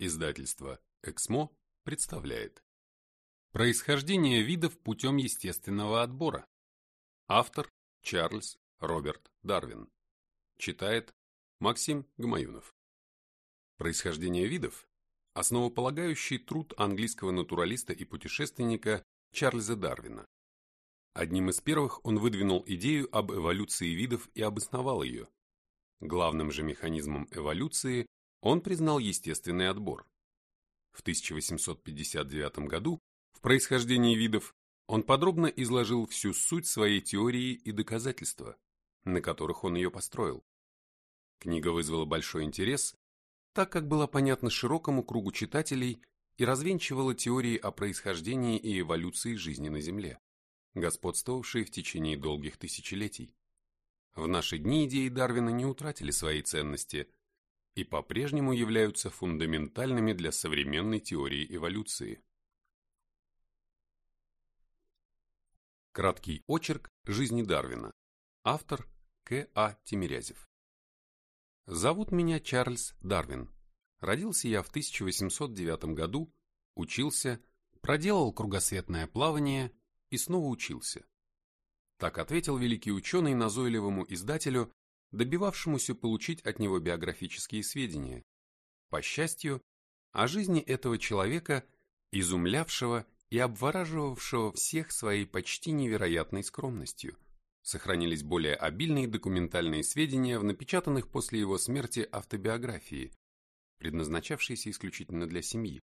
Издательство «Эксмо» представляет Происхождение видов путем естественного отбора. Автор Чарльз Роберт Дарвин. Читает Максим Гамаюнов. Происхождение видов – основополагающий труд английского натуралиста и путешественника Чарльза Дарвина. Одним из первых он выдвинул идею об эволюции видов и обосновал ее. Главным же механизмом эволюции он признал естественный отбор. В 1859 году в происхождении видов он подробно изложил всю суть своей теории и доказательства, на которых он ее построил. Книга вызвала большой интерес, так как была понятна широкому кругу читателей и развенчивала теории о происхождении и эволюции жизни на Земле, господствовавшие в течение долгих тысячелетий. В наши дни идеи Дарвина не утратили своей ценности – и по-прежнему являются фундаментальными для современной теории эволюции. Краткий очерк жизни Дарвина. Автор К. А. Тимирязев. Зовут меня Чарльз Дарвин. Родился я в 1809 году, учился, проделал кругосветное плавание и снова учился. Так ответил великий ученый назойливому издателю добивавшемуся получить от него биографические сведения. По счастью, о жизни этого человека, изумлявшего и обвораживавшего всех своей почти невероятной скромностью, сохранились более обильные документальные сведения в напечатанных после его смерти автобиографии, предназначавшейся исключительно для семьи,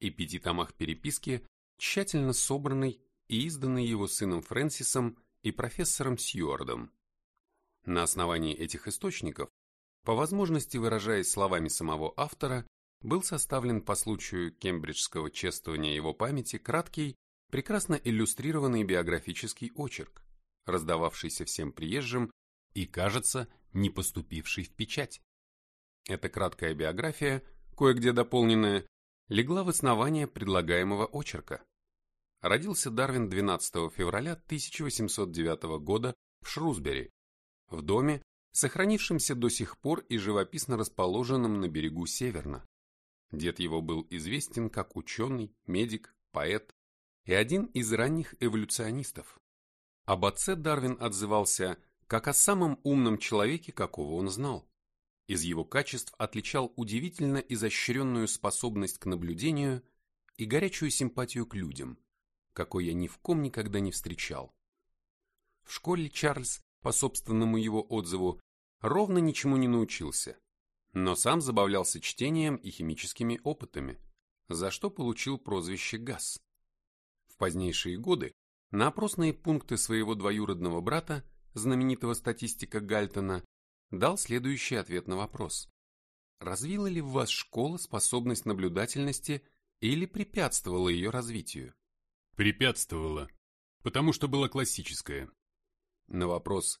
и пяти томах переписки, тщательно собранной и изданной его сыном Фрэнсисом и профессором Сьюардом. На основании этих источников, по возможности выражаясь словами самого автора, был составлен по случаю кембриджского чествования его памяти краткий, прекрасно иллюстрированный биографический очерк, раздававшийся всем приезжим и, кажется, не поступивший в печать. Эта краткая биография, кое-где дополненная, легла в основание предлагаемого очерка. Родился Дарвин 12 февраля 1809 года в Шрусбери, в доме, сохранившемся до сих пор и живописно расположенном на берегу Северна. Дед его был известен как ученый, медик, поэт и один из ранних эволюционистов. Об отце Дарвин отзывался как о самом умном человеке, какого он знал. Из его качеств отличал удивительно изощренную способность к наблюдению и горячую симпатию к людям, какой я ни в ком никогда не встречал. В школе Чарльз по собственному его отзыву, ровно ничему не научился, но сам забавлялся чтением и химическими опытами, за что получил прозвище «Газ». В позднейшие годы на опросные пункты своего двоюродного брата, знаменитого статистика Гальтона, дал следующий ответ на вопрос. Развила ли в вас школа способность наблюдательности или препятствовала ее развитию? Препятствовала, потому что была классическая. На вопрос,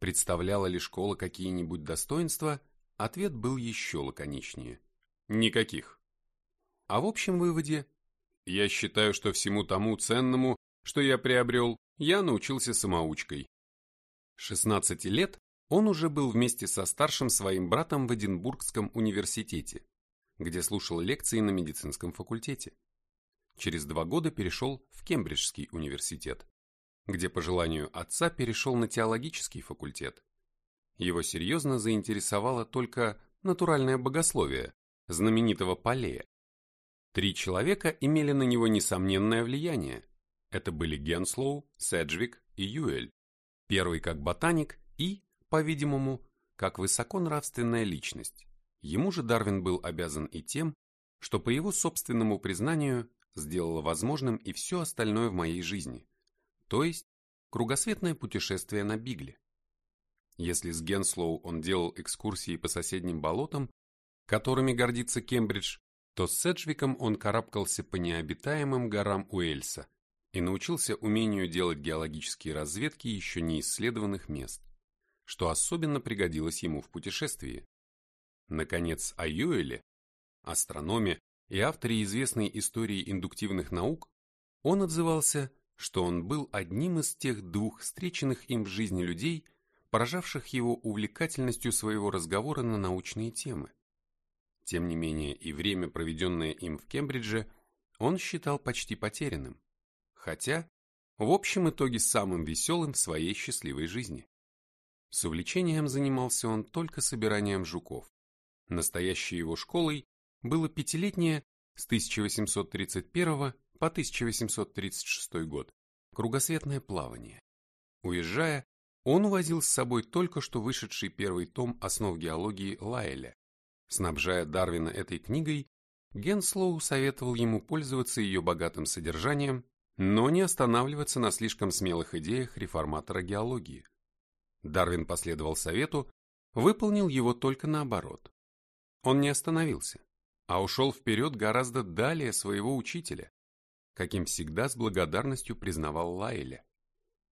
представляла ли школа какие-нибудь достоинства, ответ был еще лаконичнее. Никаких. А в общем выводе, я считаю, что всему тому ценному, что я приобрел, я научился самоучкой. 16 лет он уже был вместе со старшим своим братом в Эдинбургском университете, где слушал лекции на медицинском факультете. Через два года перешел в Кембриджский университет где по желанию отца перешел на теологический факультет. Его серьезно заинтересовало только натуральное богословие знаменитого Палея. Три человека имели на него несомненное влияние. Это были Генслоу, Седжвик и Юэль. Первый как ботаник и, по-видимому, как высоконравственная личность. Ему же Дарвин был обязан и тем, что по его собственному признанию сделало возможным и все остальное в моей жизни – то есть кругосветное путешествие на Бигле. Если с Генслоу он делал экскурсии по соседним болотам, которыми гордится Кембридж, то с Седжвиком он карабкался по необитаемым горам Уэльса и научился умению делать геологические разведки еще не исследованных мест, что особенно пригодилось ему в путешествии. Наконец, о Юэле, астрономе и авторе известной истории индуктивных наук, он отзывался что он был одним из тех двух встреченных им в жизни людей, поражавших его увлекательностью своего разговора на научные темы. Тем не менее и время, проведенное им в Кембридже, он считал почти потерянным, хотя, в общем итоге, самым веселым в своей счастливой жизни. С увлечением занимался он только собиранием жуков. Настоящей его школой было пятилетнее с 1831 по 1836 год кругосветное плавание. Уезжая, он увозил с собой только что вышедший первый том основ геологии Лайеля. Снабжая Дарвина этой книгой, Генслоу советовал ему пользоваться ее богатым содержанием, но не останавливаться на слишком смелых идеях реформатора геологии. Дарвин последовал совету, выполнил его только наоборот. Он не остановился, а ушел вперед гораздо далее своего учителя, каким всегда с благодарностью признавал Лайля.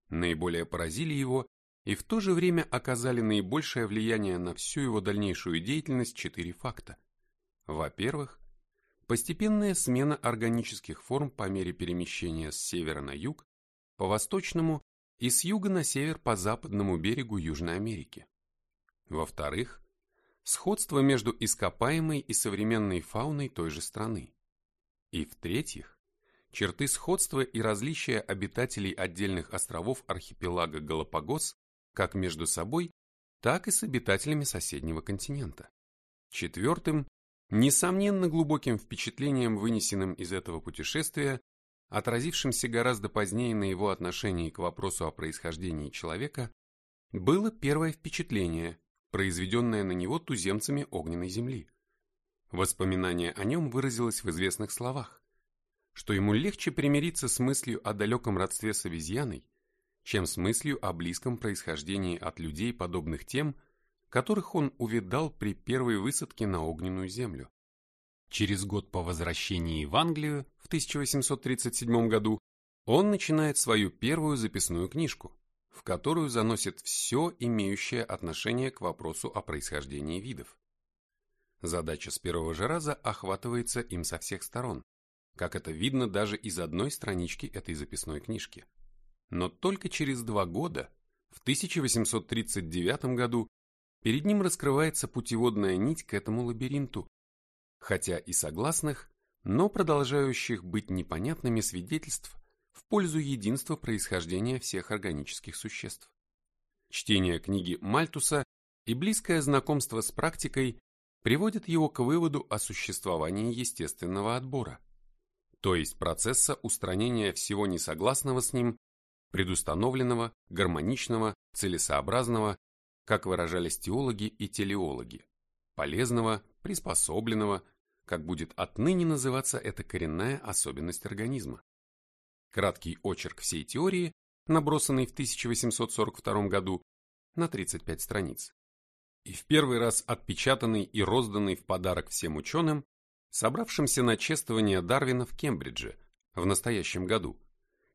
Наиболее поразили его и в то же время оказали наибольшее влияние на всю его дальнейшую деятельность четыре факта. Во-первых, постепенная смена органических форм по мере перемещения с севера на юг, по восточному и с юга на север по западному берегу Южной Америки. Во-вторых, сходство между ископаемой и современной фауной той же страны. И в-третьих, черты сходства и различия обитателей отдельных островов архипелага Галапагос как между собой, так и с обитателями соседнего континента. Четвертым, несомненно глубоким впечатлением, вынесенным из этого путешествия, отразившимся гораздо позднее на его отношении к вопросу о происхождении человека, было первое впечатление, произведенное на него туземцами огненной земли. Воспоминание о нем выразилось в известных словах, что ему легче примириться с мыслью о далеком родстве с обезьяной, чем с мыслью о близком происхождении от людей, подобных тем, которых он увидал при первой высадке на огненную землю. Через год по возвращении в Англию в 1837 году он начинает свою первую записную книжку, в которую заносит все имеющее отношение к вопросу о происхождении видов. Задача с первого же раза охватывается им со всех сторон, как это видно даже из одной странички этой записной книжки. Но только через два года, в 1839 году, перед ним раскрывается путеводная нить к этому лабиринту, хотя и согласных, но продолжающих быть непонятными свидетельств в пользу единства происхождения всех органических существ. Чтение книги Мальтуса и близкое знакомство с практикой приводят его к выводу о существовании естественного отбора, то есть процесса устранения всего несогласного с ним предустановленного, гармоничного, целесообразного, как выражались теологи и телеологи, полезного, приспособленного, как будет отныне называться эта коренная особенность организма. Краткий очерк всей теории, набросанный в 1842 году на 35 страниц, и в первый раз отпечатанный и розданный в подарок всем ученым, собравшимся на чествование Дарвина в Кембридже в настоящем году,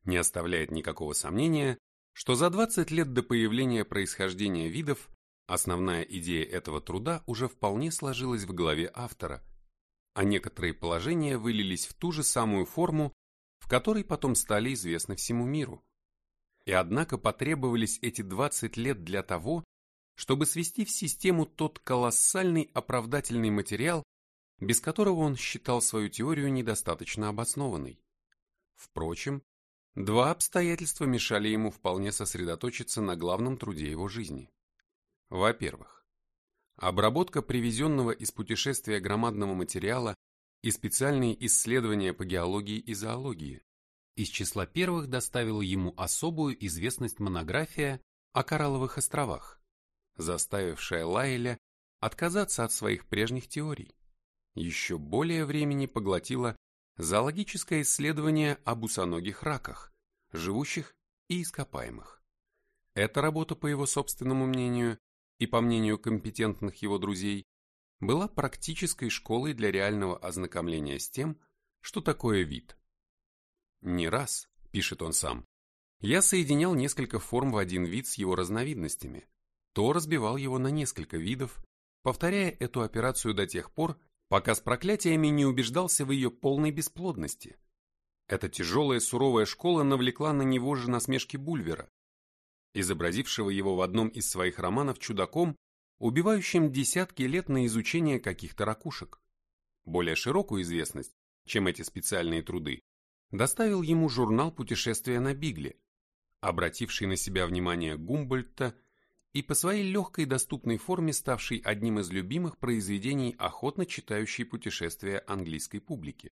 не оставляет никакого сомнения, что за 20 лет до появления происхождения видов основная идея этого труда уже вполне сложилась в голове автора, а некоторые положения вылились в ту же самую форму, в которой потом стали известны всему миру. И однако потребовались эти 20 лет для того, чтобы свести в систему тот колоссальный оправдательный материал, без которого он считал свою теорию недостаточно обоснованной. Впрочем, Два обстоятельства мешали ему вполне сосредоточиться на главном труде его жизни. Во-первых, обработка привезенного из путешествия громадного материала и специальные исследования по геологии и зоологии. Из числа первых доставила ему особую известность монография о Коралловых островах, заставившая Лайля отказаться от своих прежних теорий. Еще более времени поглотила зоологическое исследование об усоногих раках, живущих и ископаемых. Эта работа, по его собственному мнению и по мнению компетентных его друзей, была практической школой для реального ознакомления с тем, что такое вид. Не раз, пишет он сам, я соединял несколько форм в один вид с его разновидностями, то разбивал его на несколько видов, повторяя эту операцию до тех пор, пока с проклятиями не убеждался в ее полной бесплодности. Эта тяжелая суровая школа навлекла на него же насмешки Бульвера, изобразившего его в одном из своих романов чудаком, убивающим десятки лет на изучение каких-то ракушек. Более широкую известность, чем эти специальные труды, доставил ему журнал «Путешествия на Бигле», обративший на себя внимание Гумбольдта и по своей легкой доступной форме ставший одним из любимых произведений охотно читающей путешествия английской публики.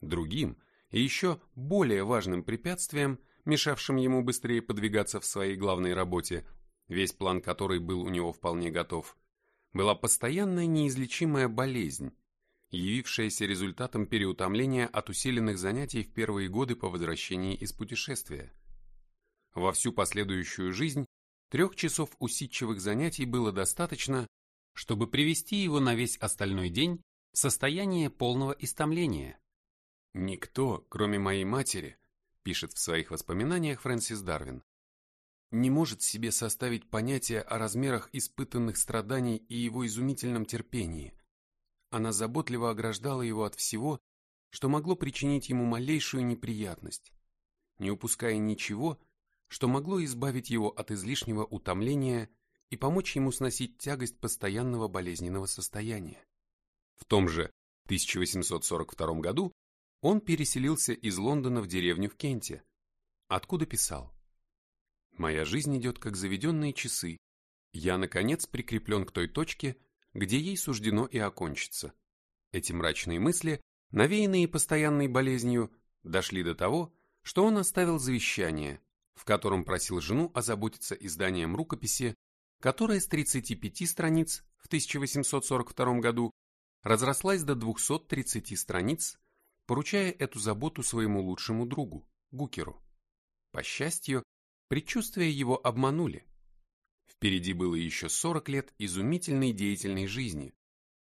Другим и еще более важным препятствием, мешавшим ему быстрее подвигаться в своей главной работе, весь план которой был у него вполне готов, была постоянная неизлечимая болезнь, явившаяся результатом переутомления от усиленных занятий в первые годы по возвращении из путешествия. Во всю последующую жизнь трех часов усидчивых занятий было достаточно, чтобы привести его на весь остальной день в состояние полного истомления. «Никто, кроме моей матери», пишет в своих воспоминаниях Фрэнсис Дарвин, не может себе составить понятие о размерах испытанных страданий и его изумительном терпении. Она заботливо ограждала его от всего, что могло причинить ему малейшую неприятность, не упуская ничего, что могло избавить его от излишнего утомления и помочь ему сносить тягость постоянного болезненного состояния. В том же 1842 году он переселился из Лондона в деревню в Кенте, откуда писал Моя жизнь идет как заведенные часы. Я, наконец, прикреплен к той точке, где ей суждено и окончиться. Эти мрачные мысли, навеянные постоянной болезнью, дошли до того, что он оставил завещание, в котором просил жену озаботиться изданием рукописи, которая с 35 страниц в 1842 году разрослась до 230 страниц, поручая эту заботу своему лучшему другу, Гукеру. По счастью, Предчувствия его обманули. Впереди было еще 40 лет изумительной деятельной жизни,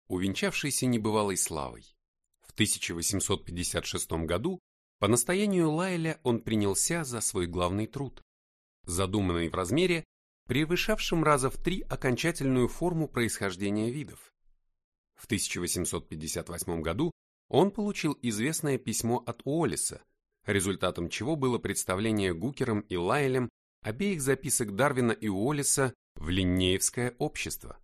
увенчавшейся небывалой славой. В 1856 году по настоянию Лайля он принялся за свой главный труд, задуманный в размере, превышавшем раза в три окончательную форму происхождения видов. В 1858 году он получил известное письмо от Уоллиса, результатом чего было представление Гукером и Лайлем обеих записок Дарвина и Уоллеса в Линнеевское общество.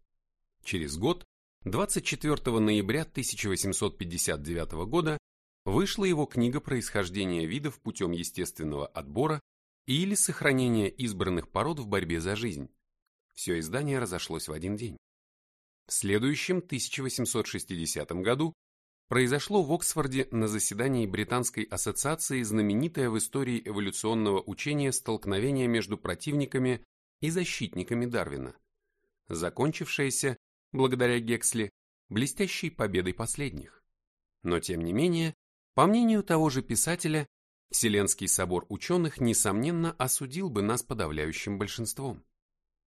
Через год, 24 ноября 1859 года, вышла его книга «Происхождение видов путем естественного отбора» или «Сохранение избранных пород в борьбе за жизнь». Все издание разошлось в один день. В следующем 1860 году произошло в Оксфорде на заседании Британской ассоциации знаменитое в истории эволюционного учения столкновение между противниками и защитниками Дарвина, закончившееся, благодаря Гексли, блестящей победой последних. Но тем не менее, по мнению того же писателя, Вселенский собор ученых, несомненно, осудил бы нас подавляющим большинством.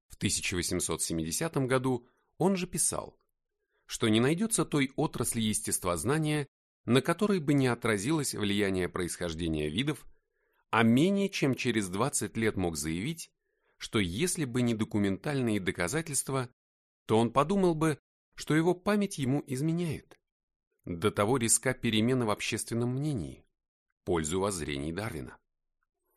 В 1870 году он же писал – что не найдется той отрасли естествознания, на которой бы не отразилось влияние происхождения видов, а менее чем через 20 лет мог заявить, что если бы не документальные доказательства, то он подумал бы, что его память ему изменяет. До того риска перемены в общественном мнении, пользу воззрений Дарвина.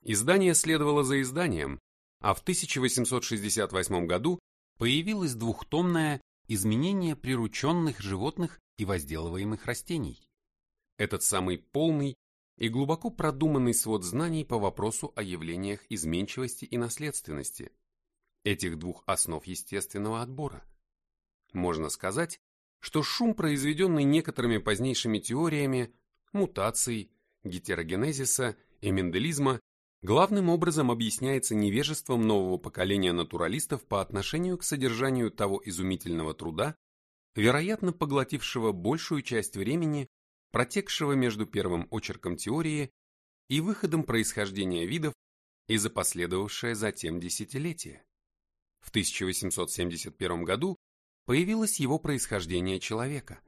Издание следовало за изданием, а в 1868 году появилась двухтомная изменение прирученных животных и возделываемых растений. Этот самый полный и глубоко продуманный свод знаний по вопросу о явлениях изменчивости и наследственности, этих двух основ естественного отбора. Можно сказать, что шум, произведенный некоторыми позднейшими теориями мутаций, гетерогенезиса и менделизма, главным образом объясняется невежеством нового поколения натуралистов по отношению к содержанию того изумительного труда, вероятно поглотившего большую часть времени, протекшего между первым очерком теории и выходом происхождения видов и за последовавшее затем десятилетие. В 1871 году появилось его происхождение человека,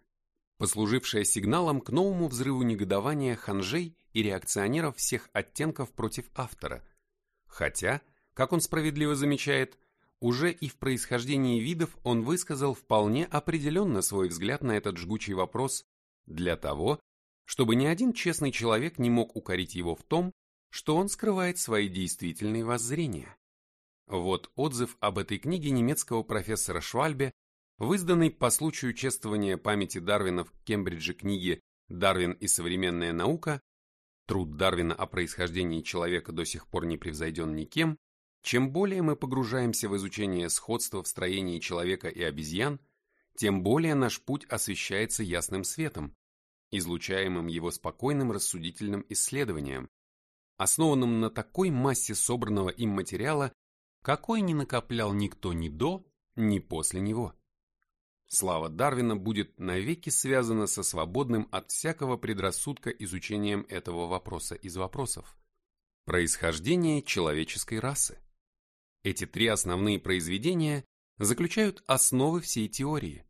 послужившее сигналом к новому взрыву негодования ханжей и реакционеров всех оттенков против автора, хотя, как он справедливо замечает, уже и в происхождении видов он высказал вполне определенно свой взгляд на этот жгучий вопрос для того, чтобы ни один честный человек не мог укорить его в том, что он скрывает свои действительные воззрения. Вот отзыв об этой книге немецкого профессора Швальбе в изданной по случаю чествования памяти Дарвина в Кембридже книге «Дарвин и современная наука» труд Дарвина о происхождении человека до сих пор не превзойден никем, чем более мы погружаемся в изучение сходства в строении человека и обезьян, тем более наш путь освещается ясным светом, излучаемым его спокойным рассудительным исследованием, основанным на такой массе собранного им материала, какой не накоплял никто ни до, ни после него. Слава Дарвина будет навеки связана со свободным от всякого предрассудка изучением этого вопроса из вопросов. Происхождение человеческой расы. Эти три основные произведения заключают основы всей теории.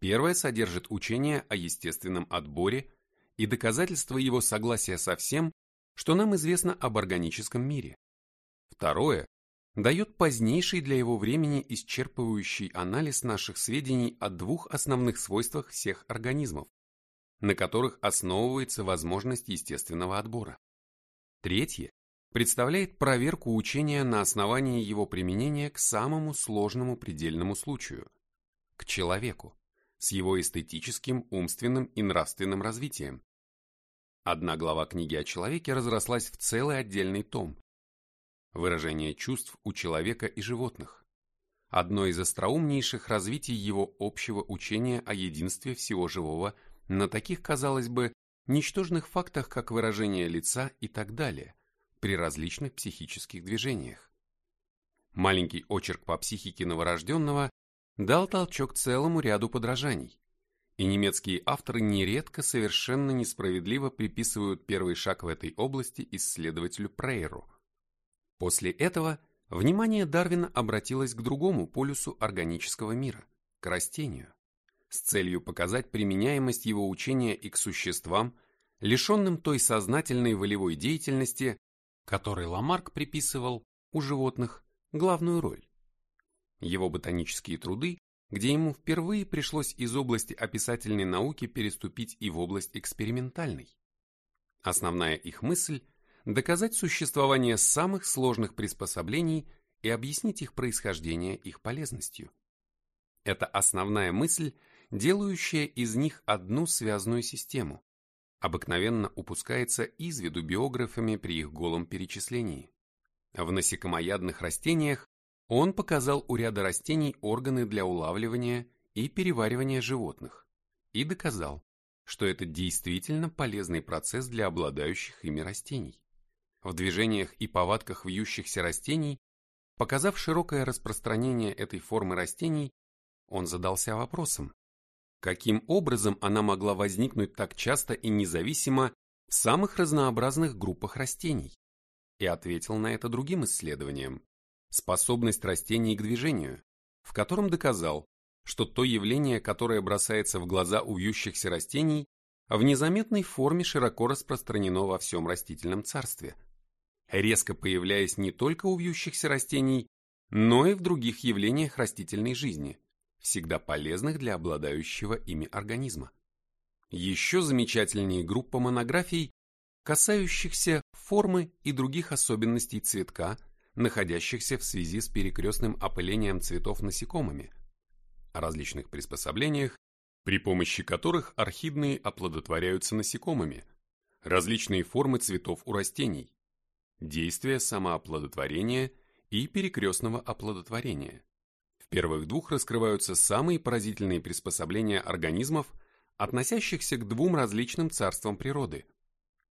Первое содержит учение о естественном отборе и доказательство его согласия со всем, что нам известно об органическом мире. Второе дает позднейший для его времени исчерпывающий анализ наших сведений о двух основных свойствах всех организмов, на которых основывается возможность естественного отбора. Третье представляет проверку учения на основании его применения к самому сложному предельному случаю – к человеку, с его эстетическим, умственным и нравственным развитием. Одна глава книги о человеке разрослась в целый отдельный том, выражение чувств у человека и животных, одно из остроумнейших развитий его общего учения о единстве всего живого на таких, казалось бы, ничтожных фактах, как выражение лица и так далее, при различных психических движениях. Маленький очерк по психике новорожденного дал толчок целому ряду подражаний, и немецкие авторы нередко совершенно несправедливо приписывают первый шаг в этой области исследователю Прейеру – После этого внимание Дарвина обратилось к другому полюсу органического мира – к растению, с целью показать применяемость его учения и к существам, лишенным той сознательной волевой деятельности, которой Ламарк приписывал у животных главную роль. Его ботанические труды, где ему впервые пришлось из области описательной науки переступить и в область экспериментальной. Основная их мысль – доказать существование самых сложных приспособлений и объяснить их происхождение их полезностью. Это основная мысль, делающая из них одну связанную систему, обыкновенно упускается из виду биографами при их голом перечислении. В насекомоядных растениях он показал у ряда растений органы для улавливания и переваривания животных и доказал, что это действительно полезный процесс для обладающих ими растений в движениях и повадках вьющихся растений, показав широкое распространение этой формы растений, он задался вопросом, каким образом она могла возникнуть так часто и независимо в самых разнообразных группах растений, и ответил на это другим исследованием – способность растений к движению, в котором доказал, что то явление, которое бросается в глаза у вьющихся растений, в незаметной форме широко распространено во всем растительном царстве – резко появляясь не только у вьющихся растений, но и в других явлениях растительной жизни, всегда полезных для обладающего ими организма. Еще замечательнее группа монографий, касающихся формы и других особенностей цветка, находящихся в связи с перекрестным опылением цветов насекомыми, о различных приспособлениях, при помощи которых орхидные оплодотворяются насекомыми, различные формы цветов у растений, действия самооплодотворения и перекрестного оплодотворения. В первых двух раскрываются самые поразительные приспособления организмов, относящихся к двум различным царствам природы.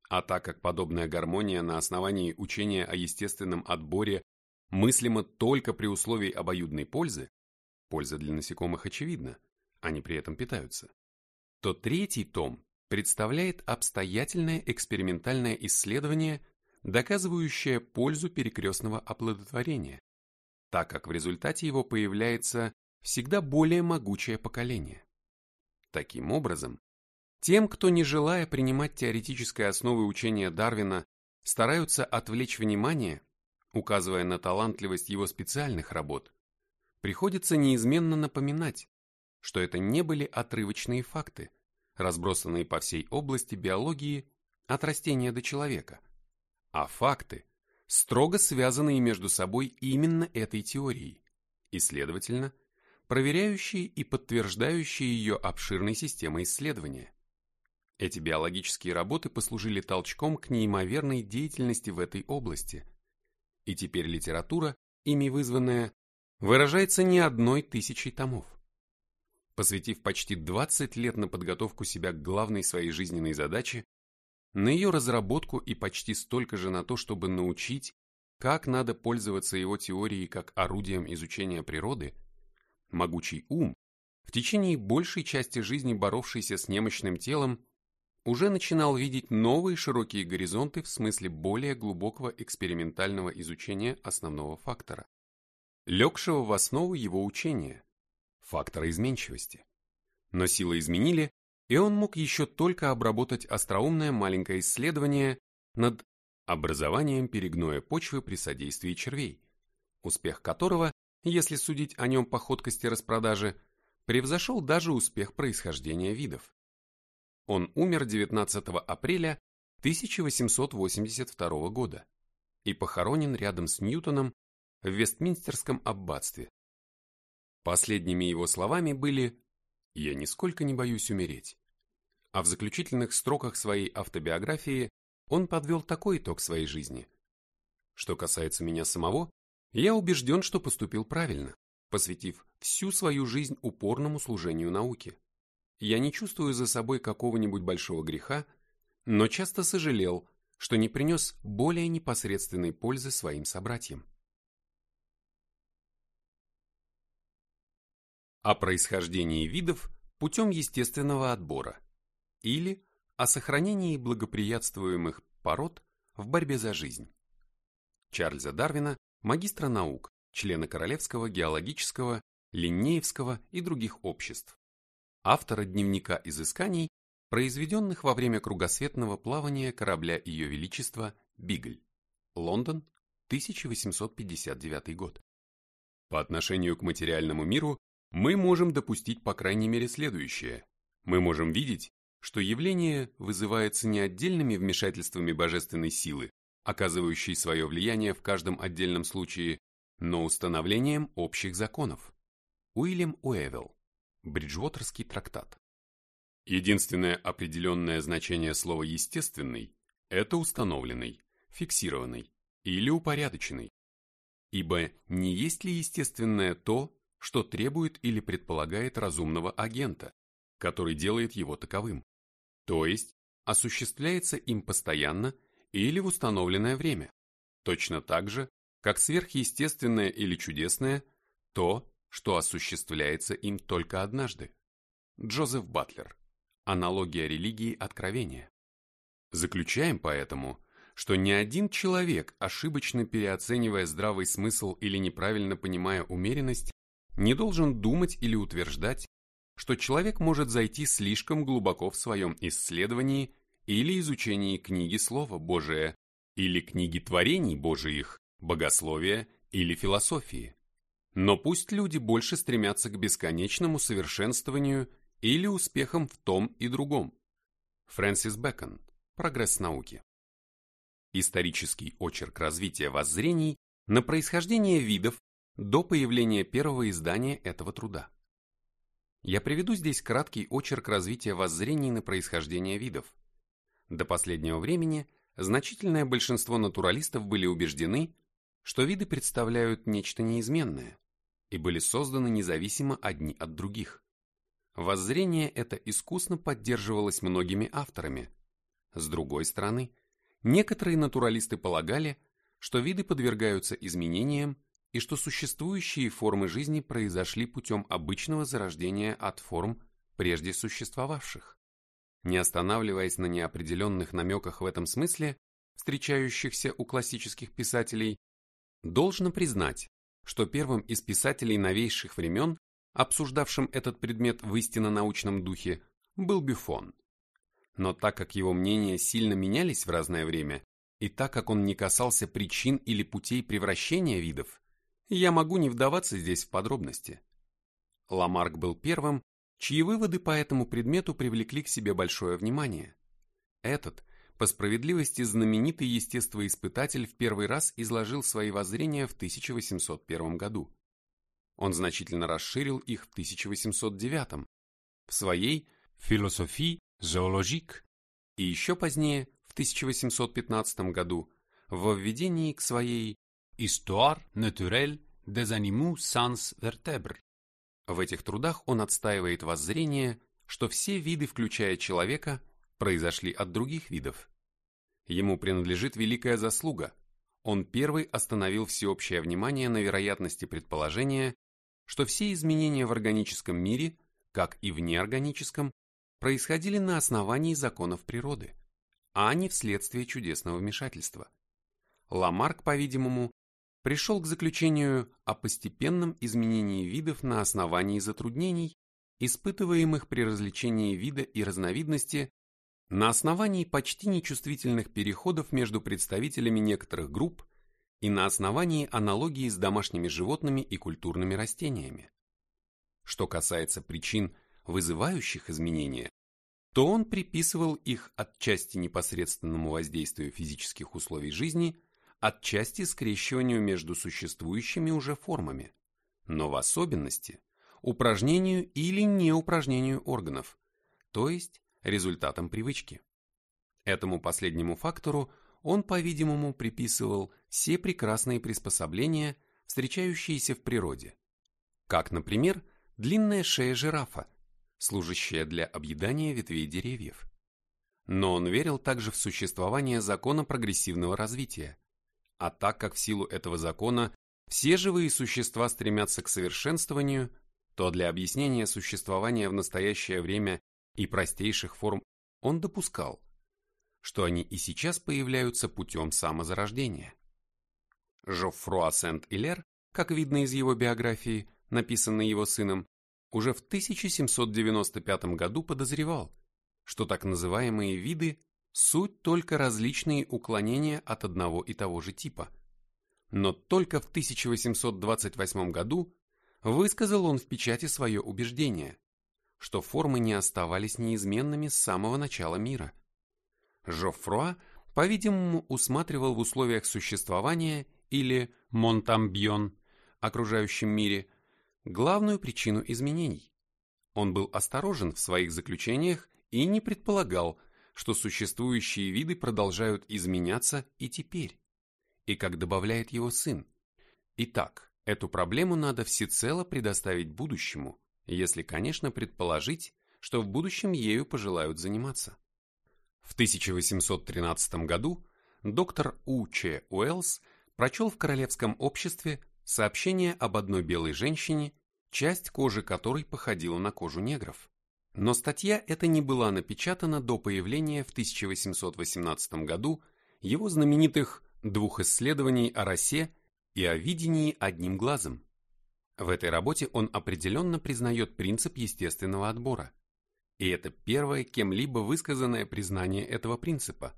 А так как подобная гармония на основании учения о естественном отборе мыслима только при условии обоюдной пользы, польза для насекомых очевидна, они при этом питаются, то третий том представляет обстоятельное экспериментальное исследование доказывающая пользу перекрестного оплодотворения, так как в результате его появляется всегда более могучее поколение. Таким образом, тем, кто не желая принимать теоретической основы учения Дарвина, стараются отвлечь внимание, указывая на талантливость его специальных работ, приходится неизменно напоминать, что это не были отрывочные факты, разбросанные по всей области биологии от растения до человека, а факты, строго связанные между собой именно этой теорией, и, следовательно, проверяющие и подтверждающие ее обширной системой исследования. Эти биологические работы послужили толчком к неимоверной деятельности в этой области. И теперь литература, ими вызванная, выражается не одной тысячей томов. Посвятив почти 20 лет на подготовку себя к главной своей жизненной задаче, на ее разработку и почти столько же на то, чтобы научить, как надо пользоваться его теорией как орудием изучения природы, могучий ум, в течение большей части жизни боровшийся с немощным телом, уже начинал видеть новые широкие горизонты в смысле более глубокого экспериментального изучения основного фактора, легшего в основу его учения, фактора изменчивости. Но силы изменили, и он мог еще только обработать остроумное маленькое исследование над образованием перегноя почвы при содействии червей, успех которого, если судить о нем по ходкости распродажи, превзошел даже успех происхождения видов. Он умер 19 апреля 1882 года и похоронен рядом с Ньютоном в Вестминстерском аббатстве. Последними его словами были «Я нисколько не боюсь умереть». А в заключительных строках своей автобиографии он подвел такой итог своей жизни. Что касается меня самого, я убежден, что поступил правильно, посвятив всю свою жизнь упорному служению науке. Я не чувствую за собой какого-нибудь большого греха, но часто сожалел, что не принес более непосредственной пользы своим собратьям. О происхождении видов путем естественного отбора или о сохранении благоприятствуемых пород в борьбе за жизнь. Чарльза Дарвина, магистра наук, члена Королевского геологического, Линнеевского и других обществ автора дневника изысканий, произведенных во время кругосветного плавания корабля Ее Величества «Бигль», Лондон, 1859 год. По отношению к материальному миру мы можем допустить по крайней мере следующее. Мы можем видеть, что явление вызывается не отдельными вмешательствами божественной силы, оказывающей свое влияние в каждом отдельном случае, но установлением общих законов. Уильям Уэвелл Бриджвотерский трактат. Единственное определенное значение слова «естественный» – это установленный, фиксированный или упорядоченный. Ибо не есть ли естественное то, что требует или предполагает разумного агента, который делает его таковым, то есть осуществляется им постоянно или в установленное время, точно так же, как сверхъестественное или чудесное – то, что осуществляется им только однажды. Джозеф Батлер. Аналогия религии откровения. Заключаем поэтому, что ни один человек, ошибочно переоценивая здравый смысл или неправильно понимая умеренность, не должен думать или утверждать, что человек может зайти слишком глубоко в своем исследовании или изучении книги Слова Божия, или книги творений Божиих, богословия или философии. Но пусть люди больше стремятся к бесконечному совершенствованию или успехам в том и другом. Фрэнсис Бэкон. Прогресс науки. Исторический очерк развития воззрений на происхождение видов до появления первого издания этого труда. Я приведу здесь краткий очерк развития воззрений на происхождение видов. До последнего времени значительное большинство натуралистов были убеждены, что виды представляют нечто неизменное, и были созданы независимо одни от других. Воззрение это искусно поддерживалось многими авторами. С другой стороны, некоторые натуралисты полагали, что виды подвергаются изменениям и что существующие формы жизни произошли путем обычного зарождения от форм, прежде существовавших. Не останавливаясь на неопределенных намеках в этом смысле, встречающихся у классических писателей, должно признать, что первым из писателей новейших времен, обсуждавшим этот предмет в истинно научном духе, был Бюфон. Но так как его мнения сильно менялись в разное время, и так как он не касался причин или путей превращения видов, я могу не вдаваться здесь в подробности. Ламарк был первым, чьи выводы по этому предмету привлекли к себе большое внимание. Этот – по справедливости, знаменитый естествоиспытатель в первый раз изложил свои воззрения в 1801 году. Он значительно расширил их в 1809 в своей «Philosophie zoologique» и еще позднее, в 1815 году, в введении к своей «Histoire naturelle des animaux sans vertèbres». В этих трудах он отстаивает воззрение, что все виды, включая человека, произошли от других видов. Ему принадлежит великая заслуга. Он первый остановил всеобщее внимание на вероятности предположения, что все изменения в органическом мире, как и в неорганическом, происходили на основании законов природы, а не вследствие чудесного вмешательства. Ламарк, по-видимому, пришел к заключению о постепенном изменении видов на основании затруднений, испытываемых при развлечении вида и разновидности на основании почти нечувствительных переходов между представителями некоторых групп и на основании аналогии с домашними животными и культурными растениями. Что касается причин, вызывающих изменения, то он приписывал их отчасти непосредственному воздействию физических условий жизни, отчасти скрещиванию между существующими уже формами, но в особенности упражнению или неупражнению органов, то есть результатом привычки. Этому последнему фактору он, по-видимому, приписывал все прекрасные приспособления, встречающиеся в природе, как, например, длинная шея жирафа, служащая для объедания ветвей деревьев. Но он верил также в существование закона прогрессивного развития, а так как в силу этого закона все живые существа стремятся к совершенствованию, то для объяснения существования в настоящее время и простейших форм он допускал, что они и сейчас появляются путем самозарождения. Жоффруа Сент-Илер, как видно из его биографии, написанной его сыном, уже в 1795 году подозревал, что так называемые виды – суть только различные уклонения от одного и того же типа. Но только в 1828 году высказал он в печати свое убеждение, что формы не оставались неизменными с самого начала мира. Жоффруа, по-видимому, усматривал в условиях существования или Монтамбьон, окружающем мире, главную причину изменений. Он был осторожен в своих заключениях и не предполагал, что существующие виды продолжают изменяться и теперь, и как добавляет его сын. Итак, эту проблему надо всецело предоставить будущему, если, конечно, предположить, что в будущем ею пожелают заниматься. В 1813 году доктор У. Ч. Уэллс прочел в Королевском обществе сообщение об одной белой женщине, часть кожи которой походила на кожу негров. Но статья эта не была напечатана до появления в 1818 году его знаменитых двух исследований о расе и о видении одним глазом. В этой работе он определенно признает принцип естественного отбора. И это первое кем-либо высказанное признание этого принципа.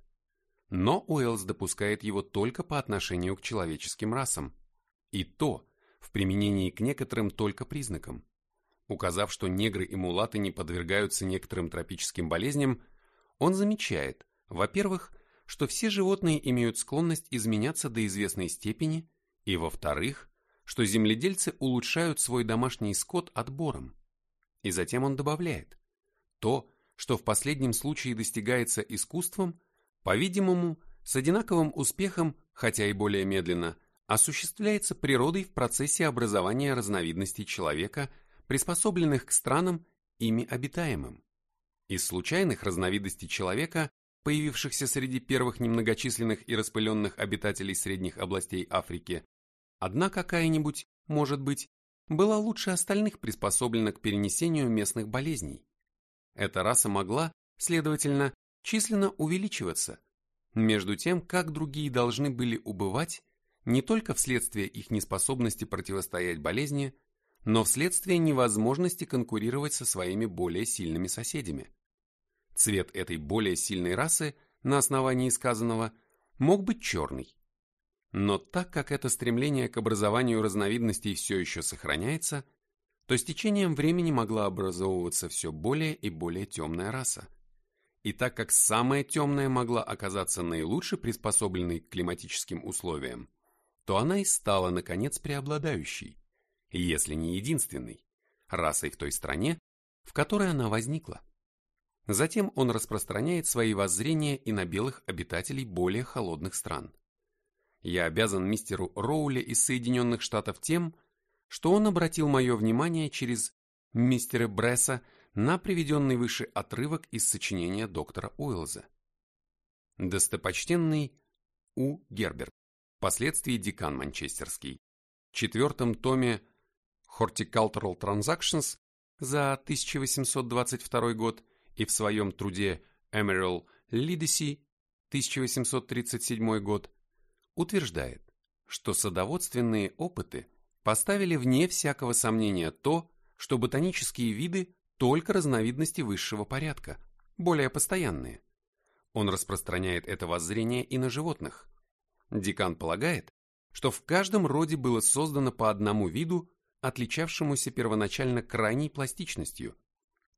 Но Уэллс допускает его только по отношению к человеческим расам. И то, в применении к некоторым только признакам. Указав, что негры и мулаты не подвергаются некоторым тропическим болезням, он замечает, во-первых, что все животные имеют склонность изменяться до известной степени, и, во-вторых, что земледельцы улучшают свой домашний скот отбором. И затем он добавляет, то, что в последнем случае достигается искусством, по-видимому, с одинаковым успехом, хотя и более медленно, осуществляется природой в процессе образования разновидностей человека, приспособленных к странам, ими обитаемым. Из случайных разновидностей человека, появившихся среди первых немногочисленных и распыленных обитателей средних областей Африки, Одна какая-нибудь, может быть, была лучше остальных приспособлена к перенесению местных болезней. Эта раса могла, следовательно, численно увеличиваться, между тем, как другие должны были убывать не только вследствие их неспособности противостоять болезни, но вследствие невозможности конкурировать со своими более сильными соседями. Цвет этой более сильной расы, на основании сказанного, мог быть черный, но так как это стремление к образованию разновидностей все еще сохраняется, то с течением времени могла образовываться все более и более темная раса. И так как самая темная могла оказаться наилучше приспособленной к климатическим условиям, то она и стала, наконец, преобладающей. Если не единственной, расой в той стране, в которой она возникла. Затем он распространяет свои воззрения и на белых обитателей более холодных стран. Я обязан мистеру Роули из Соединенных Штатов тем, что он обратил мое внимание через мистера Бресса на приведенный выше отрывок из сочинения доктора Уэллза. Достопочтенный У. Герберт, впоследствии декан Манчестерский, в четвертом томе Horticultural Transactions за 1822 год и в своем труде Emerald Legacy 1837 год утверждает, что садоводственные опыты поставили вне всякого сомнения то, что ботанические виды только разновидности высшего порядка, более постоянные. Он распространяет это воззрение и на животных. Декан полагает, что в каждом роде было создано по одному виду, отличавшемуся первоначально крайней пластичностью,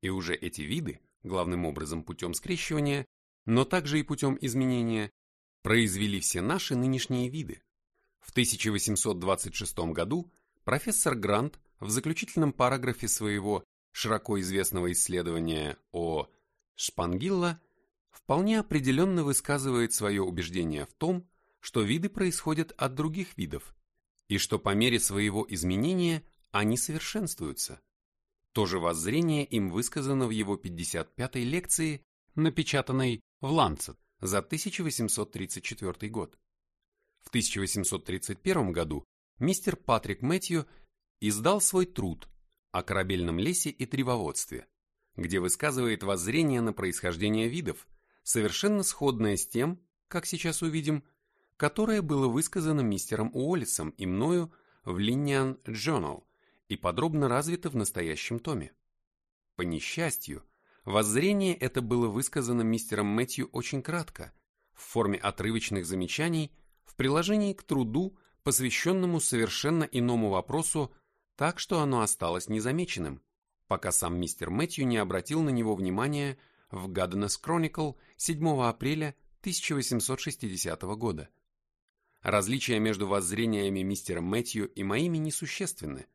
и уже эти виды, главным образом путем скрещивания, но также и путем изменения, произвели все наши нынешние виды. В 1826 году профессор Грант в заключительном параграфе своего широко известного исследования о Шпангилла вполне определенно высказывает свое убеждение в том, что виды происходят от других видов, и что по мере своего изменения они совершенствуются. То же воззрение им высказано в его 55-й лекции, напечатанной в Lancet за 1834 год. В 1831 году мистер Патрик Мэтью издал свой труд о корабельном лесе и древоводстве, где высказывает воззрение на происхождение видов, совершенно сходное с тем, как сейчас увидим, которое было высказано мистером Уоллесом и мною в Linean Journal и подробно развито в настоящем томе. По несчастью, воззрение это было высказано мистером Мэтью очень кратко, в форме отрывочных замечаний в приложении к труду, посвященному совершенно иному вопросу, так что оно осталось незамеченным, пока сам мистер Мэтью не обратил на него внимания в Гаденес Chronicle 7 апреля 1860 года. Различия между воззрениями мистера Мэтью и моими несущественны,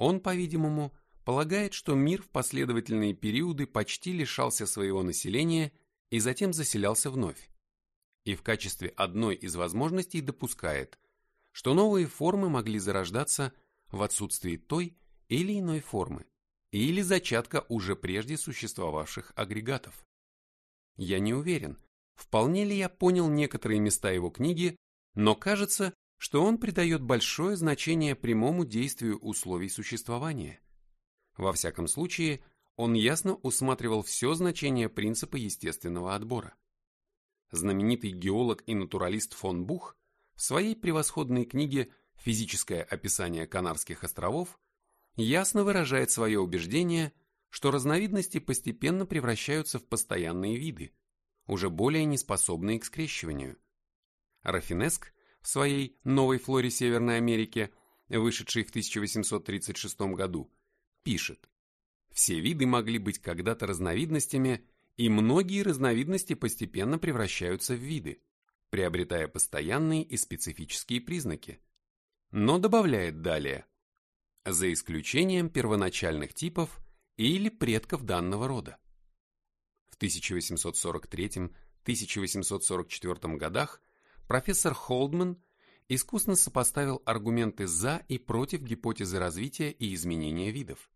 он, по-видимому, полагает, что мир в последовательные периоды почти лишался своего населения и затем заселялся вновь. И в качестве одной из возможностей допускает, что новые формы могли зарождаться в отсутствии той или иной формы или зачатка уже прежде существовавших агрегатов. Я не уверен, вполне ли я понял некоторые места его книги, но кажется, что он придает большое значение прямому действию условий существования. Во всяком случае, он ясно усматривал все значение принципа естественного отбора. Знаменитый геолог и натуралист фон Бух в своей превосходной книге «Физическое описание Канарских островов» ясно выражает свое убеждение, что разновидности постепенно превращаются в постоянные виды, уже более неспособные к скрещиванию. Рафинеск в своей «Новой флоре Северной Америки», вышедшей в 1836 году, пишет «Все виды могли быть когда-то разновидностями, и многие разновидности постепенно превращаются в виды, приобретая постоянные и специфические признаки». Но добавляет далее «за исключением первоначальных типов или предков данного рода». В 1843-1844 годах профессор Холдман искусно сопоставил аргументы за и против гипотезы развития и изменения видов.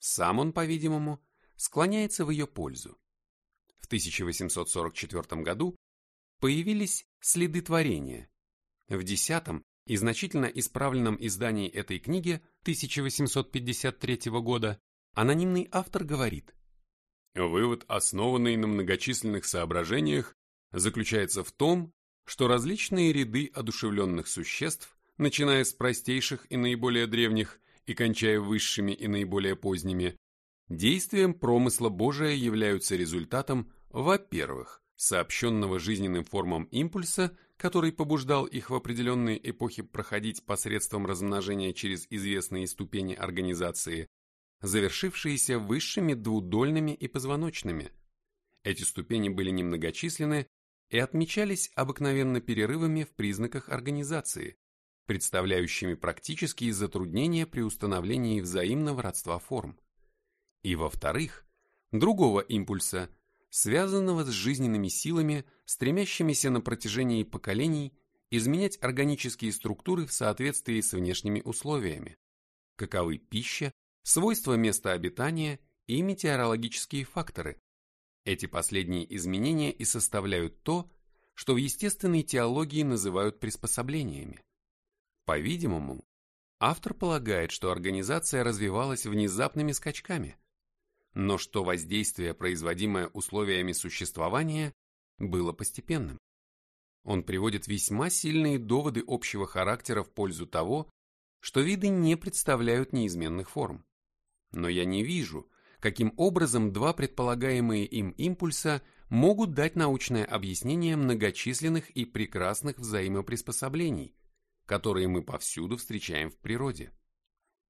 Сам он, по-видимому, склоняется в ее пользу. В 1844 году появились следы творения. В десятом и значительно исправленном издании этой книги 1853 года анонимный автор говорит Вывод, основанный на многочисленных соображениях, заключается в том, что различные ряды одушевленных существ, начиная с простейших и наиболее древних и кончая высшими и наиболее поздними, действием промысла Божия являются результатом, во-первых, сообщенного жизненным формам импульса, который побуждал их в определенные эпохи проходить посредством размножения через известные ступени организации, завершившиеся высшими двудольными и позвоночными. Эти ступени были немногочисленны и отмечались обыкновенно перерывами в признаках организации, представляющими практические затруднения при установлении взаимного родства форм. И во-вторых, другого импульса, связанного с жизненными силами, стремящимися на протяжении поколений изменять органические структуры в соответствии с внешними условиями, каковы пища, свойства места обитания и метеорологические факторы. Эти последние изменения и составляют то, что в естественной теологии называют приспособлениями. По-видимому, автор полагает, что организация развивалась внезапными скачками, но что воздействие, производимое условиями существования, было постепенным. Он приводит весьма сильные доводы общего характера в пользу того, что виды не представляют неизменных форм. Но я не вижу, каким образом два предполагаемые им импульса могут дать научное объяснение многочисленных и прекрасных взаимоприспособлений, которые мы повсюду встречаем в природе.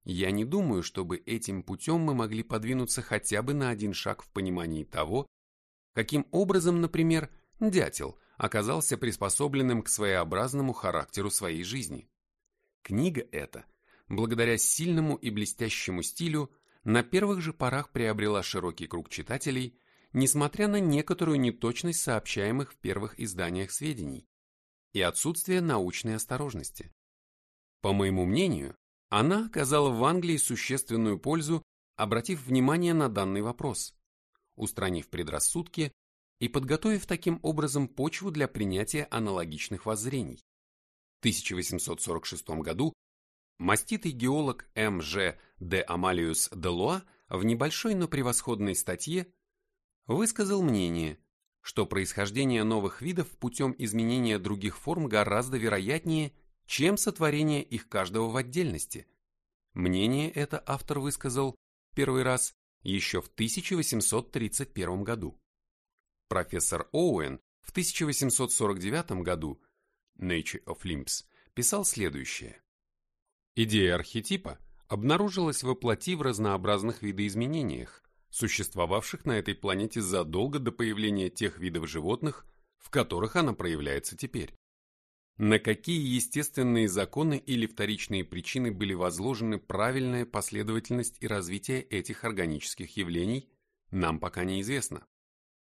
Я не думаю, чтобы этим путем мы могли подвинуться хотя бы на один шаг в понимании того, каким образом, например, дятел оказался приспособленным к своеобразному характеру своей жизни. Книга эта, благодаря сильному и блестящему стилю, на первых же порах приобрела широкий круг читателей, несмотря на некоторую неточность сообщаемых в первых изданиях сведений и отсутствие научной осторожности. По моему мнению, она оказала в Англии существенную пользу, обратив внимание на данный вопрос, устранив предрассудки и подготовив таким образом почву для принятия аналогичных воззрений. В 1846 году маститый геолог М.Ж. де Амалиус де Луа в небольшой, но превосходной статье высказал мнение, что происхождение новых видов путем изменения других форм гораздо вероятнее, чем сотворение их каждого в отдельности. Мнение это автор высказал первый раз еще в 1831 году. Профессор Оуэн в 1849 году Nature of Limbs писал следующее. Идея архетипа обнаружилась во плоти в разнообразных видоизменениях, существовавших на этой планете задолго до появления тех видов животных, в которых она проявляется теперь. На какие естественные законы или вторичные причины были возложены правильная последовательность и развитие этих органических явлений, нам пока неизвестно.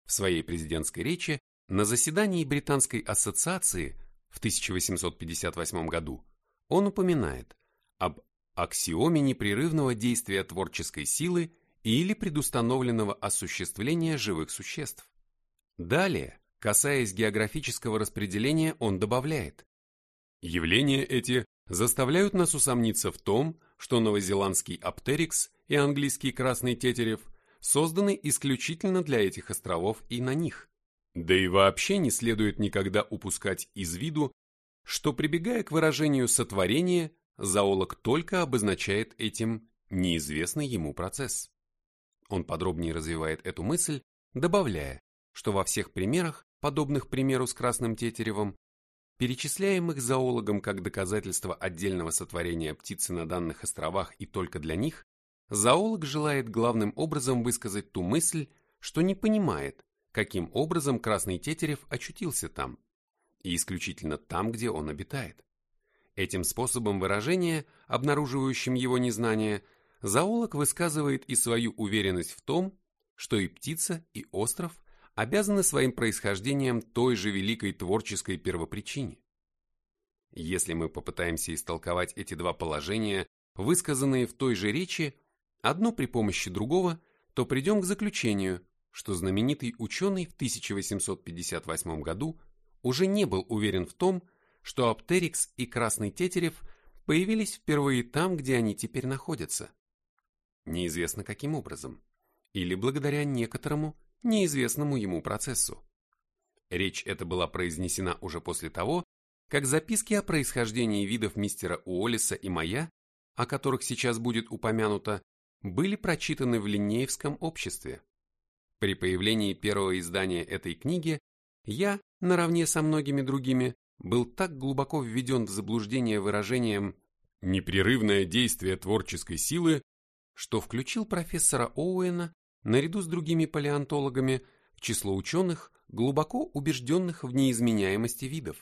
В своей президентской речи на заседании Британской ассоциации в 1858 году он упоминает об аксиоме непрерывного действия творческой силы или предустановленного осуществления живых существ. Далее, касаясь географического распределения, он добавляет Явления эти заставляют нас усомниться в том, что новозеландский аптерикс и английский красный тетерев созданы исключительно для этих островов и на них. Да и вообще не следует никогда упускать из виду, что прибегая к выражению сотворения, зоолог только обозначает этим неизвестный ему процесс. Он подробнее развивает эту мысль, добавляя, что во всех примерах, подобных примеру с красным тетеревом, перечисляемых зоологом как доказательство отдельного сотворения птицы на данных островах и только для них, Зоолог желает главным образом высказать ту мысль, что не понимает, каким образом красный тетерев очутился там, и исключительно там, где он обитает. Этим способом выражения, обнаруживающим его незнание, зоолог высказывает и свою уверенность в том, что и птица, и остров обязаны своим происхождением той же великой творческой первопричине. Если мы попытаемся истолковать эти два положения, высказанные в той же речи, одно при помощи другого, то придем к заключению, что знаменитый ученый в 1858 году уже не был уверен в том, что аптерикс и красный тетерев появились впервые там, где они теперь находятся. Неизвестно каким образом, или благодаря некоторому неизвестному ему процессу. Речь эта была произнесена уже после того, как записки о происхождении видов мистера Уоллиса и Моя, о которых сейчас будет упомянуто, были прочитаны в Линнеевском обществе. При появлении первого издания этой книги я, наравне со многими другими, был так глубоко введен в заблуждение выражением «непрерывное действие творческой силы», что включил профессора Оуэна наряду с другими палеонтологами в число ученых, глубоко убежденных в неизменяемости видов.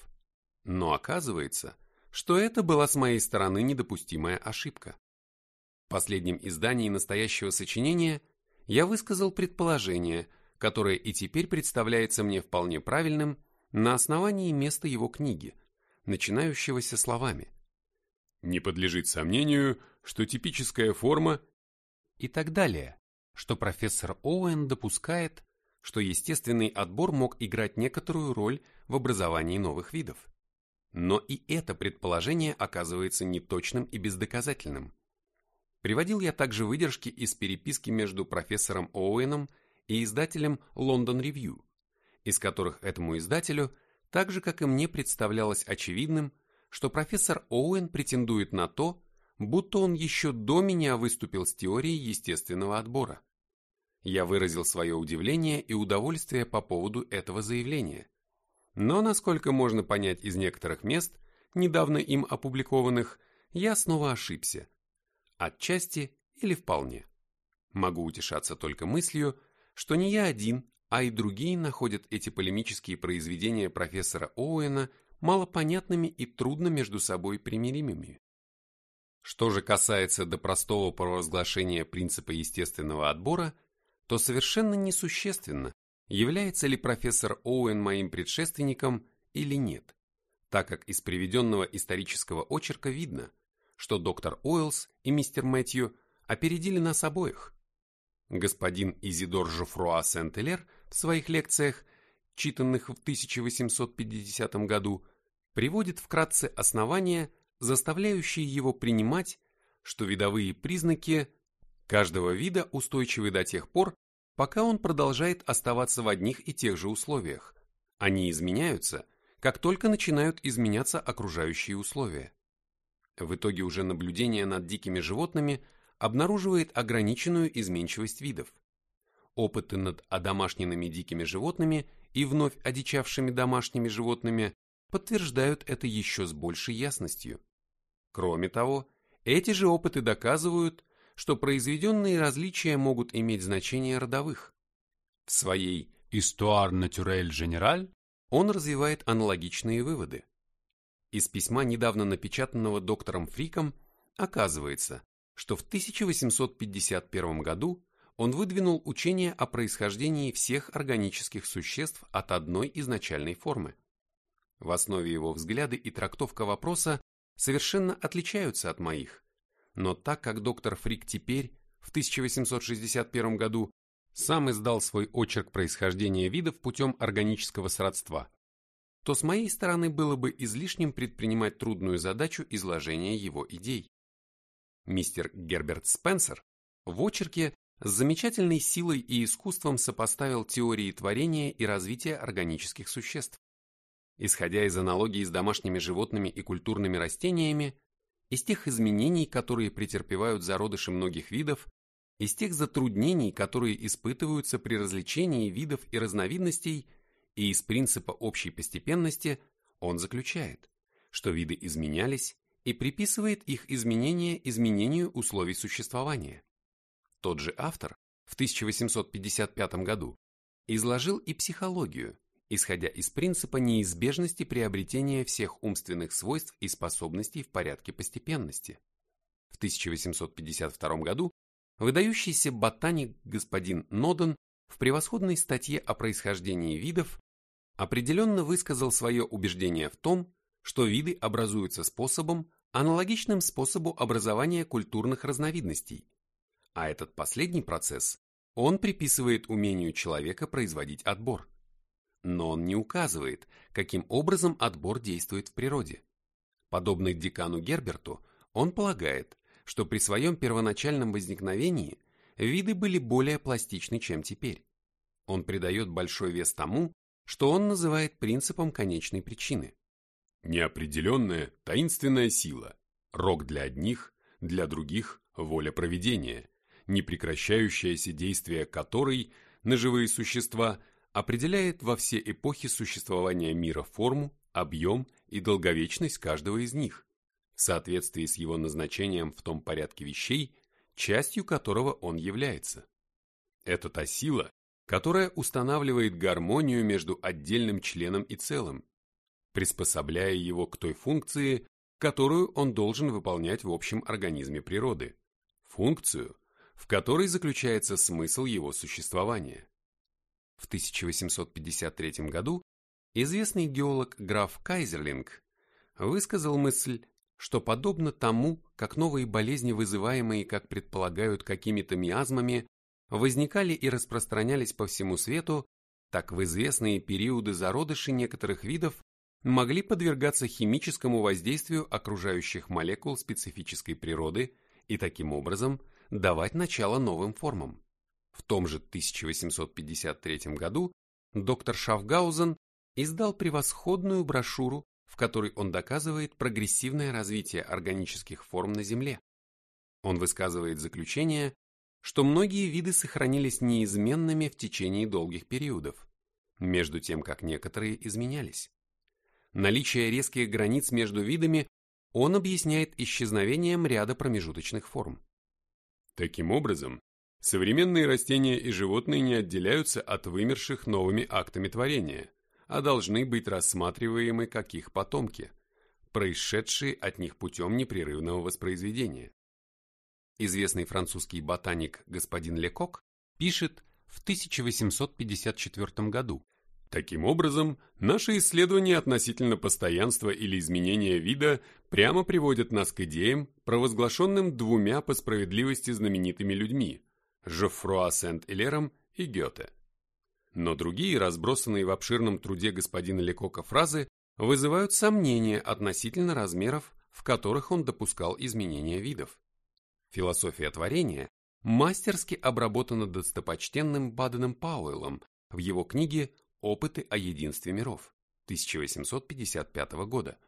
Но оказывается, что это была с моей стороны недопустимая ошибка. В последнем издании настоящего сочинения я высказал предположение, которое и теперь представляется мне вполне правильным на основании места его книги, начинающегося словами «Не подлежит сомнению, что типическая форма и так далее, что профессор Оуэн допускает, что естественный отбор мог играть некоторую роль в образовании новых видов. Но и это предположение оказывается неточным и бездоказательным. Приводил я также выдержки из переписки между профессором Оуэном и издателем London Review, из которых этому издателю, так же как и мне представлялось очевидным, что профессор Оуэн претендует на то, будто он еще до меня выступил с теорией естественного отбора. Я выразил свое удивление и удовольствие по поводу этого заявления. Но, насколько можно понять из некоторых мест, недавно им опубликованных, я снова ошибся. Отчасти или вполне. Могу утешаться только мыслью, что не я один, а и другие находят эти полемические произведения профессора Оуэна малопонятными и трудно между собой примиримыми. Что же касается до простого провозглашения принципа естественного отбора, то совершенно несущественно, является ли профессор Оуэн моим предшественником или нет, так как из приведенного исторического очерка видно, что доктор Уэллс и мистер Мэтью опередили нас обоих. Господин Изидор Жофруа Сент-Элер в своих лекциях, читанных в 1850 году, приводит вкратце основания, заставляющие его принимать, что видовые признаки каждого вида устойчивы до тех пор, пока он продолжает оставаться в одних и тех же условиях. Они изменяются, как только начинают изменяться окружающие условия. В итоге уже наблюдение над дикими животными обнаруживает ограниченную изменчивость видов. Опыты над одомашненными дикими животными и вновь одичавшими домашними животными подтверждают это еще с большей ясностью. Кроме того, эти же опыты доказывают, что произведенные различия могут иметь значение родовых. В своей «Histoire naturelle générale» он развивает аналогичные выводы. Из письма, недавно напечатанного доктором Фриком, оказывается, что в 1851 году он выдвинул учение о происхождении всех органических существ от одной изначальной формы. В основе его взгляды и трактовка вопроса совершенно отличаются от моих, но так как доктор Фрик теперь, в 1861 году, сам издал свой очерк происхождения видов путем органического сродства, то с моей стороны было бы излишним предпринимать трудную задачу изложения его идей. Мистер Герберт Спенсер в очерке с замечательной силой и искусством сопоставил теории творения и развития органических существ. Исходя из аналогии с домашними животными и культурными растениями, из тех изменений, которые претерпевают зародыши многих видов, из тех затруднений, которые испытываются при развлечении видов и разновидностей, и из принципа общей постепенности, он заключает, что виды изменялись и приписывает их изменения изменению условий существования. Тот же автор в 1855 году изложил и психологию, исходя из принципа неизбежности приобретения всех умственных свойств и способностей в порядке постепенности. В 1852 году выдающийся ботаник господин Ноден в превосходной статье о происхождении видов определенно высказал свое убеждение в том, что виды образуются способом, аналогичным способу образования культурных разновидностей, а этот последний процесс он приписывает умению человека производить отбор но он не указывает, каким образом отбор действует в природе. Подобно декану Герберту, он полагает, что при своем первоначальном возникновении виды были более пластичны, чем теперь. Он придает большой вес тому, что он называет принципом конечной причины. Неопределенная таинственная сила, рок для одних, для других – воля проведения, непрекращающееся действие которой на живые существа – определяет во все эпохи существования мира форму, объем и долговечность каждого из них, в соответствии с его назначением в том порядке вещей, частью которого он является. Это та сила, которая устанавливает гармонию между отдельным членом и целым, приспособляя его к той функции, которую он должен выполнять в общем организме природы, функцию, в которой заключается смысл его существования. В 1853 году известный геолог граф Кайзерлинг высказал мысль, что подобно тому, как новые болезни, вызываемые, как предполагают, какими-то миазмами, возникали и распространялись по всему свету, так в известные периоды зародыши некоторых видов могли подвергаться химическому воздействию окружающих молекул специфической природы и таким образом давать начало новым формам. В том же 1853 году доктор Шафгаузен издал превосходную брошюру, в которой он доказывает прогрессивное развитие органических форм на Земле. Он высказывает заключение, что многие виды сохранились неизменными в течение долгих периодов, между тем как некоторые изменялись. Наличие резких границ между видами он объясняет исчезновением ряда промежуточных форм. Таким образом, современные растения и животные не отделяются от вымерших новыми актами творения, а должны быть рассматриваемы как их потомки, происшедшие от них путем непрерывного воспроизведения. Известный французский ботаник господин Лекок пишет в 1854 году, Таким образом, наши исследования относительно постоянства или изменения вида прямо приводят нас к идеям, провозглашенным двумя по справедливости знаменитыми людьми – Жофруа Сент-Элером и Гёте. Но другие, разбросанные в обширном труде господина Лекока фразы, вызывают сомнения относительно размеров, в которых он допускал изменения видов. Философия творения мастерски обработана достопочтенным Баденом Пауэллом в его книге Опыты о единстве миров 1855 года.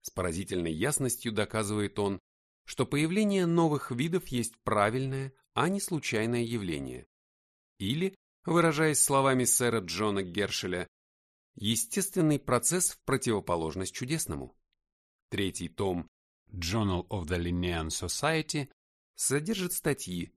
С поразительной ясностью доказывает он, что появление новых видов есть правильное, а не случайное явление. Или, выражаясь словами сэра Джона Гершеля, естественный процесс в противоположность чудесному. Третий том Journal of the Linnean Society содержит статьи,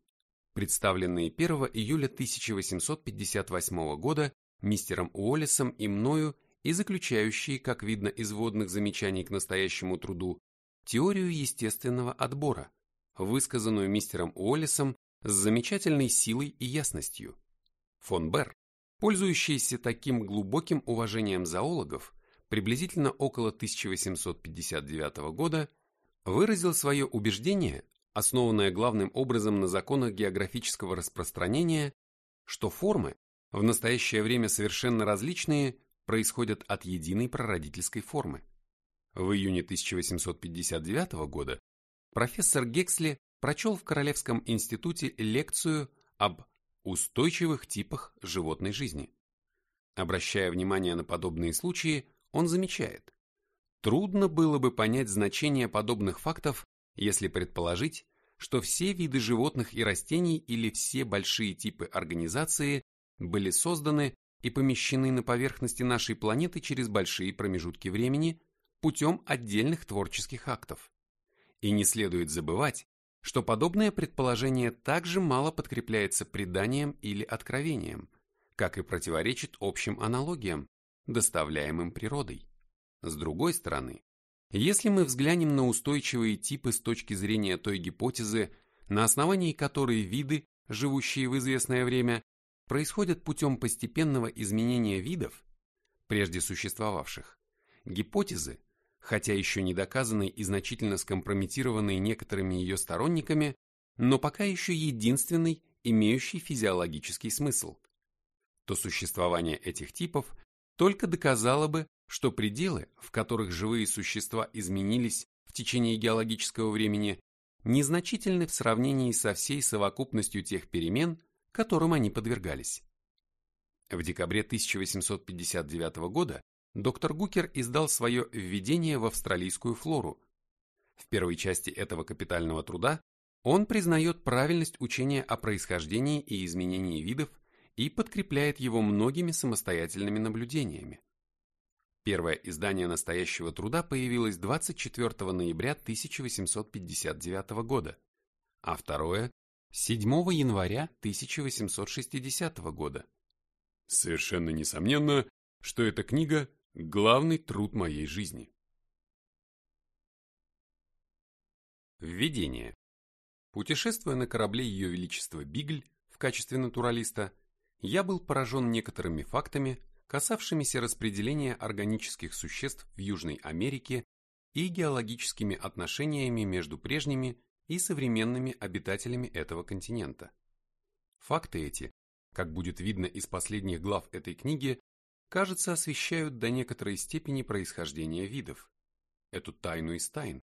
представленные 1 июля 1858 года мистером Уоллесом и мною и заключающие, как видно из водных замечаний к настоящему труду, теорию естественного отбора, высказанную мистером Уоллесом с замечательной силой и ясностью. Фон Берр, пользующийся таким глубоким уважением зоологов, приблизительно около 1859 года, выразил свое убеждение, основанное главным образом на законах географического распространения, что формы, в настоящее время совершенно различные, происходят от единой прародительской формы. В июне 1859 года профессор Гексли прочел в Королевском институте лекцию об устойчивых типах животной жизни. Обращая внимание на подобные случаи, он замечает, трудно было бы понять значение подобных фактов, если предположить, что все виды животных и растений или все большие типы организации были созданы и помещены на поверхности нашей планеты через большие промежутки времени путем отдельных творческих актов. И не следует забывать, что подобное предположение также мало подкрепляется преданием или откровением, как и противоречит общим аналогиям, доставляемым природой. С другой стороны, если мы взглянем на устойчивые типы с точки зрения той гипотезы, на основании которой виды, живущие в известное время, происходят путем постепенного изменения видов, прежде существовавших, гипотезы, хотя еще не доказанной и значительно скомпрометированной некоторыми ее сторонниками, но пока еще единственный, имеющий физиологический смысл, то существование этих типов только доказало бы, что пределы, в которых живые существа изменились в течение геологического времени, незначительны в сравнении со всей совокупностью тех перемен, которым они подвергались. В декабре 1859 года доктор Гукер издал свое «Введение в австралийскую флору». В первой части этого капитального труда он признает правильность учения о происхождении и изменении видов и подкрепляет его многими самостоятельными наблюдениями. Первое издание настоящего труда появилось 24 ноября 1859 года, а второе 7 января 1860 года. Совершенно несомненно, что эта книга – главный труд моей жизни. Введение. Путешествуя на корабле Ее Величества Бигль в качестве натуралиста, я был поражен некоторыми фактами, касавшимися распределения органических существ в Южной Америке и геологическими отношениями между прежними и современными обитателями этого континента. Факты эти, как будет видно из последних глав этой книги, кажется, освещают до некоторой степени происхождение видов. Эту тайну из тайн,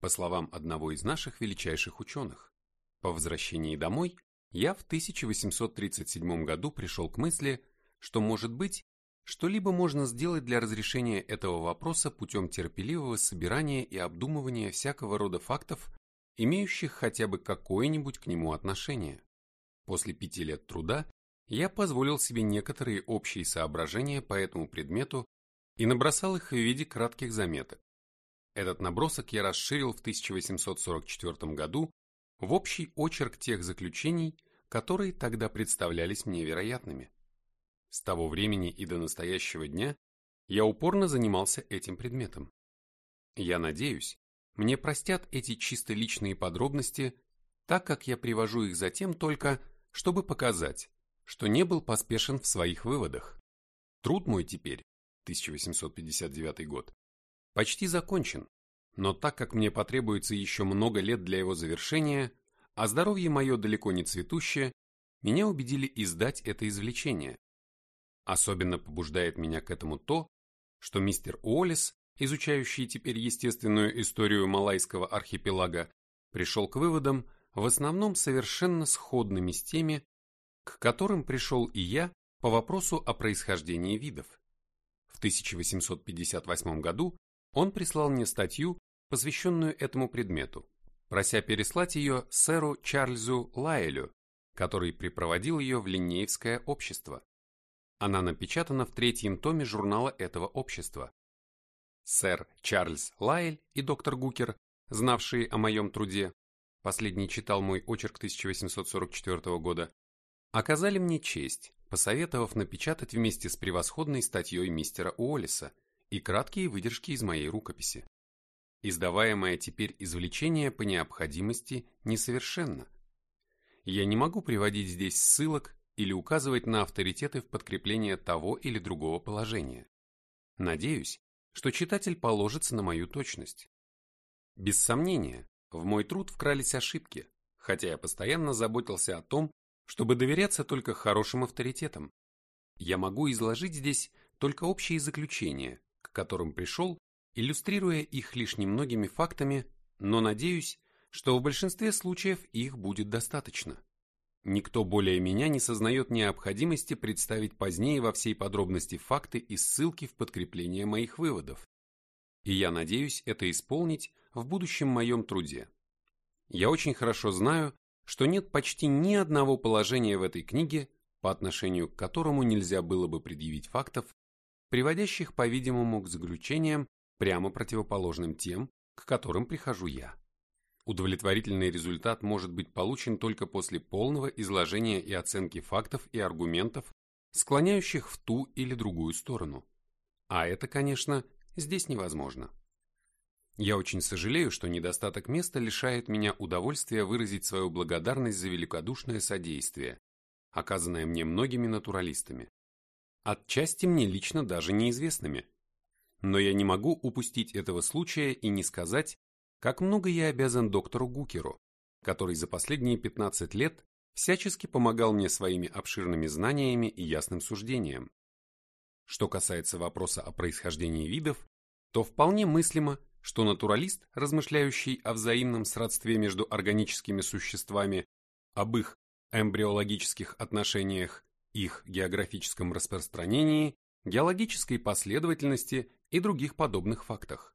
по словам одного из наших величайших ученых. По возвращении домой я в 1837 году пришел к мысли, что, может быть, что-либо можно сделать для разрешения этого вопроса путем терпеливого собирания и обдумывания всякого рода фактов, имеющих хотя бы какое-нибудь к нему отношение. После пяти лет труда я позволил себе некоторые общие соображения по этому предмету и набросал их в виде кратких заметок. Этот набросок я расширил в 1844 году в общий очерк тех заключений, которые тогда представлялись мне вероятными. С того времени и до настоящего дня я упорно занимался этим предметом. Я надеюсь, мне простят эти чисто личные подробности, так как я привожу их затем только, чтобы показать, что не был поспешен в своих выводах. Труд мой теперь, 1859 год, почти закончен, но так как мне потребуется еще много лет для его завершения, а здоровье мое далеко не цветущее, меня убедили издать это извлечение, Особенно побуждает меня к этому то, что мистер Уоллес, изучающий теперь естественную историю Малайского архипелага, пришел к выводам, в основном совершенно сходными с теми, к которым пришел и я по вопросу о происхождении видов. В 1858 году он прислал мне статью, посвященную этому предмету, прося переслать ее сэру Чарльзу Лайлю, который припроводил ее в Линнеевское общество. Она напечатана в третьем томе журнала этого общества. Сэр Чарльз Лайль и доктор Гукер, знавшие о моем труде, последний читал мой очерк 1844 года, оказали мне честь, посоветовав напечатать вместе с превосходной статьей мистера Уоллиса и краткие выдержки из моей рукописи. Издаваемое теперь извлечение по необходимости несовершенно. Я не могу приводить здесь ссылок или указывать на авторитеты в подкрепление того или другого положения. Надеюсь, что читатель положится на мою точность. Без сомнения, в мой труд вкрались ошибки, хотя я постоянно заботился о том, чтобы доверяться только хорошим авторитетам. Я могу изложить здесь только общие заключения, к которым пришел, иллюстрируя их лишь немногими фактами, но надеюсь, что в большинстве случаев их будет достаточно. Никто более меня не сознает необходимости представить позднее во всей подробности факты и ссылки в подкрепление моих выводов. И я надеюсь это исполнить в будущем моем труде. Я очень хорошо знаю, что нет почти ни одного положения в этой книге, по отношению к которому нельзя было бы предъявить фактов, приводящих, по-видимому, к заключениям, прямо противоположным тем, к которым прихожу я. Удовлетворительный результат может быть получен только после полного изложения и оценки фактов и аргументов, склоняющих в ту или другую сторону. А это, конечно, здесь невозможно. Я очень сожалею, что недостаток места лишает меня удовольствия выразить свою благодарность за великодушное содействие, оказанное мне многими натуралистами. Отчасти мне лично даже неизвестными. Но я не могу упустить этого случая и не сказать, как много я обязан доктору Гукеру, который за последние 15 лет всячески помогал мне своими обширными знаниями и ясным суждением. Что касается вопроса о происхождении видов, то вполне мыслимо, что натуралист, размышляющий о взаимном сродстве между органическими существами, об их эмбриологических отношениях, их географическом распространении, геологической последовательности и других подобных фактах,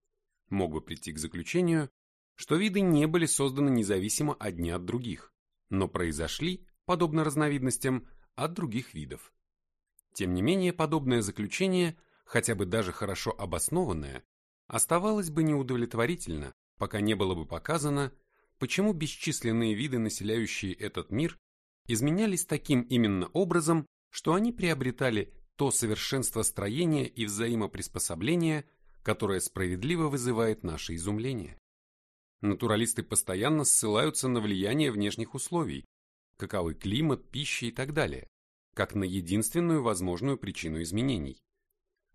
мог бы прийти к заключению, что виды не были созданы независимо одни от других, но произошли, подобно разновидностям, от других видов. Тем не менее, подобное заключение, хотя бы даже хорошо обоснованное, оставалось бы неудовлетворительно, пока не было бы показано, почему бесчисленные виды, населяющие этот мир, изменялись таким именно образом, что они приобретали то совершенство строения и взаимоприспособления, которое справедливо вызывает наше изумление. Натуралисты постоянно ссылаются на влияние внешних условий, каковы климат, пища и так далее, как на единственную возможную причину изменений.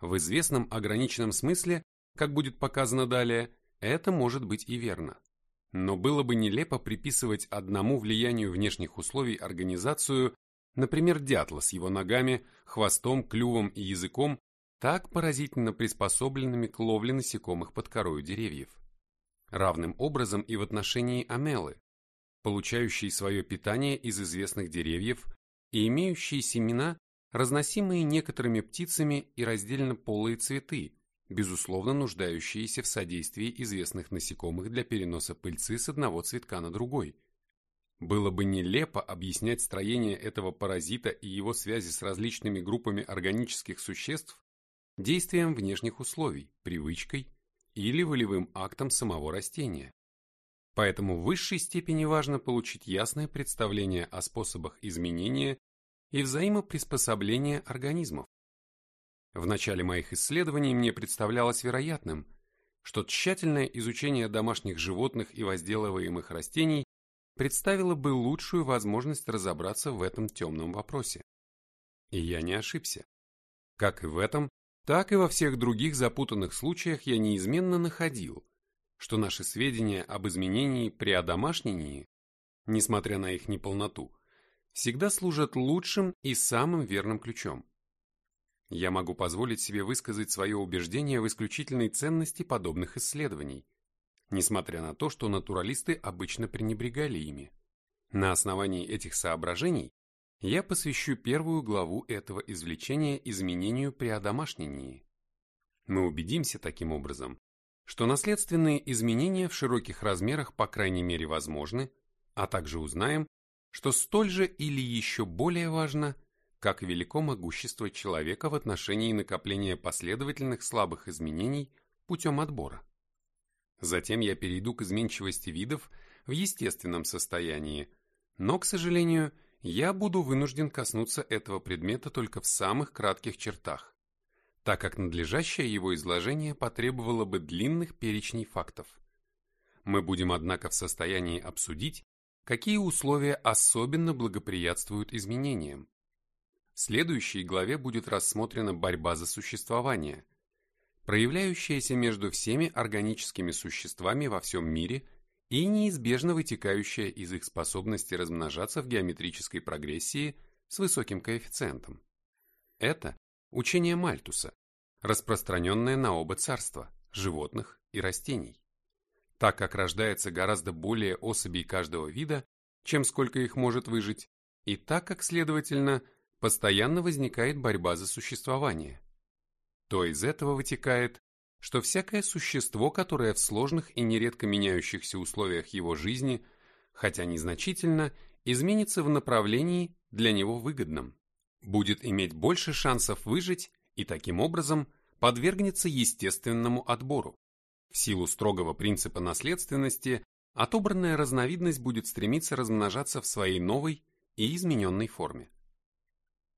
В известном ограниченном смысле, как будет показано далее, это может быть и верно. Но было бы нелепо приписывать одному влиянию внешних условий организацию, например, дятла с его ногами, хвостом, клювом и языком, так поразительно приспособленными к ловле насекомых под корою деревьев. Равным образом и в отношении амелы, получающей свое питание из известных деревьев и имеющие семена, разносимые некоторыми птицами и раздельно полые цветы, безусловно нуждающиеся в содействии известных насекомых для переноса пыльцы с одного цветка на другой. Было бы нелепо объяснять строение этого паразита и его связи с различными группами органических существ действием внешних условий, привычкой или волевым актом самого растения. Поэтому в высшей степени важно получить ясное представление о способах изменения и взаимоприспособления организмов. В начале моих исследований мне представлялось вероятным, что тщательное изучение домашних животных и возделываемых растений представило бы лучшую возможность разобраться в этом темном вопросе. И я не ошибся. Как и в этом, так и во всех других запутанных случаях я неизменно находил, что наши сведения об изменении при одомашнении, несмотря на их неполноту, всегда служат лучшим и самым верным ключом. Я могу позволить себе высказать свое убеждение в исключительной ценности подобных исследований, несмотря на то, что натуралисты обычно пренебрегали ими. На основании этих соображений я посвящу первую главу этого извлечения изменению при одомашнении. Мы убедимся таким образом, что наследственные изменения в широких размерах по крайней мере возможны, а также узнаем, что столь же или еще более важно, как велико могущество человека в отношении накопления последовательных слабых изменений путем отбора. Затем я перейду к изменчивости видов в естественном состоянии, но, к сожалению, я буду вынужден коснуться этого предмета только в самых кратких чертах, так как надлежащее его изложение потребовало бы длинных перечней фактов. Мы будем, однако, в состоянии обсудить, какие условия особенно благоприятствуют изменениям. В следующей главе будет рассмотрена борьба за существование, проявляющаяся между всеми органическими существами во всем мире и неизбежно вытекающая из их способности размножаться в геометрической прогрессии с высоким коэффициентом. Это учение Мальтуса, распространенное на оба царства – животных и растений. Так как рождается гораздо более особей каждого вида, чем сколько их может выжить, и так как, следовательно, постоянно возникает борьба за существование, то из этого вытекает, что всякое существо, которое в сложных и нередко меняющихся условиях его жизни, хотя незначительно, изменится в направлении для него выгодном, будет иметь больше шансов выжить и таким образом подвергнется естественному отбору. В силу строгого принципа наследственности отобранная разновидность будет стремиться размножаться в своей новой и измененной форме.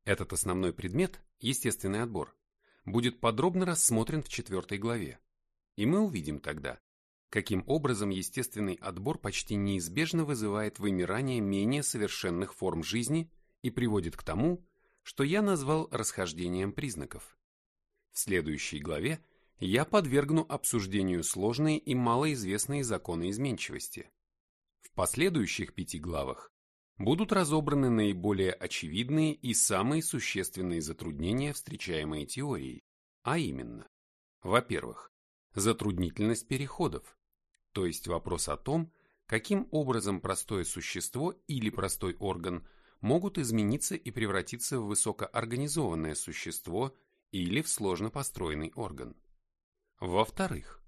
Этот основной предмет, естественный отбор, будет подробно рассмотрен в четвертой главе. И мы увидим тогда, каким образом естественный отбор почти неизбежно вызывает вымирание менее совершенных форм жизни и приводит к тому, что я назвал расхождением признаков. В следующей главе я подвергну обсуждению сложные и малоизвестные законы изменчивости. В последующих пяти главах будут разобраны наиболее очевидные и самые существенные затруднения, встречаемые теорией, а именно, во-первых, затруднительность переходов, то есть вопрос о том, каким образом простое существо или простой орган могут измениться и превратиться в высокоорганизованное существо или в сложно построенный орган. Во-вторых,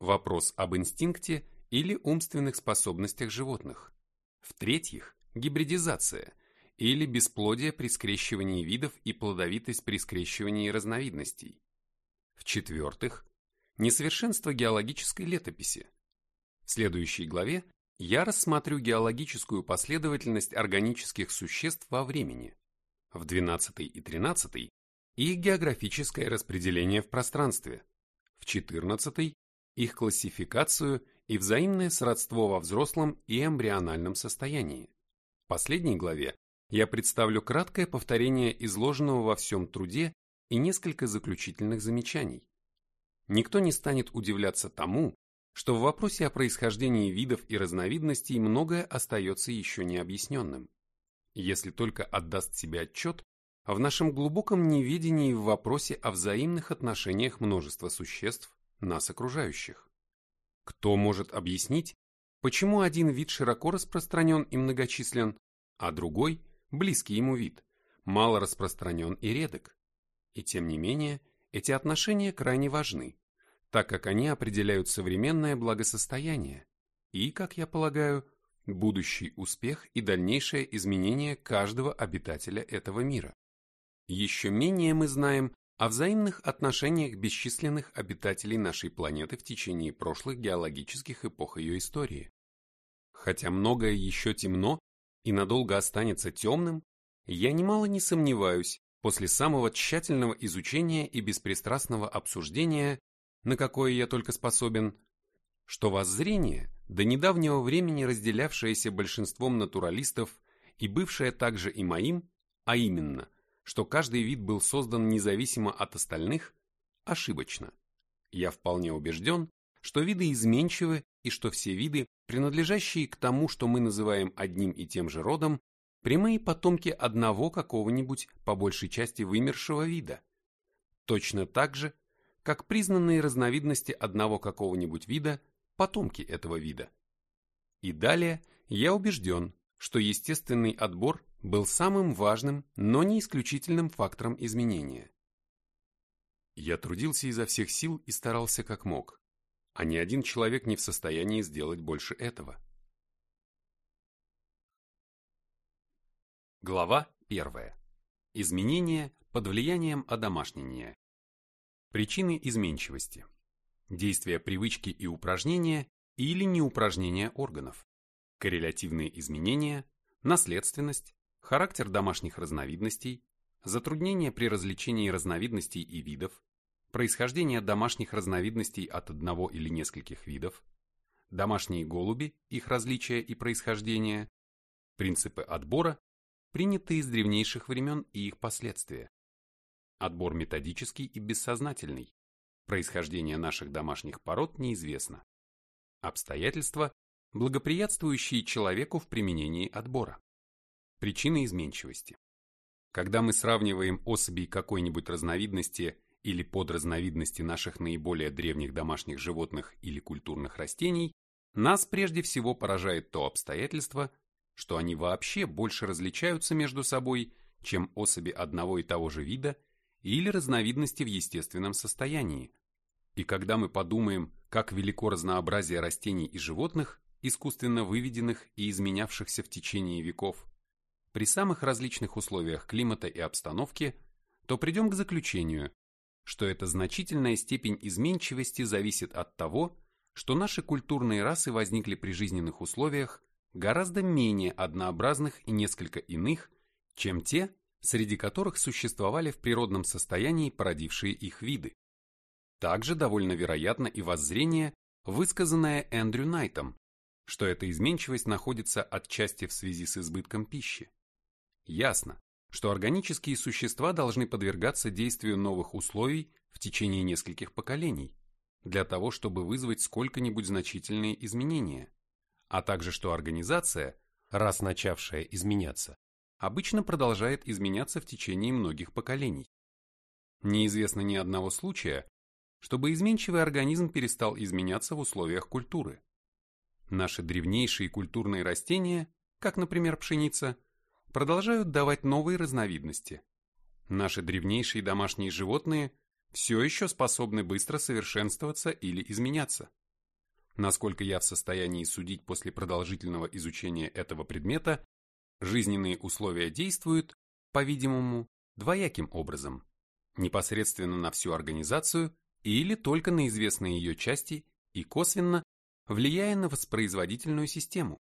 вопрос об инстинкте или умственных способностях животных. В-третьих, гибридизация или бесплодие при скрещивании видов и плодовитость при скрещивании разновидностей. В-четвертых, несовершенство геологической летописи. В следующей главе я рассмотрю геологическую последовательность органических существ во времени. В 12 и 13 их географическое распределение в пространстве. В 14 их классификацию и взаимное сродство во взрослом и эмбриональном состоянии. В последней главе я представлю краткое повторение изложенного во всем труде и несколько заключительных замечаний. Никто не станет удивляться тому, что в вопросе о происхождении видов и разновидностей многое остается еще необъясненным. Если только отдаст себе отчет в нашем глубоком неведении в вопросе о взаимных отношениях множества существ, нас окружающих. Кто может объяснить, почему один вид широко распространен и многочислен, а другой, близкий ему вид, мало распространен и редок? И тем не менее, эти отношения крайне важны, так как они определяют современное благосостояние и, как я полагаю, будущий успех и дальнейшее изменение каждого обитателя этого мира. Еще менее мы знаем о взаимных отношениях бесчисленных обитателей нашей планеты в течение прошлых геологических эпох ее истории. Хотя многое еще темно и надолго останется темным, я немало не сомневаюсь, после самого тщательного изучения и беспристрастного обсуждения, на какое я только способен, что воззрение, до недавнего времени разделявшееся большинством натуралистов и бывшее также и моим, а именно, что каждый вид был создан независимо от остальных, ошибочно. Я вполне убежден, что виды изменчивы и что все виды, принадлежащие к тому, что мы называем одним и тем же родом, прямые потомки одного какого-нибудь по большей части вымершего вида. Точно так же, как признанные разновидности одного какого-нибудь вида – потомки этого вида. И далее я убежден, что естественный отбор был самым важным, но не исключительным фактором изменения. Я трудился изо всех сил и старался как мог, а ни один человек не в состоянии сделать больше этого. Глава 1. Изменения под влиянием одомашнения. Причины изменчивости. Действия привычки и упражнения или неупражнения органов. Коррелятивные изменения, наследственность, характер домашних разновидностей, затруднения при различении разновидностей и видов, происхождение домашних разновидностей от одного или нескольких видов, домашние голуби, их различия и происхождение, принципы отбора принятые с древнейших времен и их последствия. Отбор методический и бессознательный. Происхождение наших домашних пород неизвестно. Обстоятельства, благоприятствующие человеку в применении отбора. Причины изменчивости. Когда мы сравниваем особей какой-нибудь разновидности или подразновидности наших наиболее древних домашних животных или культурных растений, нас прежде всего поражает то обстоятельство, что они вообще больше различаются между собой, чем особи одного и того же вида или разновидности в естественном состоянии. И когда мы подумаем, как велико разнообразие растений и животных, искусственно выведенных и изменявшихся в течение веков, при самых различных условиях климата и обстановки, то придем к заключению, что эта значительная степень изменчивости зависит от того, что наши культурные расы возникли при жизненных условиях, гораздо менее однообразных и несколько иных, чем те, среди которых существовали в природном состоянии породившие их виды. Также довольно вероятно и воззрение, высказанное Эндрю Найтом, что эта изменчивость находится отчасти в связи с избытком пищи. Ясно, что органические существа должны подвергаться действию новых условий в течение нескольких поколений, для того, чтобы вызвать сколько-нибудь значительные изменения а также что организация, раз начавшая изменяться, обычно продолжает изменяться в течение многих поколений. Неизвестно ни одного случая, чтобы изменчивый организм перестал изменяться в условиях культуры. Наши древнейшие культурные растения, как, например, пшеница, продолжают давать новые разновидности. Наши древнейшие домашние животные все еще способны быстро совершенствоваться или изменяться. Насколько я в состоянии судить после продолжительного изучения этого предмета, жизненные условия действуют, по-видимому, двояким образом, непосредственно на всю организацию или только на известные ее части и косвенно, влияя на воспроизводительную систему.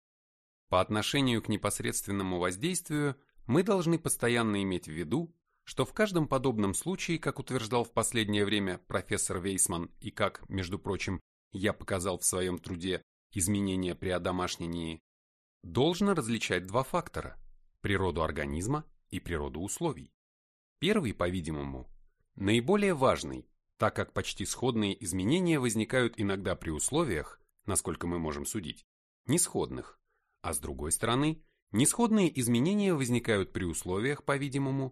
По отношению к непосредственному воздействию мы должны постоянно иметь в виду, что в каждом подобном случае, как утверждал в последнее время профессор Вейсман и как, между прочим, я показал в своем труде изменения при одомашнении, должно различать два фактора – природу организма и природу условий. Первый, по-видимому, наиболее важный, так как почти сходные изменения возникают иногда при условиях, насколько мы можем судить, несходных, а с другой стороны, несходные изменения возникают при условиях, по-видимому,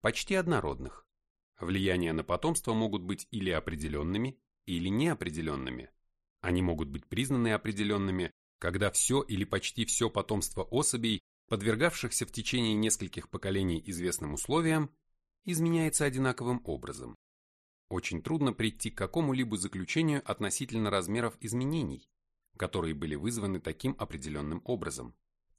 почти однородных. Влияния на потомство могут быть или определенными, или неопределенными. Они могут быть признаны определенными, когда все или почти все потомство особей, подвергавшихся в течение нескольких поколений известным условиям, изменяется одинаковым образом. Очень трудно прийти к какому-либо заключению относительно размеров изменений, которые были вызваны таким определенным образом.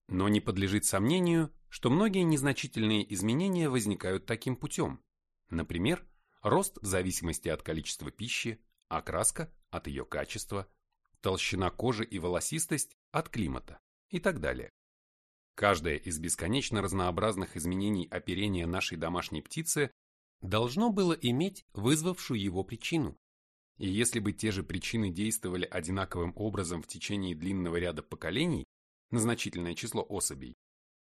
Но не подлежит сомнению, что многие незначительные изменения возникают таким путем. Например, рост в зависимости от количества пищи, окраска от ее качества, толщина кожи и волосистость от климата и так далее. Каждое из бесконечно разнообразных изменений оперения нашей домашней птицы должно было иметь вызвавшую его причину. И если бы те же причины действовали одинаковым образом в течение длинного ряда поколений на значительное число особей,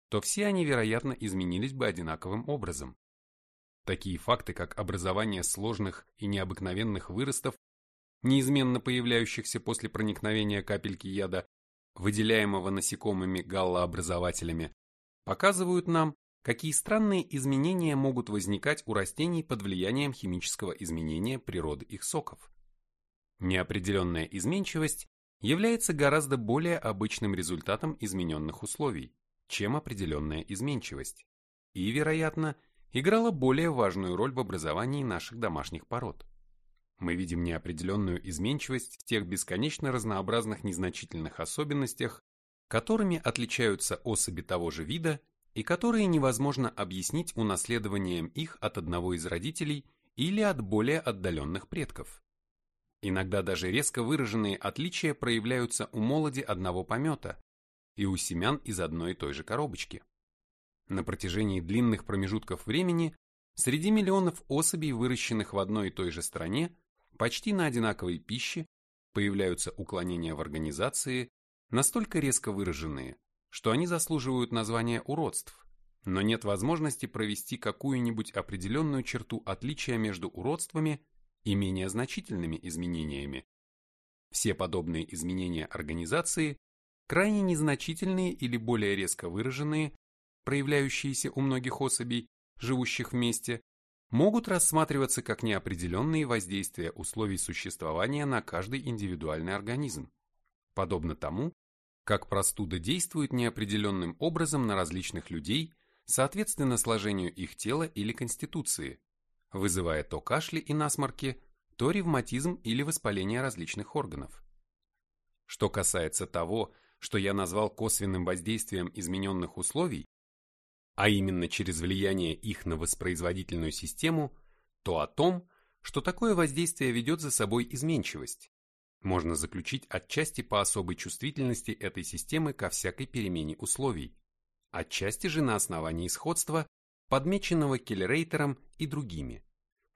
то все они, вероятно, изменились бы одинаковым образом. Такие факты, как образование сложных и необыкновенных выростов неизменно появляющихся после проникновения капельки яда, выделяемого насекомыми галлообразователями, показывают нам, какие странные изменения могут возникать у растений под влиянием химического изменения природы их соков. Неопределенная изменчивость является гораздо более обычным результатом измененных условий, чем определенная изменчивость, и, вероятно, играла более важную роль в образовании наших домашних пород. Мы видим неопределенную изменчивость в тех бесконечно разнообразных незначительных особенностях, которыми отличаются особи того же вида и которые невозможно объяснить унаследованием их от одного из родителей или от более отдаленных предков. Иногда даже резко выраженные отличия проявляются у молоди одного помета и у семян из одной и той же коробочки. На протяжении длинных промежутков времени среди миллионов особей, выращенных в одной и той же стране, почти на одинаковой пище появляются уклонения в организации, настолько резко выраженные, что они заслуживают названия уродств, но нет возможности провести какую-нибудь определенную черту отличия между уродствами и менее значительными изменениями. Все подобные изменения организации крайне незначительные или более резко выраженные, проявляющиеся у многих особей, живущих вместе, могут рассматриваться как неопределенные воздействия условий существования на каждый индивидуальный организм, подобно тому, как простуда действует неопределенным образом на различных людей, соответственно сложению их тела или конституции, вызывая то кашли и насморки, то ревматизм или воспаление различных органов. Что касается того, что я назвал косвенным воздействием измененных условий, а именно через влияние их на воспроизводительную систему, то о том, что такое воздействие ведет за собой изменчивость, можно заключить отчасти по особой чувствительности этой системы ко всякой перемене условий, отчасти же на основании сходства, подмеченного Келлерейтером и другими,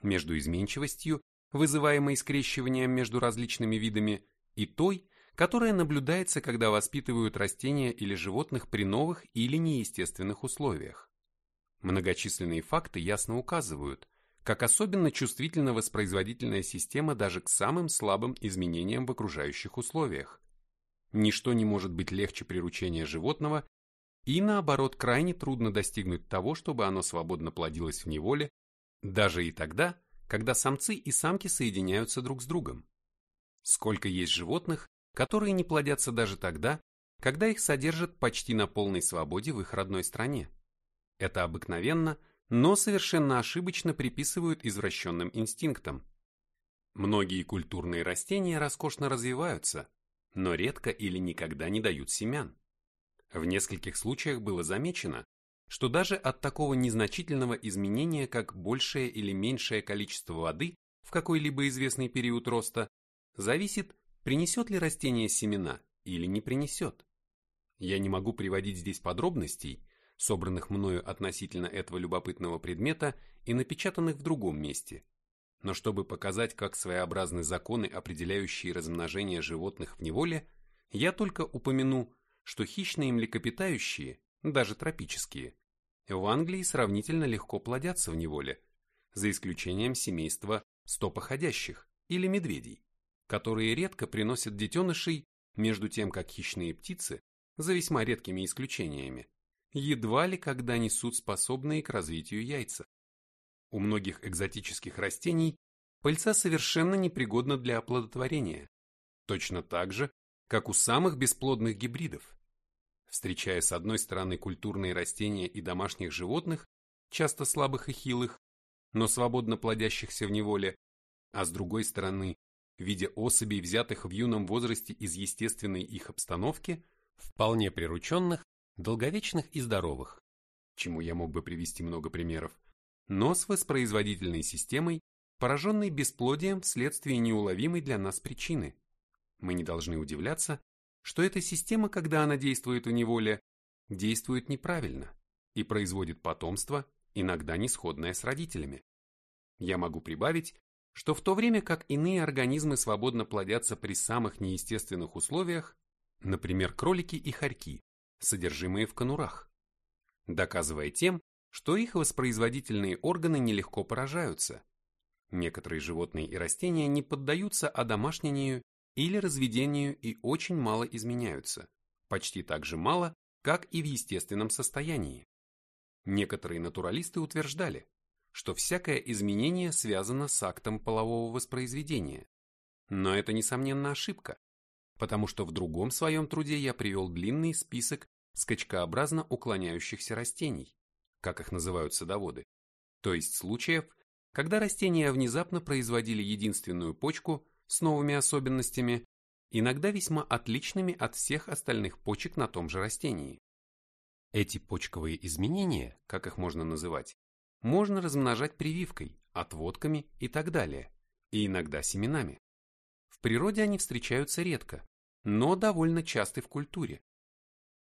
между изменчивостью, вызываемой скрещиванием между различными видами, и той, которая наблюдается, когда воспитывают растения или животных при новых или неестественных условиях. Многочисленные факты ясно указывают, как особенно чувствительна воспроизводительная система даже к самым слабым изменениям в окружающих условиях. Ничто не может быть легче приручения животного, и наоборот крайне трудно достигнуть того, чтобы оно свободно плодилось в неволе, даже и тогда, когда самцы и самки соединяются друг с другом. Сколько есть животных, которые не плодятся даже тогда, когда их содержат почти на полной свободе в их родной стране. Это обыкновенно, но совершенно ошибочно приписывают извращенным инстинктам. Многие культурные растения роскошно развиваются, но редко или никогда не дают семян. В нескольких случаях было замечено, что даже от такого незначительного изменения, как большее или меньшее количество воды в какой-либо известный период роста, зависит принесет ли растение семена или не принесет. Я не могу приводить здесь подробностей, собранных мною относительно этого любопытного предмета и напечатанных в другом месте, но чтобы показать, как своеобразны законы, определяющие размножение животных в неволе, Я только упомяну, что хищные млекопитающие, даже тропические, в Англии сравнительно легко плодятся в неволе, за исключением семейства стопоходящих или медведей, которые редко приносят детенышей, между тем как хищные птицы, за весьма редкими исключениями, едва ли когда несут способные к развитию яйца. У многих экзотических растений пыльца совершенно непригодна для оплодотворения, точно так же, как у самых бесплодных гибридов. Встречая с одной стороны культурные растения и домашних животных, часто слабых и хилых, но свободно плодящихся в неволе, а с другой стороны, в виде особей, взятых в юном возрасте из естественной их обстановки, вполне прирученных, долговечных и здоровых, чему я мог бы привести много примеров, но с воспроизводительной системой, пораженной бесплодием вследствие неуловимой для нас причины. Мы не должны удивляться, что эта система, когда она действует в неволе, действует неправильно и производит потомство, иногда не сходное с родителями. Я могу прибавить, что в то время как иные организмы свободно плодятся при самых неестественных условиях, например, кролики и хорьки, содержимые в конурах, доказывая тем, что их воспроизводительные органы нелегко поражаются. Некоторые животные и растения не поддаются одомашнению или разведению и очень мало изменяются, почти так же мало, как и в естественном состоянии. Некоторые натуралисты утверждали, что всякое изменение связано с актом полового воспроизведения. Но это, несомненно, ошибка, потому что в другом своем труде я привел длинный список скачкообразно уклоняющихся растений, как их называют садоводы, то есть случаев, когда растения внезапно производили единственную почку с новыми особенностями, иногда весьма отличными от всех остальных почек на том же растении. Эти почковые изменения, как их можно называть, можно размножать прививкой, отводками и так далее, и иногда семенами. В природе они встречаются редко, но довольно часты в культуре.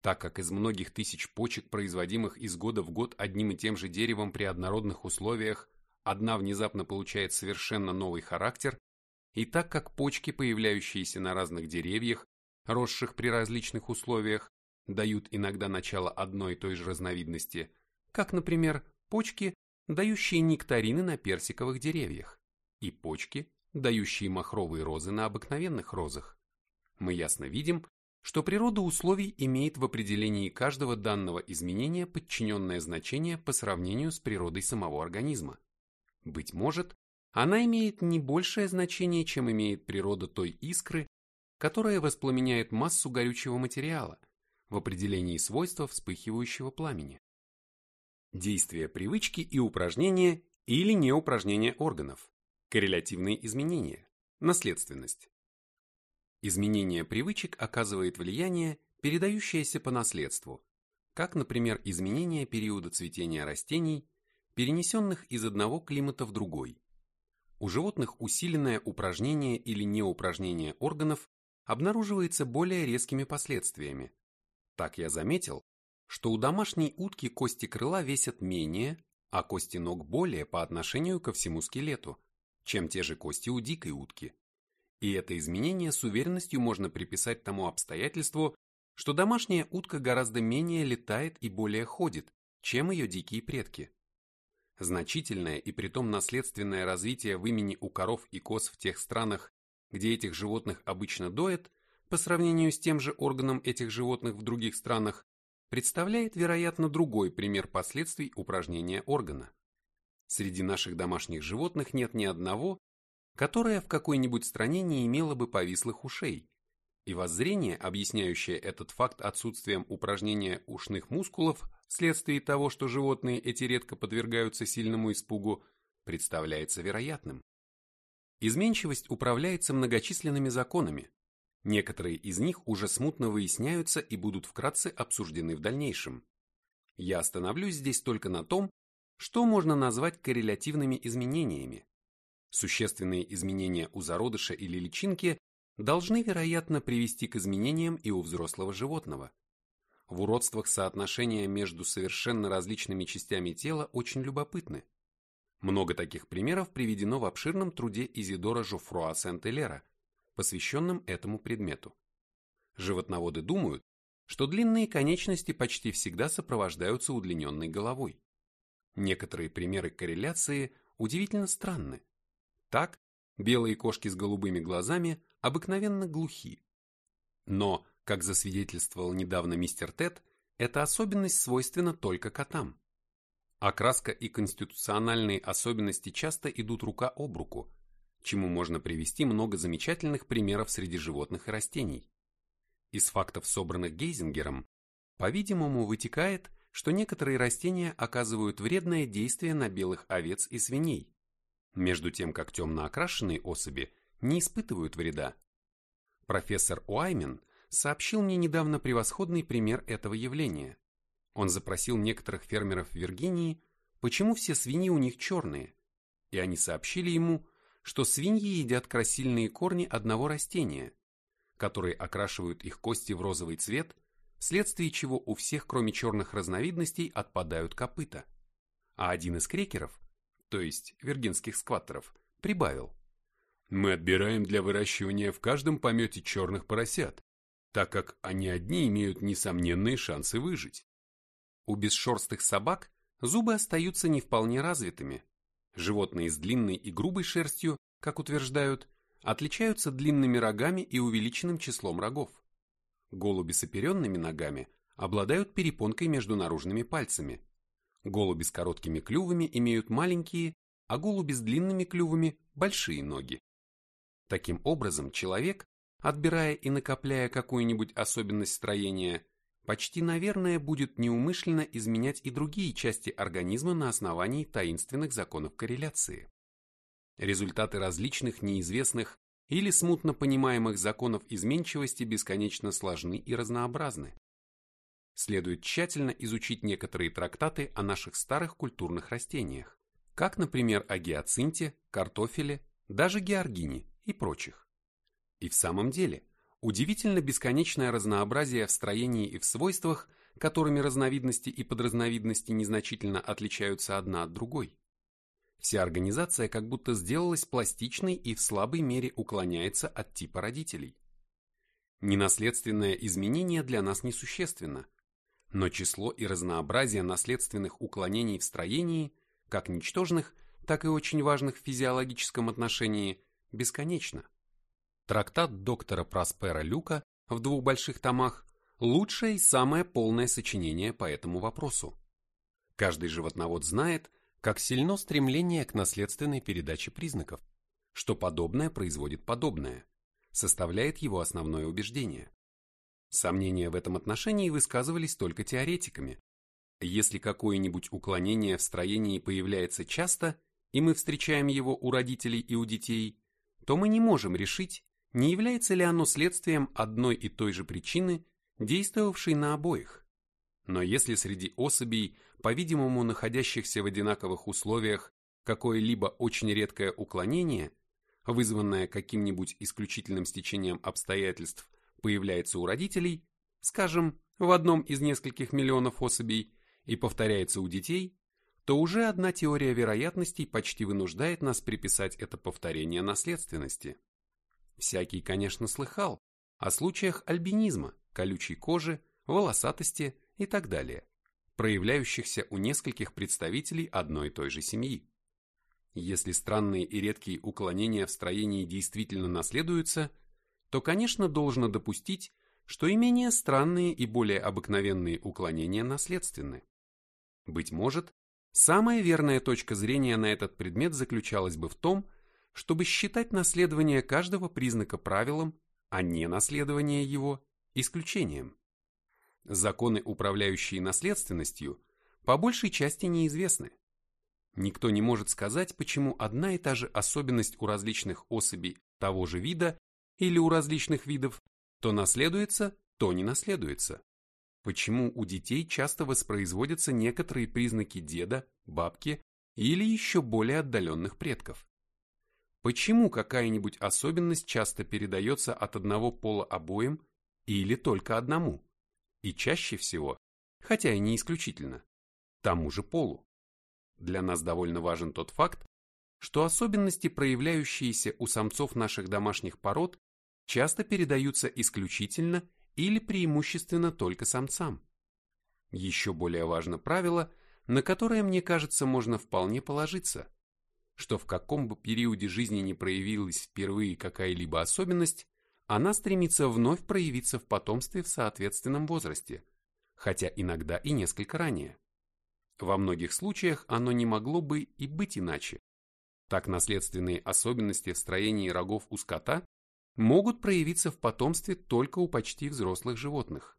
Так как из многих тысяч почек, производимых из года в год одним и тем же деревом при однородных условиях, одна внезапно получает совершенно новый характер и так как почки, появляющиеся на разных деревьях, росших при различных условиях, дают иногда начало одной и той же разновидности, как, например, почки, дающие нектарины на персиковых деревьях, и почки, дающие махровые розы на обыкновенных розах. Мы ясно видим, что природа условий имеет в определении каждого данного изменения подчиненное значение по сравнению с природой самого организма. Быть может, она имеет не большее значение, чем имеет природа той искры, которая воспламеняет массу горючего материала в определении свойства вспыхивающего пламени. Действия привычки и упражнения или неупражнения органов, коррелятивные изменения, наследственность. Изменение привычек оказывает влияние, передающееся по наследству, как, например, изменение периода цветения растений, перенесенных из одного климата в другой. У животных усиленное упражнение или неупражнение органов обнаруживается более резкими последствиями. Так я заметил, что у домашней утки кости крыла весят менее, а кости ног более по отношению ко всему скелету, чем те же кости у дикой утки. И это изменение с уверенностью можно приписать тому обстоятельству, что домашняя утка гораздо менее летает и более ходит, чем ее дикие предки. Значительное и притом наследственное развитие в имени у коров и коз в тех странах, где этих животных обычно доят, по сравнению с тем же органом этих животных в других странах, представляет, вероятно, другой пример последствий упражнения органа. Среди наших домашних животных нет ни одного, которое в какой-нибудь стране не имело бы повислых ушей, и воззрение, объясняющее этот факт отсутствием упражнения ушных мускулов вследствие того, что животные эти редко подвергаются сильному испугу, представляется вероятным. Изменчивость управляется многочисленными законами. Некоторые из них уже смутно выясняются и будут вкратце обсуждены в дальнейшем. Я остановлюсь здесь только на том, что можно назвать коррелятивными изменениями. Существенные изменения у зародыша или личинки должны, вероятно, привести к изменениям и у взрослого животного. В уродствах соотношения между совершенно различными частями тела очень любопытны. Много таких примеров приведено в обширном труде Изидора Жофруа Сент-Элера, посвященном этому предмету. Животноводы думают, что длинные конечности почти всегда сопровождаются удлиненной головой. Некоторые примеры корреляции удивительно странны. Так, белые кошки с голубыми глазами обыкновенно глухи. Но, как засвидетельствовал недавно мистер Тед, эта особенность свойственна только котам. Окраска и конституциональные особенности часто идут рука об руку, чему можно привести много замечательных примеров среди животных и растений. Из фактов, собранных Гейзингером, по-видимому, вытекает, что некоторые растения оказывают вредное действие на белых овец и свиней, между тем как темно окрашенные особи не испытывают вреда. Профессор Уаймен сообщил мне недавно превосходный пример этого явления. Он запросил некоторых фермеров в Виргинии, почему все свиньи у них черные, и они сообщили ему, что свиньи едят красильные корни одного растения, которые окрашивают их кости в розовый цвет, вследствие чего у всех, кроме черных разновидностей, отпадают копыта. А один из крекеров, то есть виргинских скваттеров, прибавил. Мы отбираем для выращивания в каждом помете черных поросят, так как они одни имеют несомненные шансы выжить. У бесшерстых собак зубы остаются не вполне развитыми. Животные с длинной и грубой шерстью, как утверждают, отличаются длинными рогами и увеличенным числом рогов. Голуби с оперенными ногами обладают перепонкой между наружными пальцами. Голуби с короткими клювами имеют маленькие, а голуби с длинными клювами – большие ноги. Таким образом, человек, отбирая и накопляя какую-нибудь особенность строения, почти, наверное, будет неумышленно изменять и другие части организма на основании таинственных законов корреляции. Результаты различных неизвестных или смутно понимаемых законов изменчивости бесконечно сложны и разнообразны. Следует тщательно изучить некоторые трактаты о наших старых культурных растениях, как, например, о гиацинте, картофеле, даже георгине и прочих. И в самом деле, удивительно бесконечное разнообразие в строении и в свойствах, которыми разновидности и подразновидности незначительно отличаются одна от другой. Вся организация как будто сделалась пластичной и в слабой мере уклоняется от типа родителей. Ненаследственное изменение для нас несущественно, но число и разнообразие наследственных уклонений в строении, как ничтожных, так и очень важных в физиологическом отношении, бесконечно. Трактат доктора Проспера Люка в двух больших томах – лучшее и самое полное сочинение по этому вопросу. Каждый животновод знает, как сильно стремление к наследственной передаче признаков, что подобное производит подобное, составляет его основное убеждение. Сомнения в этом отношении высказывались только теоретиками. Если какое-нибудь уклонение в строении появляется часто, и мы встречаем его у родителей и у детей, то мы не можем решить, не является ли оно следствием одной и той же причины, действовавшей на обоих. Но если среди особей по-видимому находящихся в одинаковых условиях, какое-либо очень редкое уклонение, вызванное каким-нибудь исключительным стечением обстоятельств, появляется у родителей, скажем, в одном из нескольких миллионов особей, и повторяется у детей, то уже одна теория вероятностей почти вынуждает нас приписать это повторение наследственности. Всякий, конечно, слыхал о случаях альбинизма, колючей кожи, волосатости и так далее проявляющихся у нескольких представителей одной и той же семьи. Если странные и редкие уклонения в строении действительно наследуются, то, конечно, должно допустить, что и менее странные и более обыкновенные уклонения наследственны. Быть может, самая верная точка зрения на этот предмет заключалась бы в том, чтобы считать наследование каждого признака правилом, а не наследование его исключением. Законы, управляющие наследственностью, по большей части неизвестны. Никто не может сказать, почему одна и та же особенность у различных особей того же вида или у различных видов то наследуется, то не наследуется. Почему у детей часто воспроизводятся некоторые признаки деда, бабки или еще более отдаленных предков. Почему какая-нибудь особенность часто передается от одного пола обоим или только одному? и чаще всего, хотя и не исключительно, тому же полу. Для нас довольно важен тот факт, что особенности, проявляющиеся у самцов наших домашних пород, часто передаются исключительно или преимущественно только самцам. Еще более важно правило, на которое, мне кажется, можно вполне положиться, что в каком бы периоде жизни не проявилась впервые какая-либо особенность, она стремится вновь проявиться в потомстве в соответственном возрасте, хотя иногда и несколько ранее. Во многих случаях оно не могло бы и быть иначе. Так наследственные особенности в строении рогов у скота могут проявиться в потомстве только у почти взрослых животных.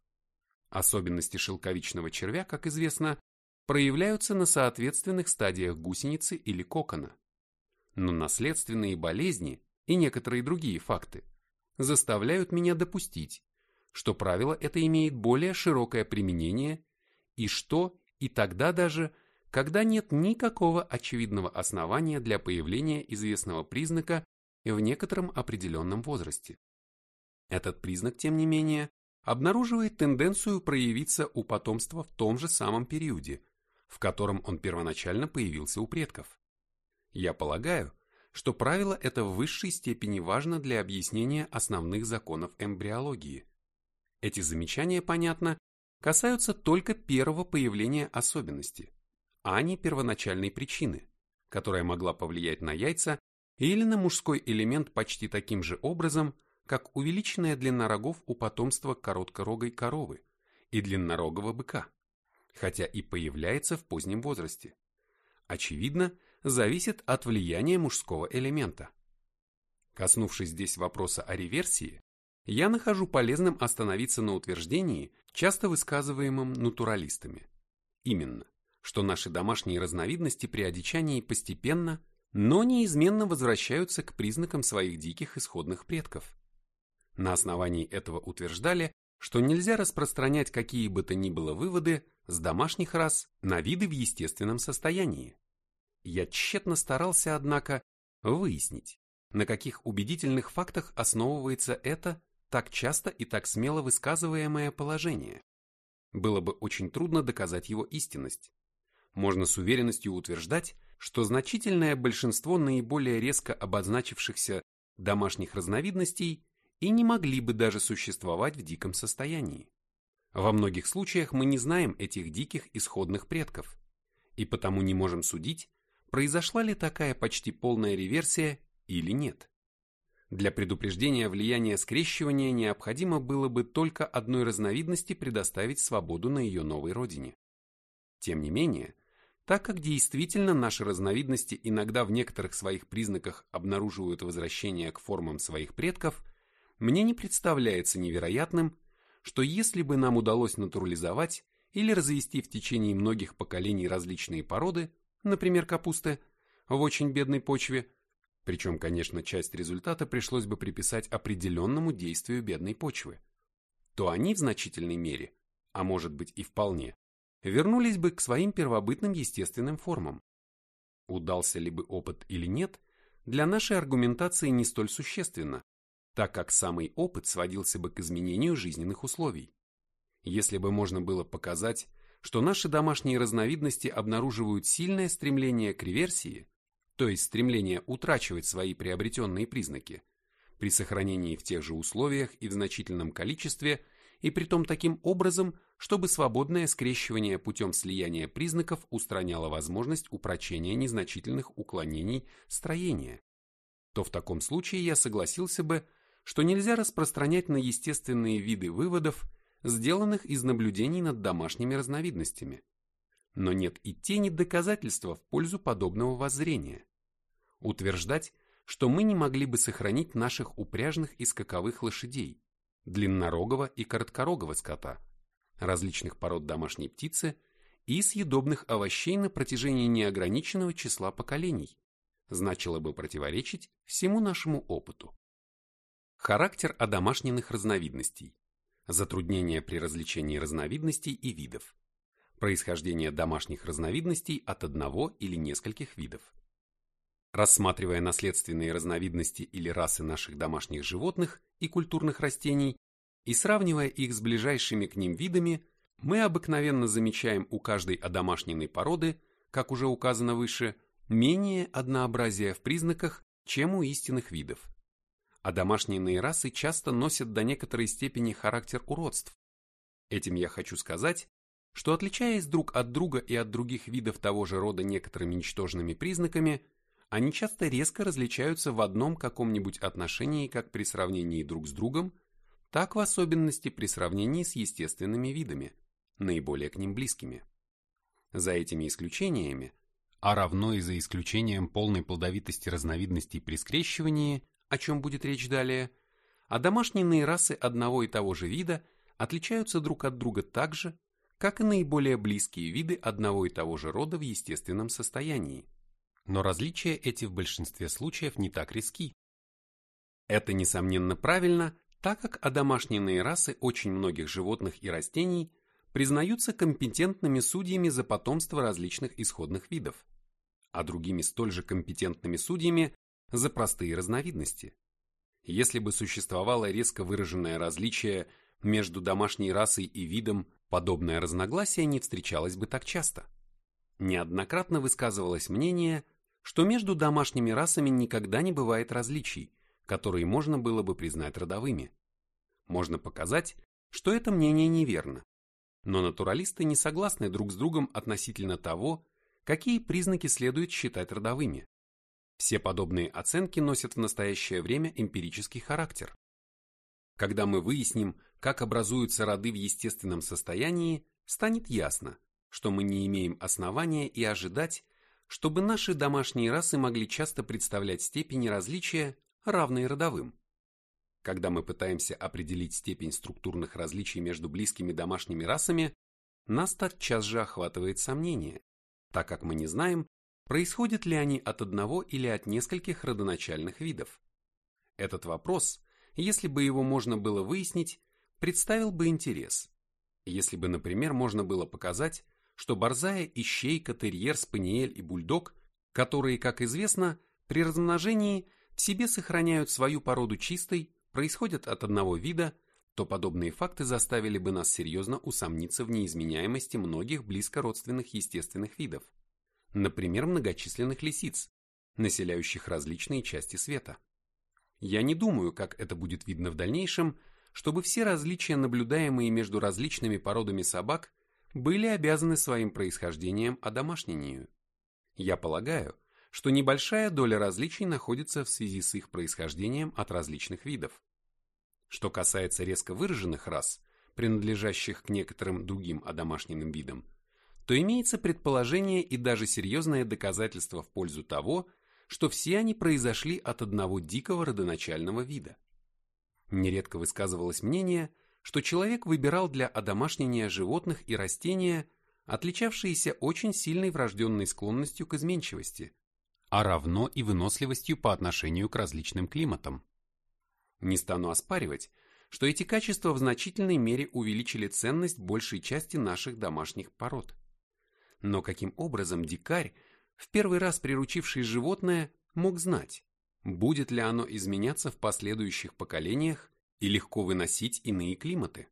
Особенности шелковичного червя, как известно, проявляются на соответственных стадиях гусеницы или кокона. Но наследственные болезни и некоторые другие факты заставляют меня допустить, что правило это имеет более широкое применение и что и тогда даже, когда нет никакого очевидного основания для появления известного признака в некотором определенном возрасте. Этот признак, тем не менее, обнаруживает тенденцию проявиться у потомства в том же самом периоде, в котором он первоначально появился у предков. Я полагаю, что правило это в высшей степени важно для объяснения основных законов эмбриологии. Эти замечания, понятно, касаются только первого появления особенности, а не первоначальной причины, которая могла повлиять на яйца или на мужской элемент почти таким же образом, как увеличенная длина рогов у потомства короткорогой коровы и длиннорогого быка, хотя и появляется в позднем возрасте. Очевидно, зависит от влияния мужского элемента. Коснувшись здесь вопроса о реверсии, я нахожу полезным остановиться на утверждении, часто высказываемом натуралистами. Именно, что наши домашние разновидности при одичании постепенно – но неизменно возвращаются к признакам своих диких исходных предков. На основании этого утверждали, что нельзя распространять какие бы то ни было выводы с домашних рас на виды в естественном состоянии. Я тщетно старался, однако, выяснить, на каких убедительных фактах основывается это так часто и так смело высказываемое положение. Было бы очень трудно доказать его истинность. Можно с уверенностью утверждать, что значительное большинство наиболее резко обозначившихся домашних разновидностей и не могли бы даже существовать в диком состоянии. Во многих случаях мы не знаем этих диких исходных предков, и потому не можем судить, произошла ли такая почти полная реверсия или нет. Для предупреждения влияния скрещивания необходимо было бы только одной разновидности предоставить свободу на ее новой родине. Тем не менее, так как действительно наши разновидности иногда в некоторых своих признаках обнаруживают возвращение к формам своих предков, мне не представляется невероятным, что если бы нам удалось натурализовать или развести в течение многих поколений различные породы, например, капусты, в очень бедной почве, причем, конечно, часть результата пришлось бы приписать определенному действию бедной почвы, то они в значительной мере, а может быть и вполне, вернулись бы к своим первобытным естественным формам. Удался ли бы опыт или нет, для нашей аргументации не столь существенно, так как самый опыт сводился бы к изменению жизненных условий. Если бы можно было показать, что наши домашние разновидности обнаруживают сильное стремление к реверсии, то есть стремление утрачивать свои приобретенные признаки, при сохранении в тех же условиях и в значительном количестве – и притом таким образом, чтобы свободное скрещивание путем слияния признаков устраняло возможность упрочения незначительных уклонений строения, то в таком случае я согласился бы, что нельзя распространять на естественные виды выводов, сделанных из наблюдений над домашними разновидностями. Но нет и тени доказательства в пользу подобного воззрения. Утверждать, что мы не могли бы сохранить наших упряжных и скаковых лошадей, длиннорогого и короткорогого скота, различных пород домашней птицы и съедобных овощей на протяжении неограниченного числа поколений, значило бы противоречить всему нашему опыту. Характер одомашненных разновидностей, затруднения при различении разновидностей и видов, происхождение домашних разновидностей от одного или нескольких видов. Рассматривая наследственные разновидности или расы наших домашних животных и культурных растений и сравнивая их с ближайшими к ним видами, мы обыкновенно замечаем у каждой одомашненной породы, как уже указано выше, менее однообразия в признаках, чем у истинных видов. А домашние расы часто носят до некоторой степени характер уродств. Этим я хочу сказать, что отличаясь друг от друга и от других видов того же рода некоторыми ничтожными признаками, они часто резко различаются в одном каком-нибудь отношении как при сравнении друг с другом, так в особенности при сравнении с естественными видами, наиболее к ним близкими. За этими исключениями, а равно и за исключением полной плодовитости разновидностей при скрещивании, о чем будет речь далее, а домашние расы одного и того же вида отличаются друг от друга так же, как и наиболее близкие виды одного и того же рода в естественном состоянии. Но различия эти в большинстве случаев не так риски. Это, несомненно, правильно, так как одомашненные расы очень многих животных и растений признаются компетентными судьями за потомство различных исходных видов, а другими столь же компетентными судьями за простые разновидности. Если бы существовало резко выраженное различие между домашней расой и видом, подобное разногласие не встречалось бы так часто. Неоднократно высказывалось мнение, что между домашними расами никогда не бывает различий, которые можно было бы признать родовыми. Можно показать, что это мнение неверно, но натуралисты не согласны друг с другом относительно того, какие признаки следует считать родовыми. Все подобные оценки носят в настоящее время эмпирический характер. Когда мы выясним, как образуются роды в естественном состоянии, станет ясно, что мы не имеем основания и ожидать, чтобы наши домашние расы могли часто представлять степени различия, равные родовым. Когда мы пытаемся определить степень структурных различий между близкими домашними расами, нас тотчас же охватывает сомнение, так как мы не знаем, происходят ли они от одного или от нескольких родоначальных видов. Этот вопрос, если бы его можно было выяснить, представил бы интерес. Если бы, например, можно было показать, что борзая, ищейка, терьер, спаниель и бульдог, которые, как известно, при размножении в себе сохраняют свою породу чистой, происходят от одного вида, то подобные факты заставили бы нас серьезно усомниться в неизменяемости многих близко родственных естественных видов например, многочисленных лисиц, населяющих различные части света. Я не думаю, как это будет видно в дальнейшем, чтобы все различия, наблюдаемые между различными породами собак, были обязаны своим происхождением одомашнению. Я полагаю, что небольшая доля различий находится в связи с их происхождением от различных видов. Что касается резко выраженных рас, принадлежащих к некоторым другим одомашненным видам, то имеется предположение и даже серьезное доказательство в пользу того, что все они произошли от одного дикого родоначального вида. Нередко высказывалось мнение, что человек выбирал для одомашнения животных и растения, отличавшиеся очень сильной врожденной склонностью к изменчивости, а равно и выносливостью по отношению к различным климатам. Не стану оспаривать, что эти качества в значительной мере увеличили ценность большей части наших домашних пород. Но каким образом дикарь, в первый раз приручивший животное, мог знать, будет ли оно изменяться в последующих поколениях и легко выносить иные климаты?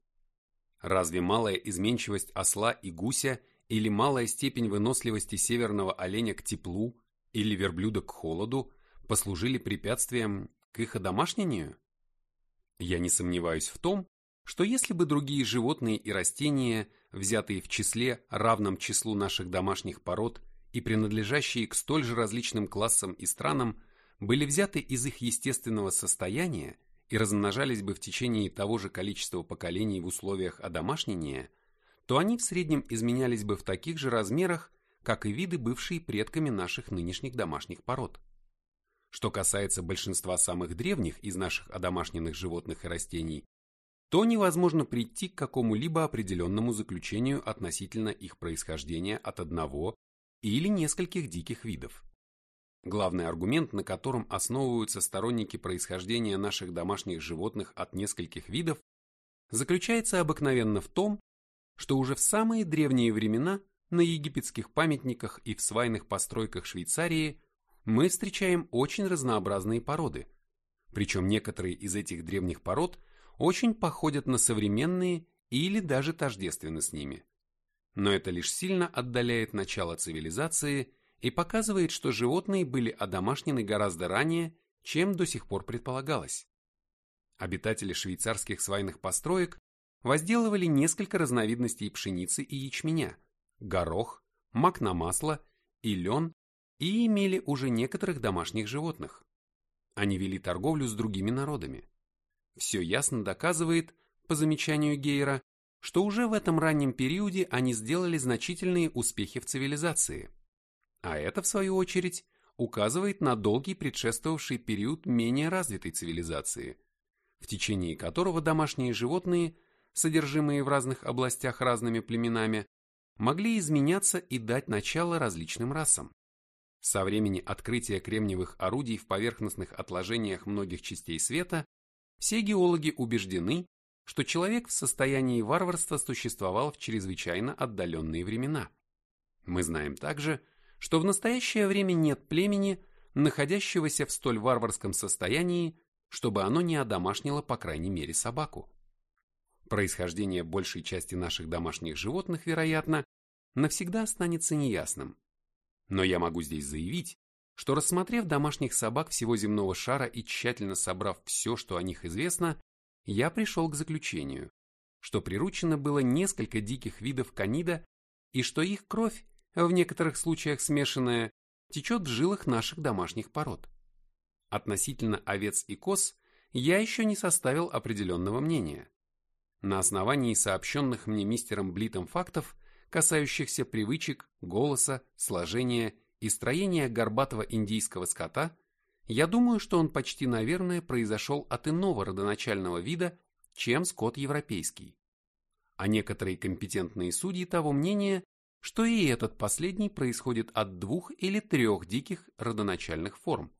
Разве малая изменчивость осла и гуся или малая степень выносливости северного оленя к теплу или верблюда к холоду послужили препятствием к их одомашнению? Я не сомневаюсь в том, что если бы другие животные и растения, взятые в числе, равном числу наших домашних пород и принадлежащие к столь же различным классам и странам, были взяты из их естественного состояния и размножались бы в течение того же количества поколений в условиях одомашнения, то они в среднем изменялись бы в таких же размерах, как и виды, бывшие предками наших нынешних домашних пород. Что касается большинства самых древних из наших одомашненных животных и растений, то невозможно прийти к какому-либо определенному заключению относительно их происхождения от одного или нескольких диких видов. Главный аргумент, на котором основываются сторонники происхождения наших домашних животных от нескольких видов, заключается обыкновенно в том, что уже в самые древние времена на египетских памятниках и в свайных постройках Швейцарии мы встречаем очень разнообразные породы, причем некоторые из этих древних пород – очень походят на современные или даже тождественны с ними. Но это лишь сильно отдаляет начало цивилизации и показывает, что животные были одомашнены гораздо ранее, чем до сих пор предполагалось. Обитатели швейцарских свайных построек возделывали несколько разновидностей пшеницы и ячменя, горох, мак на масло и лен и имели уже некоторых домашних животных. Они вели торговлю с другими народами. Все ясно доказывает, по замечанию Гейера, что уже в этом раннем периоде они сделали значительные успехи в цивилизации. А это, в свою очередь, указывает на долгий предшествовавший период менее развитой цивилизации, в течение которого домашние животные, содержимые в разных областях разными племенами, могли изменяться и дать начало различным расам. Со времени открытия кремниевых орудий в поверхностных отложениях многих частей света все геологи убеждены, что человек в состоянии варварства существовал в чрезвычайно отдаленные времена. Мы знаем также, что в настоящее время нет племени, находящегося в столь варварском состоянии, чтобы оно не одомашнило по крайней мере собаку. Происхождение большей части наших домашних животных, вероятно, навсегда останется неясным. Но я могу здесь заявить, что рассмотрев домашних собак всего земного шара и тщательно собрав все, что о них известно, я пришел к заключению, что приручено было несколько диких видов канида и что их кровь, в некоторых случаях смешанная, течет в жилах наших домашних пород. Относительно овец и коз я еще не составил определенного мнения. На основании сообщенных мне мистером Блитом фактов, касающихся привычек, голоса, сложения и строения горбатого индийского скота, я думаю, что он почти, наверное, произошел от иного родоначального вида, чем скот европейский. А некоторые компетентные судьи того мнения, что и этот последний происходит от двух или трех диких родоначальных форм.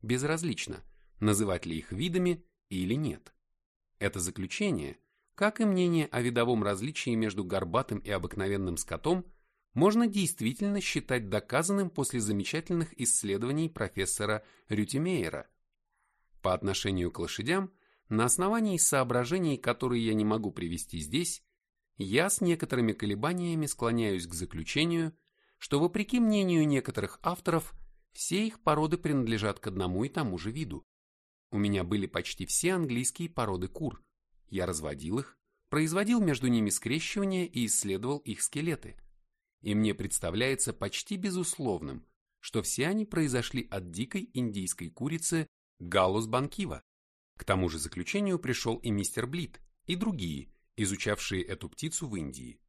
Безразлично, называть ли их видами или нет. Это заключение, как и мнение о видовом различии между горбатым и обыкновенным скотом, можно действительно считать доказанным после замечательных исследований профессора Рютимейера. По отношению к лошадям, на основании соображений, которые я не могу привести здесь, я с некоторыми колебаниями склоняюсь к заключению, что вопреки мнению некоторых авторов, все их породы принадлежат к одному и тому же виду. У меня были почти все английские породы кур. Я разводил их, производил между ними скрещивания и исследовал их скелеты – и мне представляется почти безусловным, что все они произошли от дикой индийской курицы Галус банкива. К тому же заключению пришел и мистер Блит, и другие, изучавшие эту птицу в Индии.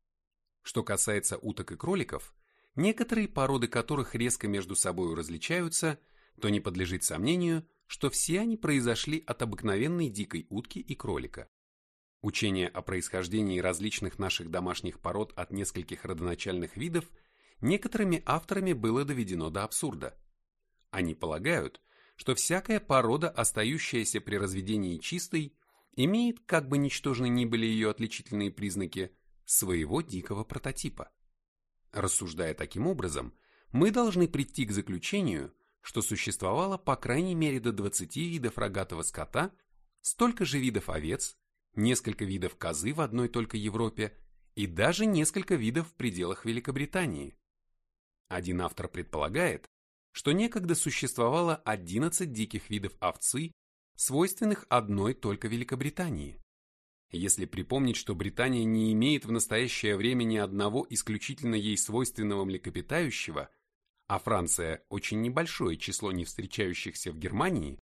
Что касается уток и кроликов, некоторые породы которых резко между собой различаются, то не подлежит сомнению, что все они произошли от обыкновенной дикой утки и кролика. Учение о происхождении различных наших домашних пород от нескольких родоначальных видов некоторыми авторами было доведено до абсурда. Они полагают, что всякая порода, остающаяся при разведении чистой, имеет, как бы ничтожны ни были ее отличительные признаки, своего дикого прототипа. Рассуждая таким образом, мы должны прийти к заключению, что существовало по крайней мере до 20 видов рогатого скота, столько же видов овец, несколько видов козы в одной только Европе и даже несколько видов в пределах Великобритании. Один автор предполагает, что некогда существовало 11 диких видов овцы, свойственных одной только Великобритании. Если припомнить, что Британия не имеет в настоящее время ни одного исключительно ей свойственного млекопитающего, а Франция очень небольшое число не встречающихся в Германии,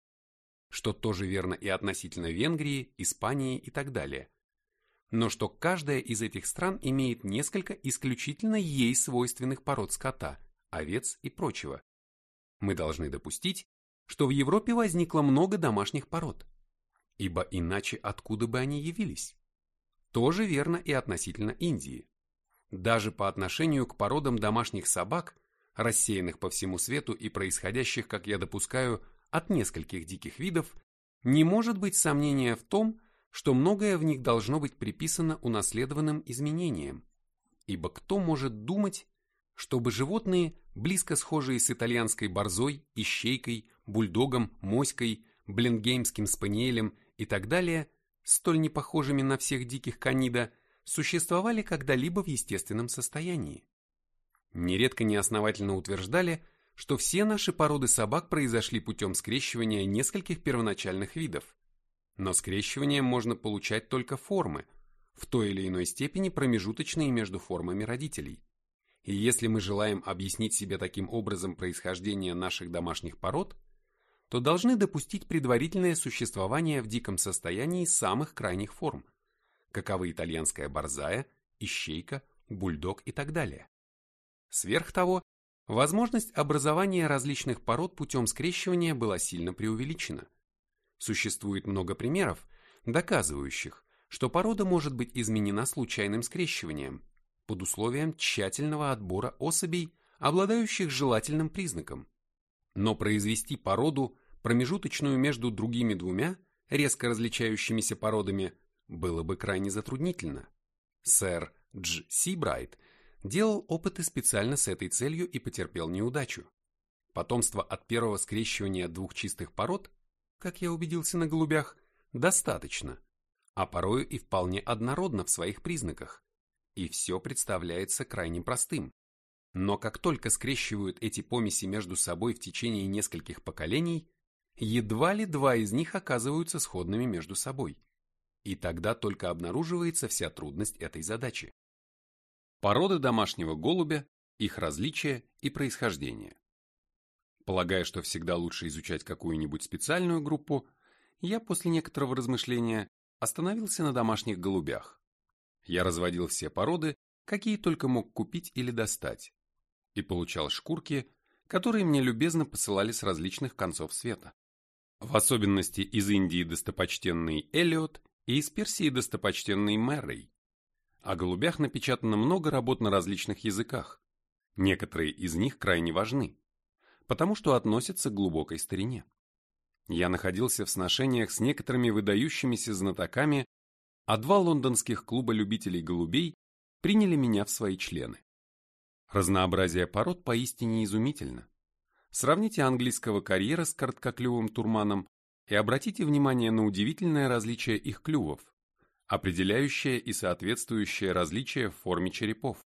что тоже верно и относительно Венгрии, Испании и так далее. Но что каждая из этих стран имеет несколько исключительно ей свойственных пород скота, овец и прочего. Мы должны допустить, что в Европе возникло много домашних пород, ибо иначе откуда бы они явились? Тоже верно и относительно Индии. Даже по отношению к породам домашних собак, рассеянных по всему свету и происходящих, как я допускаю, от нескольких диких видов, не может быть сомнения в том, что многое в них должно быть приписано унаследованным изменениям, ибо кто может думать, чтобы животные, близко схожие с итальянской борзой, ищейкой, бульдогом, моськой, бленгеймским спаниелем и так далее, столь непохожими на всех диких канида, существовали когда-либо в естественном состоянии. Нередко неосновательно утверждали, что все наши породы собак произошли путем скрещивания нескольких первоначальных видов. Но скрещиванием можно получать только формы, в той или иной степени промежуточные между формами родителей. И если мы желаем объяснить себе таким образом происхождение наших домашних пород, то должны допустить предварительное существование в диком состоянии самых крайних форм, каковы итальянская борзая, ищейка, бульдог и так далее. Сверх того, возможность образования различных пород путем скрещивания была сильно преувеличена. Существует много примеров, доказывающих, что порода может быть изменена случайным скрещиванием под условием тщательного отбора особей, обладающих желательным признаком. Но произвести породу, промежуточную между другими двумя, резко различающимися породами, было бы крайне затруднительно. Сэр Дж. Сибрайт делал опыты специально с этой целью и потерпел неудачу. Потомство от первого скрещивания двух чистых пород, как я убедился на голубях, достаточно, а порою и вполне однородно в своих признаках, и все представляется крайне простым. Но как только скрещивают эти помеси между собой в течение нескольких поколений, едва ли два из них оказываются сходными между собой. И тогда только обнаруживается вся трудность этой задачи. Породы домашнего голубя, их различия и происхождение. Полагая, что всегда лучше изучать какую-нибудь специальную группу, я после некоторого размышления остановился на домашних голубях. Я разводил все породы, какие только мог купить или достать, и получал шкурки, которые мне любезно посылали с различных концов света. В особенности из Индии достопочтенный Эллиот и из Персии достопочтенный Мэррей. О голубях напечатано много работ на различных языках. Некоторые из них крайне важны, потому что относятся к глубокой старине. Я находился в сношениях с некоторыми выдающимися знатоками, а два лондонских клуба любителей голубей приняли меня в свои члены. Разнообразие пород поистине изумительно. Сравните английского карьера с короткоклювым турманом и обратите внимание на удивительное различие их клювов, определяющее и соответствующее различие в форме черепов.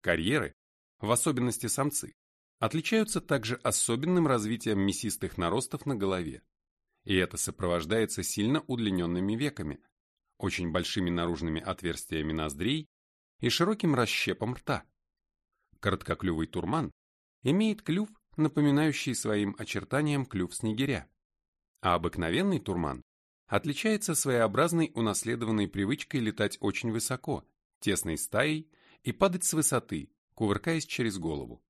Карьеры, в особенности самцы, отличаются также особенным развитием мясистых наростов на голове. И это сопровождается сильно удлиненными веками, очень большими наружными отверстиями ноздрей и широким расщепом рта. Короткоклювый турман имеет клюв, напоминающий своим очертанием клюв снегиря, а обыкновенный турман отличается своеобразной унаследованной привычкой летать очень высоко, тесной стаей и падать с высоты, кувыркаясь через голову.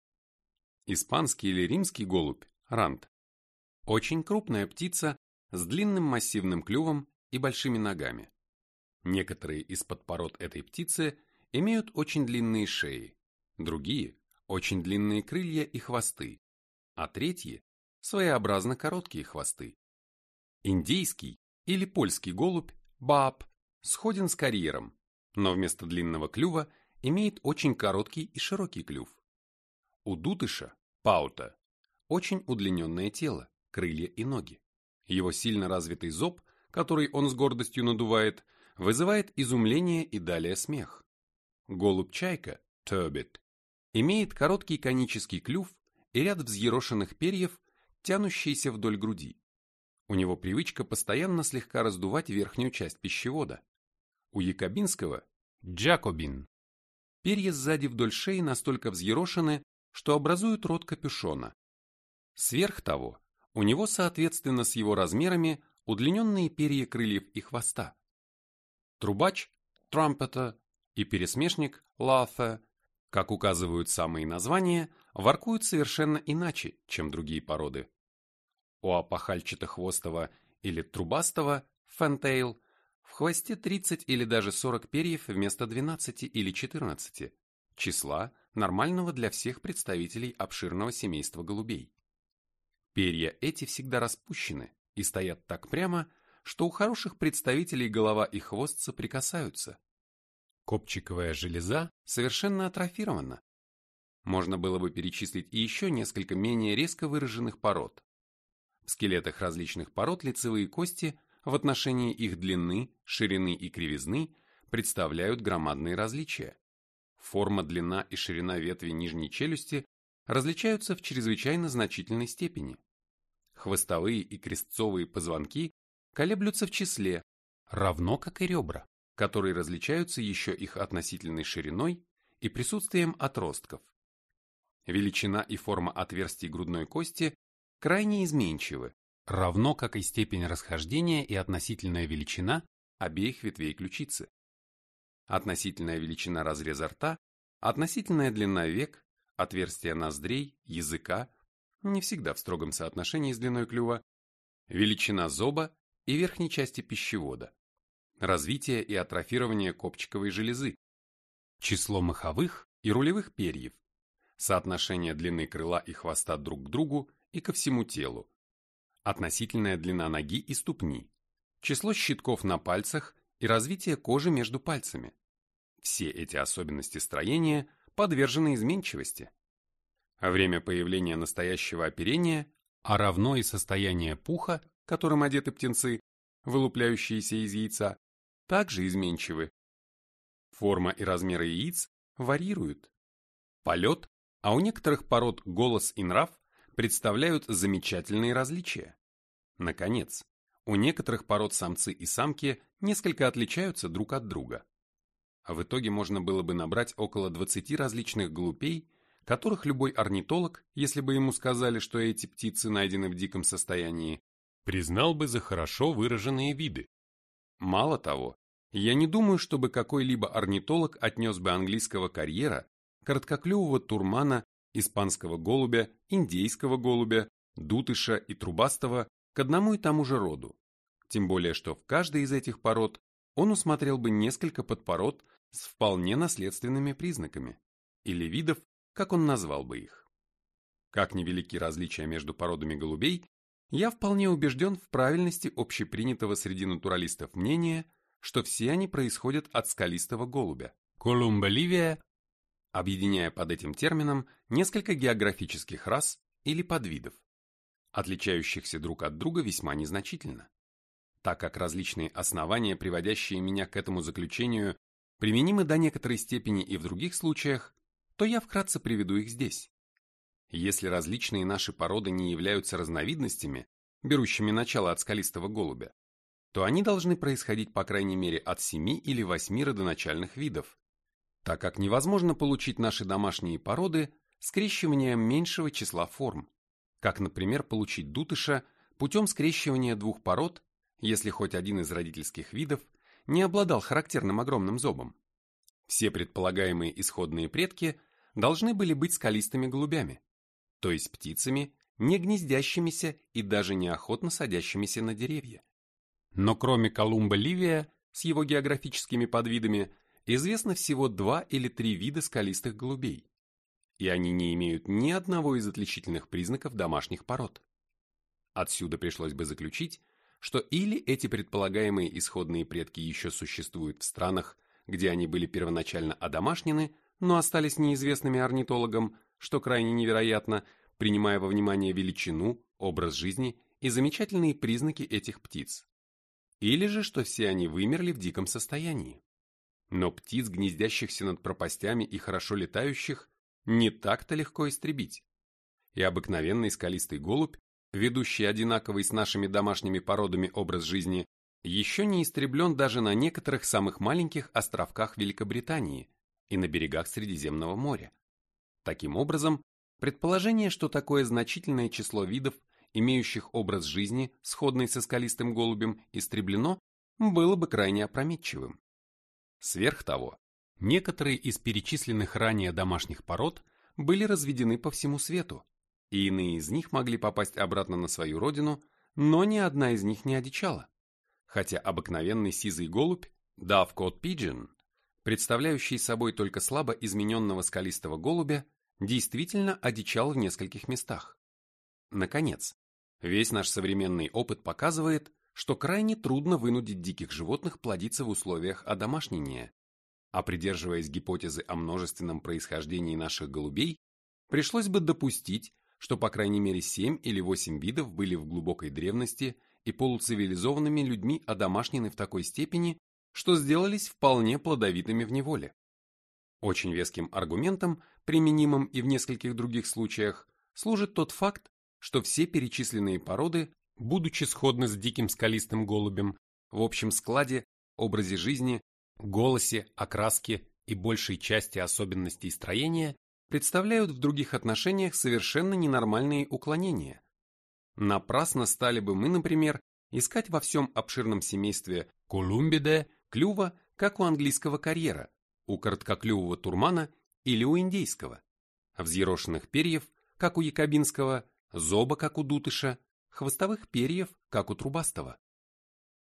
Испанский или римский голубь – рант. Очень крупная птица с длинным массивным клювом и большими ногами. Некоторые из подпород этой птицы имеют очень длинные шеи, другие – очень длинные крылья и хвосты, а третьи – своеобразно короткие хвосты. Индийский или польский голубь, бааб, сходен с карьером, но вместо длинного клюва имеет очень короткий и широкий клюв. У дутыша, паута, очень удлиненное тело, крылья и ноги. Его сильно развитый зоб, который он с гордостью надувает, вызывает изумление и далее смех. Голубь-чайка, turbit, имеет короткий конический клюв и ряд взъерошенных перьев, тянущиеся вдоль груди. У него привычка постоянно слегка раздувать верхнюю часть пищевода. У якобинского – джакобин. Перья сзади вдоль шеи настолько взъерошены, что образуют рот капюшона. Сверх того, у него соответственно с его размерами удлиненные перья крыльев и хвоста. Трубач – трампета и пересмешник – лафа, как указывают самые названия, воркуют совершенно иначе, чем другие породы. У опахальчато-хвостого или трубастого фентейл в хвосте 30 или даже 40 перьев вместо 12 или 14, числа, нормального для всех представителей обширного семейства голубей. Перья эти всегда распущены и стоят так прямо, что у хороших представителей голова и хвост соприкасаются. Копчиковая железа совершенно атрофирована. Можно было бы перечислить и еще несколько менее резко выраженных пород, в скелетах различных пород лицевые кости в отношении их длины, ширины и кривизны представляют громадные различия. Форма, длина и ширина ветви нижней челюсти различаются в чрезвычайно значительной степени. Хвостовые и крестцовые позвонки колеблются в числе, равно как и ребра, которые различаются еще их относительной шириной и присутствием отростков. Величина и форма отверстий грудной кости крайне изменчивы, равно как и степень расхождения и относительная величина обеих ветвей ключицы. Относительная величина разреза рта, относительная длина век, отверстия ноздрей, языка, не всегда в строгом соотношении с длиной клюва, величина зоба и верхней части пищевода, развитие и атрофирование копчиковой железы, число маховых и рулевых перьев, соотношение длины крыла и хвоста друг к другу и ко всему телу, относительная длина ноги и ступни, число щитков на пальцах и развитие кожи между пальцами. Все эти особенности строения подвержены изменчивости. Время появления настоящего оперения, а равно и состояние пуха, которым одеты птенцы, вылупляющиеся из яйца, также изменчивы. Форма и размеры яиц варьируют. Полет, а у некоторых пород голос и нрав представляют замечательные различия. Наконец, у некоторых пород самцы и самки несколько отличаются друг от друга. А в итоге можно было бы набрать около 20 различных голубей, которых любой орнитолог, если бы ему сказали, что эти птицы найдены в диком состоянии, признал бы за хорошо выраженные виды. Мало того, я не думаю, чтобы какой-либо орнитолог отнес бы английского карьера, короткоклювого турмана, испанского голубя, индейского голубя, дутыша и трубастого к одному и тому же роду. Тем более, что в каждой из этих пород он усмотрел бы несколько подпород с вполне наследственными признаками, или видов, как он назвал бы их. Как невелики различия между породами голубей, я вполне убежден в правильности общепринятого среди натуралистов мнения, что все они происходят от скалистого голубя, Колумба ливия, объединяя под этим термином несколько географических рас или подвидов отличающихся друг от друга весьма незначительно. Так как различные основания, приводящие меня к этому заключению, применимы до некоторой степени и в других случаях, то я вкратце приведу их здесь. Если различные наши породы не являются разновидностями, берущими начало от скалистого голубя, то они должны происходить по крайней мере от 7 или 8 родоначальных видов, так как невозможно получить наши домашние породы скрещиванием меньшего числа форм как, например, получить дутыша путем скрещивания двух пород, если хоть один из родительских видов не обладал характерным огромным зобом. Все предполагаемые исходные предки должны были быть скалистыми голубями, то есть птицами, не гнездящимися и даже неохотно садящимися на деревья. Но кроме Колумба Ливия с его географическими подвидами, известно всего два или три вида скалистых голубей и они не имеют ни одного из отличительных признаков домашних пород. Отсюда пришлось бы заключить, что или эти предполагаемые исходные предки еще существуют в странах, где они были первоначально одомашнены, но остались неизвестными орнитологам, что крайне невероятно, принимая во внимание величину, образ жизни и замечательные признаки этих птиц. Или же, что все они вымерли в диком состоянии. Но птиц, гнездящихся над пропастями и хорошо летающих, не так-то легко истребить. И обыкновенный скалистый голубь, ведущий одинаковый с нашими домашними породами образ жизни, еще не истреблен даже на некоторых самых маленьких островках Великобритании и на берегах Средиземного моря. Таким образом, предположение, что такое значительное число видов, имеющих образ жизни, сходный со скалистым голубем, истреблено, было бы крайне опрометчивым. Сверх того, Некоторые из перечисленных ранее домашних пород были разведены по всему свету, и иные из них могли попасть обратно на свою родину, но ни одна из них не одичала. Хотя обыкновенный сизый голубь, Dovecot Pigeon, представляющий собой только слабо измененного скалистого голубя, действительно одичал в нескольких местах. Наконец, весь наш современный опыт показывает, что крайне трудно вынудить диких животных плодиться в условиях одомашнения, а придерживаясь гипотезы о множественном происхождении наших голубей, пришлось бы допустить, что по крайней мере 7 или 8 видов были в глубокой древности и полуцивилизованными людьми одомашнены в такой степени, что сделались вполне плодовитыми в неволе. Очень веским аргументом, применимым и в нескольких других случаях, служит тот факт, что все перечисленные породы будучи сходны с диким скалистым голубем, в общем складе, образе жизни, голосе, окраске и большей части особенностей строения, представляют в других отношениях совершенно ненормальные уклонения. Напрасно стали бы мы, например, искать во всем обширном семействе Колумбиде клюва, как у английского карьера, у короткоклювого турмана или у индейского, взъерошенных перьев, как у якобинского, зоба, как у дутыша, хвостовых перьев, как у трубастого.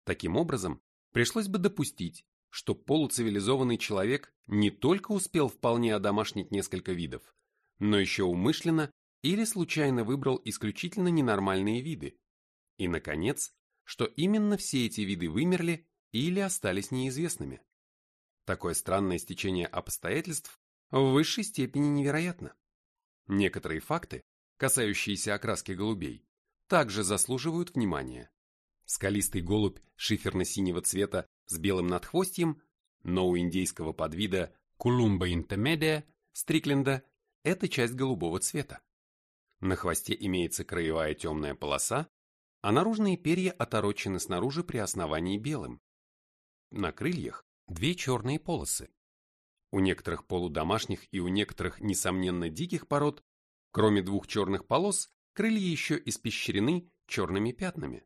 Таким образом, пришлось бы допустить, что полуцивилизованный человек не только успел вполне одомашнить несколько видов, но еще умышленно или случайно выбрал исключительно ненормальные виды. И, наконец, что именно все эти виды вымерли или остались неизвестными. Такое странное стечение обстоятельств в высшей степени невероятно. Некоторые факты, касающиеся окраски голубей, также заслуживают внимания. Скалистый голубь шиферно-синего цвета с белым надхвостьем, но у индейского подвида Кулумба интермедия Стрикленда это часть голубого цвета. На хвосте имеется краевая темная полоса, а наружные перья оторочены снаружи при основании белым. На крыльях две черные полосы. У некоторых полудомашних и у некоторых, несомненно, диких пород, кроме двух черных полос, крылья еще испещрены черными пятнами.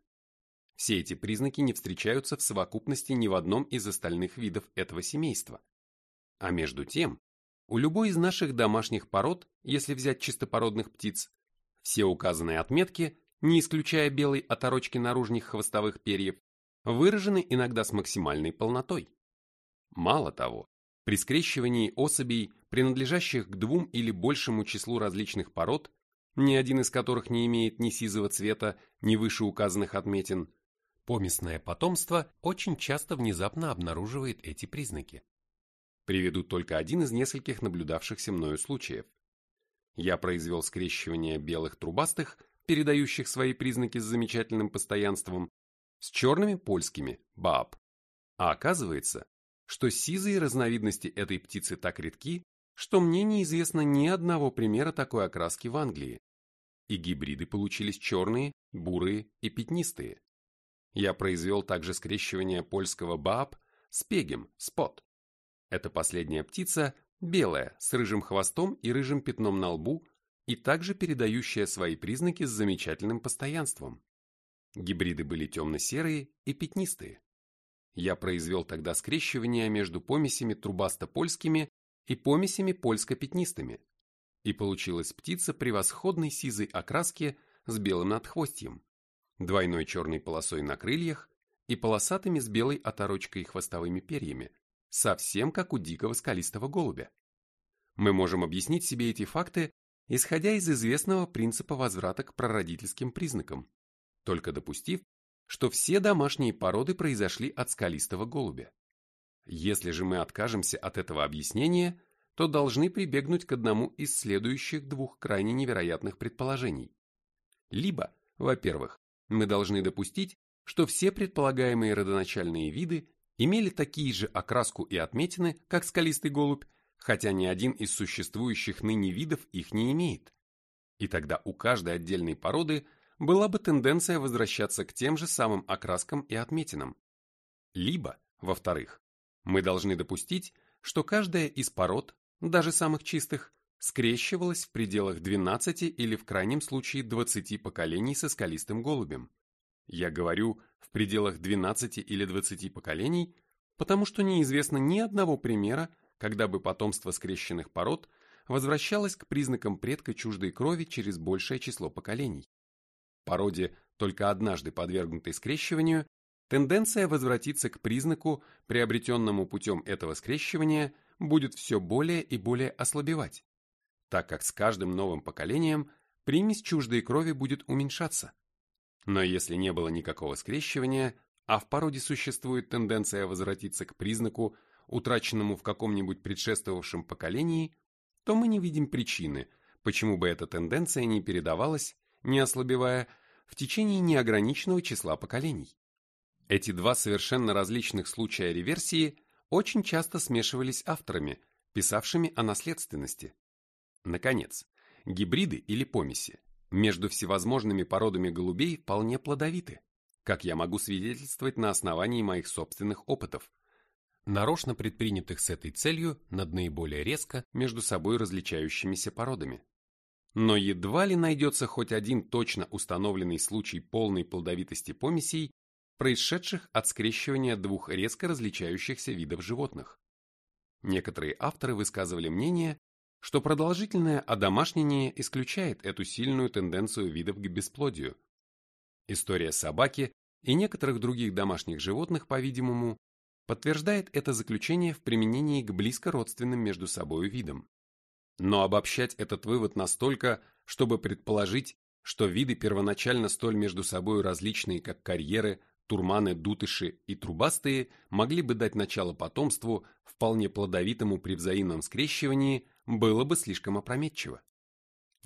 Все эти признаки не встречаются в совокупности ни в одном из остальных видов этого семейства. А между тем, у любой из наших домашних пород, если взять чистопородных птиц, все указанные отметки, не исключая белой оторочки наружных хвостовых перьев, выражены иногда с максимальной полнотой. Мало того, при скрещивании особей, принадлежащих к двум или большему числу различных пород, ни один из которых не имеет ни сизого цвета, ни вышеуказанных отметин, поместное потомство очень часто внезапно обнаруживает эти признаки. Приведу только один из нескольких наблюдавшихся мною случаев. Я произвел скрещивание белых трубастых, передающих свои признаки с замечательным постоянством, с черными польскими, баб. А оказывается, что сизые разновидности этой птицы так редки, что мне неизвестно ни одного примера такой окраски в Англии. И гибриды получились черные, бурые и пятнистые. Я произвел также скрещивание польского баб с пегем, спот. Эта последняя птица белая, с рыжим хвостом и рыжим пятном на лбу, и также передающая свои признаки с замечательным постоянством. Гибриды были темно-серые и пятнистые. Я произвел тогда скрещивание между помесями трубасто-польскими и помесями польско-пятнистыми, и получилась птица превосходной сизой окраски с белым надхвостьем, двойной черной полосой на крыльях и полосатыми с белой оторочкой и хвостовыми перьями, совсем как у дикого скалистого голубя. Мы можем объяснить себе эти факты, исходя из известного принципа возврата к прародительским признакам, только допустив, что все домашние породы произошли от скалистого голубя. Если же мы откажемся от этого объяснения, то должны прибегнуть к одному из следующих двух крайне невероятных предположений. Либо, во-первых, мы должны допустить, что все предполагаемые родоначальные виды имели такие же окраску и отметины, как скалистый голубь, хотя ни один из существующих ныне видов их не имеет. И тогда у каждой отдельной породы была бы тенденция возвращаться к тем же самым окраскам и отметинам. Либо, во-вторых, мы должны допустить, что каждая из пород, даже самых чистых, скрещивалась в пределах 12 или в крайнем случае 20 поколений со скалистым голубем. Я говорю в пределах 12 или 20 поколений, потому что неизвестно ни одного примера, когда бы потомство скрещенных пород возвращалось к признакам предка чуждой крови через большее число поколений. Породе, только однажды подвергнутой скрещиванию, тенденция возвратиться к признаку, приобретенному путем этого скрещивания, будет все более и более ослабевать, так как с каждым новым поколением примесь чуждой крови будет уменьшаться. Но если не было никакого скрещивания, а в породе существует тенденция возвратиться к признаку, утраченному в каком-нибудь предшествовавшем поколении, то мы не видим причины, почему бы эта тенденция не передавалась, не ослабевая, в течение неограниченного числа поколений. Эти два совершенно различных случая реверсии очень часто смешивались авторами, писавшими о наследственности. Наконец, гибриды или помеси между всевозможными породами голубей вполне плодовиты, как я могу свидетельствовать на основании моих собственных опытов, нарочно предпринятых с этой целью над наиболее резко между собой различающимися породами. Но едва ли найдется хоть один точно установленный случай полной плодовитости помесей, происшедших от скрещивания двух резко различающихся видов животных. Некоторые авторы высказывали мнение, что продолжительное одомашнение исключает эту сильную тенденцию видов к бесплодию. История собаки и некоторых других домашних животных, по-видимому, подтверждает это заключение в применении к близко родственным между собой видам. Но обобщать этот вывод настолько, чтобы предположить, что виды первоначально столь между собой различные, как карьеры, турманы, дутыши и трубастые, могли бы дать начало потомству, вполне плодовитому при взаимном скрещивании, было бы слишком опрометчиво.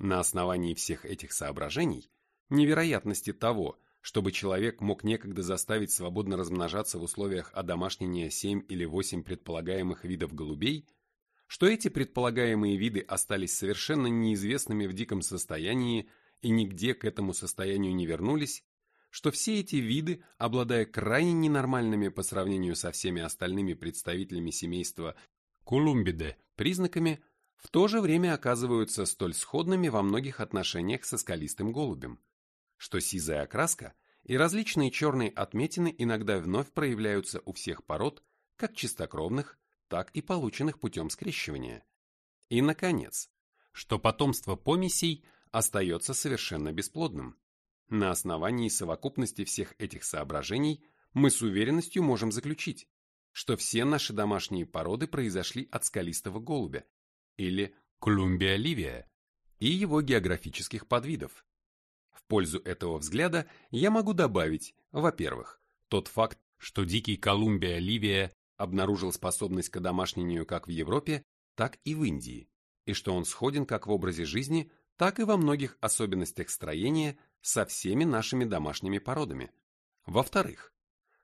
На основании всех этих соображений, невероятности того, чтобы человек мог некогда заставить свободно размножаться в условиях одомашнения 7 или 8 предполагаемых видов голубей, что эти предполагаемые виды остались совершенно неизвестными в диком состоянии и нигде к этому состоянию не вернулись, что все эти виды, обладая крайне ненормальными по сравнению со всеми остальными представителями семейства Колумбиде признаками, в то же время оказываются столь сходными во многих отношениях со скалистым голубем, что сизая окраска и различные черные отметины иногда вновь проявляются у всех пород, как чистокровных, так и полученных путем скрещивания. И, наконец, что потомство помесей остается совершенно бесплодным. На основании совокупности всех этих соображений мы с уверенностью можем заключить, что все наши домашние породы произошли от скалистого голубя, или Колумбия и его географических подвидов. В пользу этого взгляда я могу добавить, во-первых, тот факт, что дикий Колумбия обнаружил способность к одомашнению как в Европе, так и в Индии, и что он сходен как в образе жизни, так и во многих особенностях строения со всеми нашими домашними породами. Во-вторых,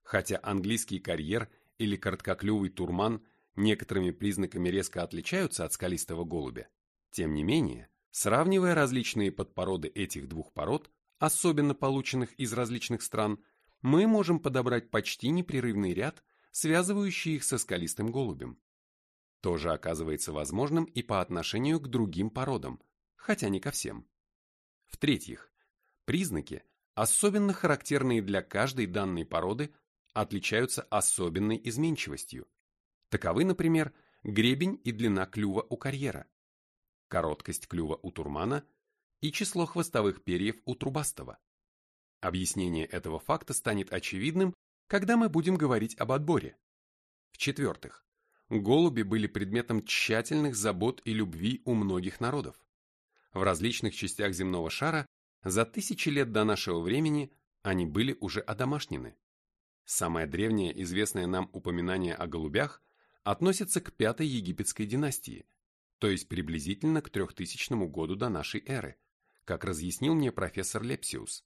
хотя английский карьер или короткоклювый турман некоторыми признаками резко отличаются от скалистого голубя, тем не менее, сравнивая различные подпороды этих двух пород, особенно полученных из различных стран, мы можем подобрать почти непрерывный ряд, связывающий их со скалистым голубем. Тоже оказывается возможным и по отношению к другим породам, хотя не ко всем. В-третьих, признаки, особенно характерные для каждой данной породы, отличаются особенной изменчивостью. Таковы, например, гребень и длина клюва у карьера, короткость клюва у турмана и число хвостовых перьев у трубастого. Объяснение этого факта станет очевидным, когда мы будем говорить об отборе. В-четвертых, голуби были предметом тщательных забот и любви у многих народов. В различных частях земного шара за тысячи лет до нашего времени они были уже одомашнены. Самое древнее известное нам упоминание о голубях относится к пятой египетской династии, то есть приблизительно к 3000 году до нашей эры, как разъяснил мне профессор Лепсиус.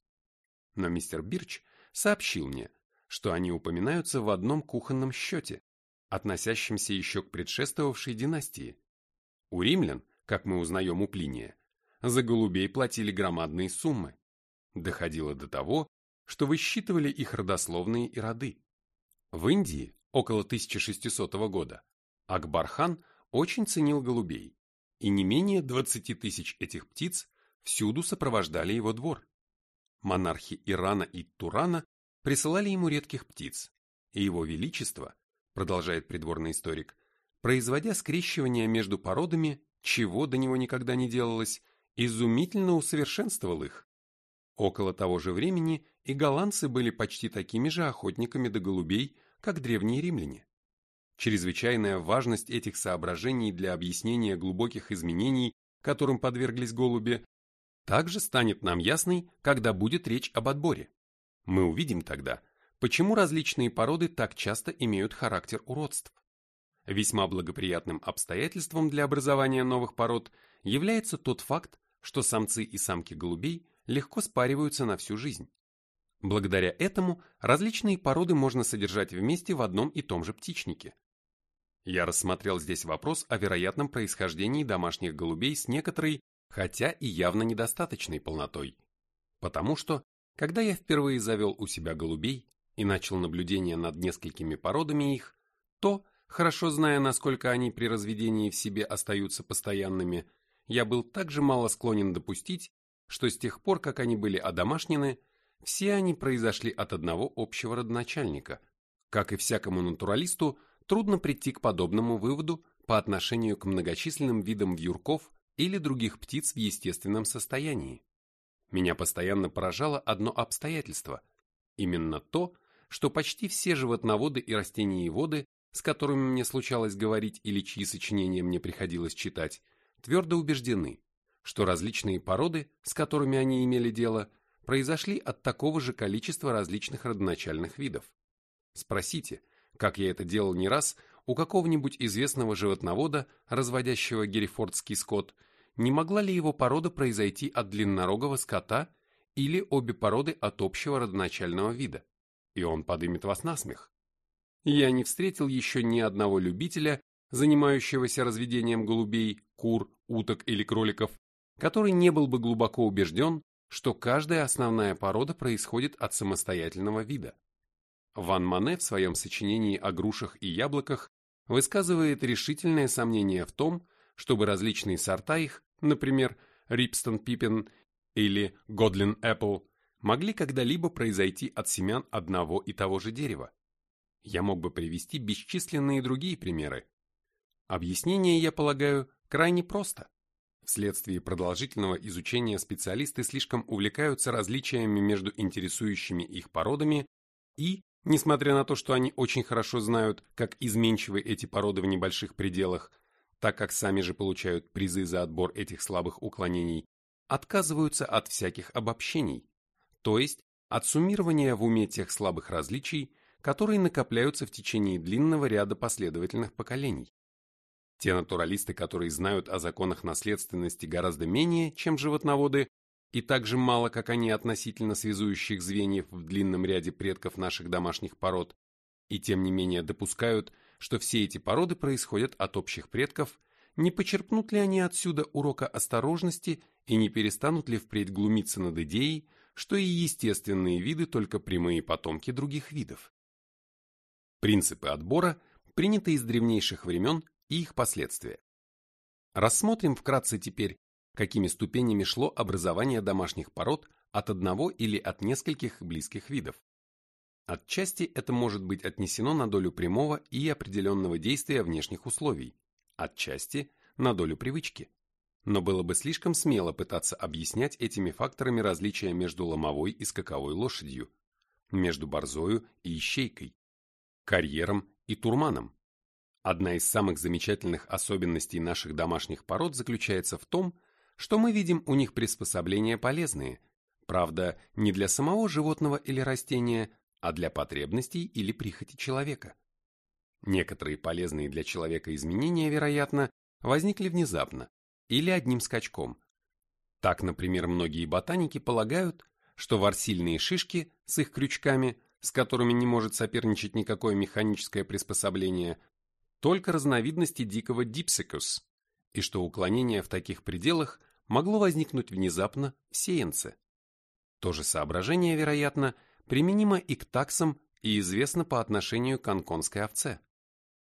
Но мистер Бирч сообщил мне, что они упоминаются в одном кухонном счете, относящемся еще к предшествовавшей династии. У римлян, как мы узнаем у Плиния, за голубей платили громадные суммы. Доходило до того, что высчитывали их родословные и роды. В Индии около 1600 года, Акбархан очень ценил голубей, и не менее 20 тысяч этих птиц всюду сопровождали его двор. Монархи Ирана и Турана присылали ему редких птиц, и его величество, продолжает придворный историк, производя скрещивание между породами, чего до него никогда не делалось, изумительно усовершенствовал их. Около того же времени и голландцы были почти такими же охотниками до голубей, как древние римляне. Чрезвычайная важность этих соображений для объяснения глубоких изменений, которым подверглись голуби, также станет нам ясной, когда будет речь об отборе. Мы увидим тогда, почему различные породы так часто имеют характер уродств. Весьма благоприятным обстоятельством для образования новых пород является тот факт, что самцы и самки голубей легко спариваются на всю жизнь. Благодаря этому различные породы можно содержать вместе в одном и том же птичнике. Я рассмотрел здесь вопрос о вероятном происхождении домашних голубей с некоторой, хотя и явно недостаточной полнотой. Потому что, когда я впервые завел у себя голубей и начал наблюдение над несколькими породами их, то, хорошо зная, насколько они при разведении в себе остаются постоянными, я был также мало склонен допустить, что с тех пор, как они были одомашнены, все они произошли от одного общего родоначальника. Как и всякому натуралисту, трудно прийти к подобному выводу по отношению к многочисленным видам вьюрков или других птиц в естественном состоянии. Меня постоянно поражало одно обстоятельство. Именно то, что почти все животноводы и растениеводы, с которыми мне случалось говорить или чьи сочинения мне приходилось читать, твердо убеждены, что различные породы, с которыми они имели дело, произошли от такого же количества различных родоначальных видов. Спросите, как я это делал не раз, у какого-нибудь известного животновода, разводящего герефордский скот, не могла ли его порода произойти от длиннорогого скота или обе породы от общего родоначального вида, и он подымет вас на смех. Я не встретил еще ни одного любителя, занимающегося разведением голубей, кур, уток или кроликов, который не был бы глубоко убежден, что каждая основная порода происходит от самостоятельного вида. Ван Мане в своем сочинении о грушах и яблоках высказывает решительное сомнение в том, чтобы различные сорта их, например, Рипстон Пиппин или Годлин Эппл, могли когда-либо произойти от семян одного и того же дерева. Я мог бы привести бесчисленные другие примеры. Объяснение, я полагаю, крайне просто. Вследствие продолжительного изучения специалисты слишком увлекаются различиями между интересующими их породами и, несмотря на то, что они очень хорошо знают, как изменчивы эти породы в небольших пределах, так как сами же получают призы за отбор этих слабых уклонений, отказываются от всяких обобщений, то есть от суммирования в уме тех слабых различий, которые накопляются в течение длинного ряда последовательных поколений. Те натуралисты, которые знают о законах наследственности гораздо менее, чем животноводы, и так же мало, как они относительно связующих звеньев в длинном ряде предков наших домашних пород, и тем не менее допускают, что все эти породы происходят от общих предков, не почерпнут ли они отсюда урока осторожности и не перестанут ли впредь глумиться над идеей, что и естественные виды только прямые потомки других видов? Принципы отбора приняты из древнейших времен и их последствия. Рассмотрим вкратце теперь, какими ступенями шло образование домашних пород от одного или от нескольких близких видов. Отчасти это может быть отнесено на долю прямого и определенного действия внешних условий, отчасти на долю привычки. Но было бы слишком смело пытаться объяснять этими факторами различия между ломовой и скаковой лошадью, между борзою и ищейкой, карьером и турманом, Одна из самых замечательных особенностей наших домашних пород заключается в том, что мы видим у них приспособления полезные, правда, не для самого животного или растения, а для потребностей или прихоти человека. Некоторые полезные для человека изменения, вероятно, возникли внезапно или одним скачком. Так, например, многие ботаники полагают, что ворсильные шишки с их крючками, с которыми не может соперничать никакое механическое приспособление, только разновидности дикого дипсикус, и что уклонение в таких пределах могло возникнуть внезапно в сеянце. То же соображение, вероятно, применимо и к таксам и известно по отношению к анконской овце.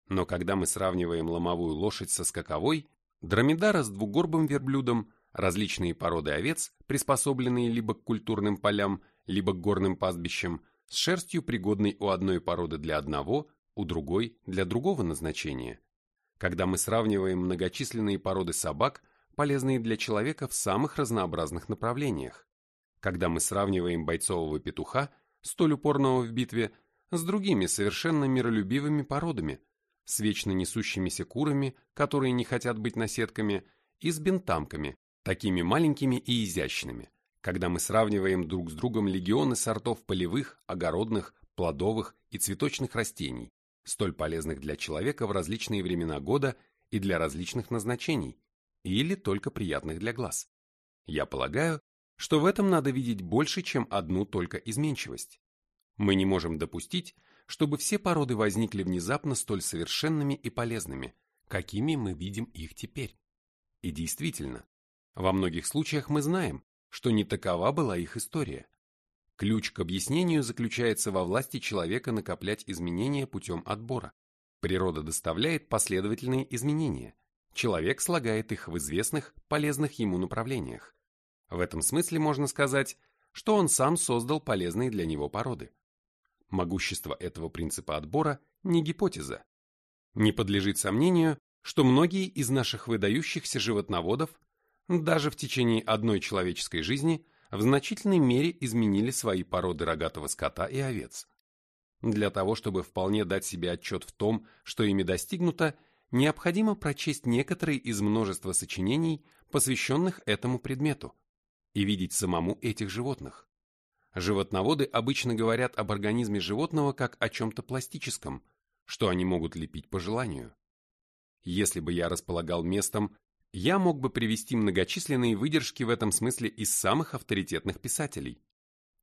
Но когда мы сравниваем ломовую лошадь со скаковой, дромедара с двугорбым верблюдом, различные породы овец, приспособленные либо к культурным полям, либо к горным пастбищам, с шерстью, пригодной у одной породы для одного, у другой для другого назначения. Когда мы сравниваем многочисленные породы собак, полезные для человека в самых разнообразных направлениях. Когда мы сравниваем бойцового петуха, столь упорного в битве, с другими совершенно миролюбивыми породами, с вечно несущимися курами, которые не хотят быть наседками, и с бентамками, такими маленькими и изящными, когда мы сравниваем друг с другом легионы сортов полевых, огородных, плодовых и цветочных растений, столь полезных для человека в различные времена года и для различных назначений, или только приятных для глаз. Я полагаю, что в этом надо видеть больше, чем одну только изменчивость. Мы не можем допустить, чтобы все породы возникли внезапно столь совершенными и полезными, какими мы видим их теперь. И действительно, Во многих случаях мы знаем, что не такова была их история. Ключ к объяснению заключается во власти человека накоплять изменения путем отбора. Природа доставляет последовательные изменения. Человек слагает их в известных, полезных ему направлениях. В этом смысле можно сказать, что он сам создал полезные для него породы. Могущество этого принципа отбора не гипотеза. Не подлежит сомнению, что многие из наших выдающихся животноводов даже в течение одной человеческой жизни в значительной мере изменили свои породы рогатого скота и овец. Для того, чтобы вполне дать себе отчет в том, что ими достигнуто, необходимо прочесть некоторые из множества сочинений, посвященных этому предмету, и видеть самому этих животных. Животноводы обычно говорят об организме животного как о чем-то пластическом, что они могут лепить по желанию. Если бы я располагал местом, я мог бы привести многочисленные выдержки в этом смысле из самых авторитетных писателей.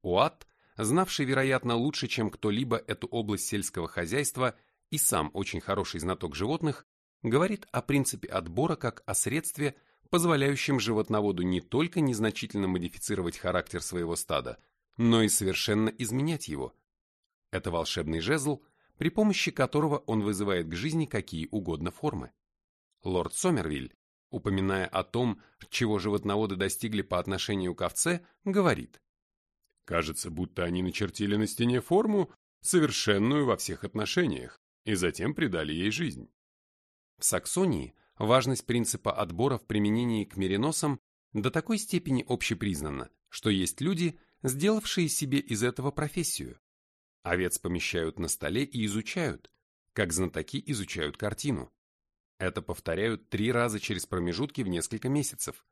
Уатт, знавший, вероятно, лучше, чем кто-либо эту область сельского хозяйства и сам очень хороший знаток животных, говорит о принципе отбора как о средстве, позволяющем животноводу не только незначительно модифицировать характер своего стада, но и совершенно изменять его. Это волшебный жезл, при помощи которого он вызывает к жизни какие угодно формы. Лорд Сомервиль упоминая о том, чего животноводы достигли по отношению к овце, говорит. Кажется, будто они начертили на стене форму, совершенную во всех отношениях, и затем придали ей жизнь. В Саксонии важность принципа отбора в применении к мериносам до такой степени общепризнана, что есть люди, сделавшие себе из этого профессию. Овец помещают на столе и изучают, как знатоки изучают картину. Это повторяют три раза через промежутки в несколько месяцев.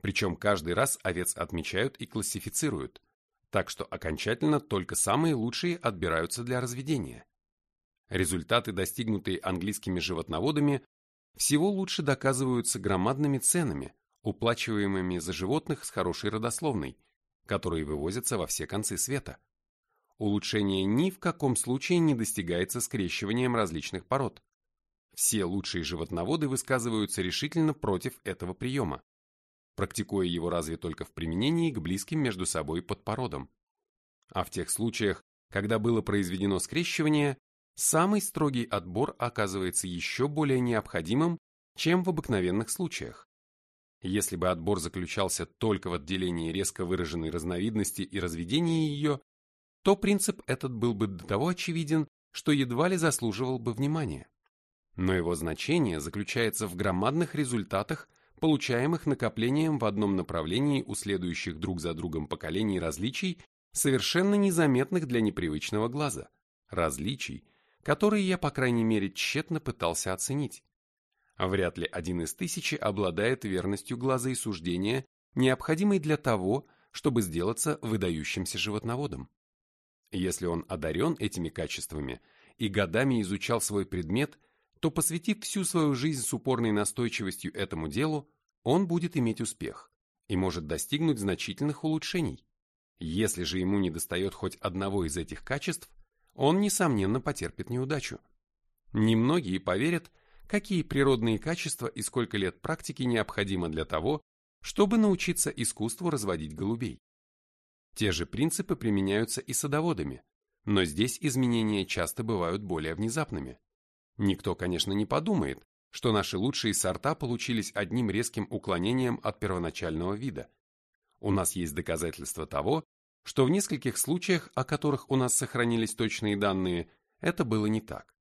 Причем каждый раз овец отмечают и классифицируют, так что окончательно только самые лучшие отбираются для разведения. Результаты, достигнутые английскими животноводами, всего лучше доказываются громадными ценами, уплачиваемыми за животных с хорошей родословной, которые вывозятся во все концы света. Улучшение ни в каком случае не достигается скрещиванием различных пород. Все лучшие животноводы высказываются решительно против этого приема, практикуя его разве только в применении к близким между собой подпородам. А в тех случаях, когда было произведено скрещивание, самый строгий отбор оказывается еще более необходимым, чем в обыкновенных случаях. Если бы отбор заключался только в отделении резко выраженной разновидности и разведении ее, то принцип этот был бы до того очевиден, что едва ли заслуживал бы внимания но его значение заключается в громадных результатах, получаемых накоплением в одном направлении у следующих друг за другом поколений различий, совершенно незаметных для непривычного глаза, различий, которые я, по крайней мере, тщетно пытался оценить. Вряд ли один из тысячи обладает верностью глаза и суждения, необходимой для того, чтобы сделаться выдающимся животноводом. Если он одарен этими качествами и годами изучал свой предмет, то, посвятив всю свою жизнь с упорной настойчивостью этому делу, он будет иметь успех и может достигнуть значительных улучшений. Если же ему недостает хоть одного из этих качеств, он, несомненно, потерпит неудачу. Немногие поверят, какие природные качества и сколько лет практики необходимо для того, чтобы научиться искусству разводить голубей. Те же принципы применяются и садоводами, но здесь изменения часто бывают более внезапными. Никто, конечно, не подумает, что наши лучшие сорта получились одним резким уклонением от первоначального вида. У нас есть доказательства того, что в нескольких случаях, о которых у нас сохранились точные данные, это было не так.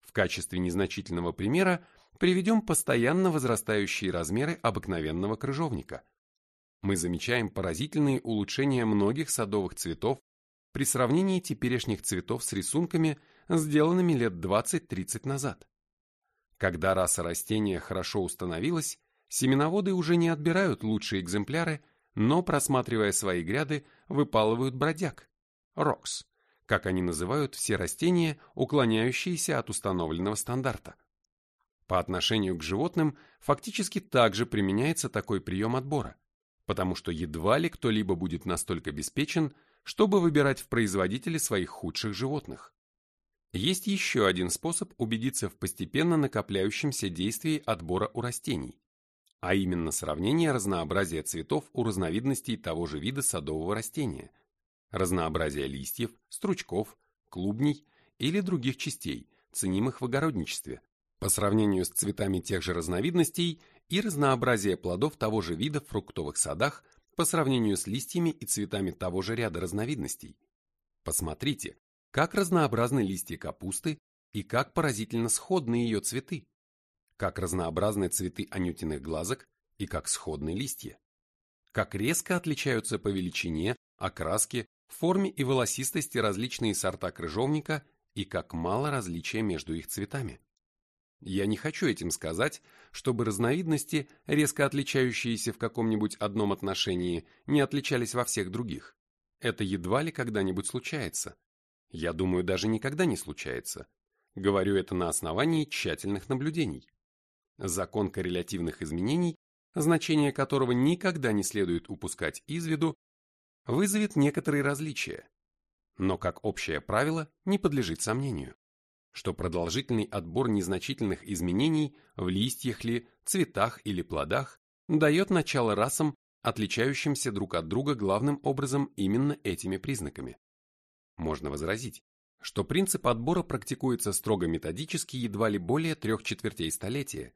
В качестве незначительного примера приведем постоянно возрастающие размеры обыкновенного крыжовника. Мы замечаем поразительные улучшения многих садовых цветов при сравнении теперешних цветов с рисунками, сделанными лет 20-30 назад. Когда раса растения хорошо установилась, семеноводы уже не отбирают лучшие экземпляры, но, просматривая свои гряды, выпалывают бродяг, рокс, как они называют все растения, уклоняющиеся от установленного стандарта. По отношению к животным фактически также применяется такой прием отбора, потому что едва ли кто-либо будет настолько обеспечен, чтобы выбирать в производители своих худших животных. Есть еще один способ убедиться в постепенно накопляющемся действии отбора у растений. а именно сравнение разнообразия цветов у разновидностей того же вида садового растения, разнообразие листьев, стручков, клубней или других частей, ценимых в огородничестве, по сравнению с цветами тех же разновидностей и разнообразие плодов того же вида в фруктовых садах по сравнению с листьями и цветами того же ряда разновидностей. Посмотрите, как разнообразны листья капусты и как поразительно сходны ее цветы, как разнообразны цветы анютиных глазок и как сходны листья, как резко отличаются по величине, окраске, форме и волосистости различные сорта крыжовника и как мало различия между их цветами. Я не хочу этим сказать, чтобы разновидности, резко отличающиеся в каком-нибудь одном отношении, не отличались во всех других. Это едва ли когда-нибудь случается. Я думаю, даже никогда не случается. Говорю это на основании тщательных наблюдений. Закон коррелятивных изменений, значение которого никогда не следует упускать из виду, вызовет некоторые различия, но как общее правило не подлежит сомнению что продолжительный отбор незначительных изменений в листьях ли, цветах или плодах дает начало расам, отличающимся друг от друга главным образом именно этими признаками. Можно возразить, что принцип отбора практикуется строго методически едва ли более трех четвертей столетия.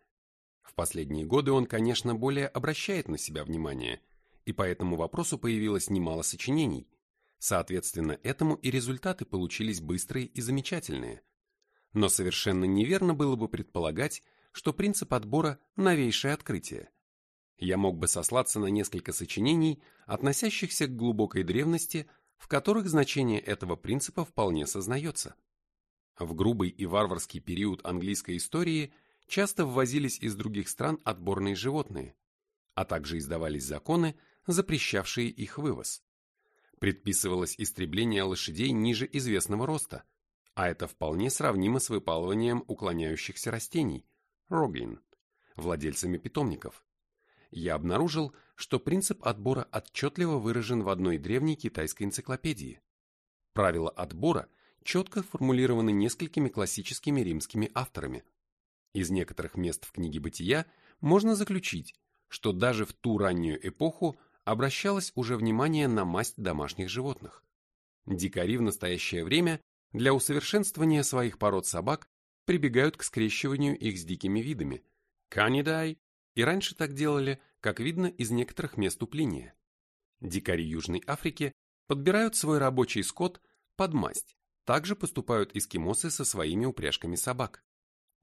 В последние годы он, конечно, более обращает на себя внимание, и по этому вопросу появилось немало сочинений. Соответственно, этому и результаты получились быстрые и замечательные – но совершенно неверно было бы предполагать, что принцип отбора – новейшее открытие. Я мог бы сослаться на несколько сочинений, относящихся к глубокой древности, в которых значение этого принципа вполне сознается. В грубый и варварский период английской истории часто ввозились из других стран отборные животные, а также издавались законы, запрещавшие их вывоз. Предписывалось истребление лошадей ниже известного роста, а это вполне сравнимо с выпалыванием уклоняющихся растений, рогин, владельцами питомников. Я обнаружил, что принцип отбора отчетливо выражен в одной древней китайской энциклопедии. Правила отбора четко формулированы несколькими классическими римскими авторами. Из некоторых мест в книге «Бытия» можно заключить, что даже в ту раннюю эпоху обращалось уже внимание на масть домашних животных. Дикари в настоящее время для усовершенствования своих пород собак прибегают к скрещиванию их с дикими видами. Канидай, и раньше так делали, как видно из некоторых мест упления. Дикари Южной Африки подбирают свой рабочий скот под масть, также поступают эскимосы со своими упряжками собак.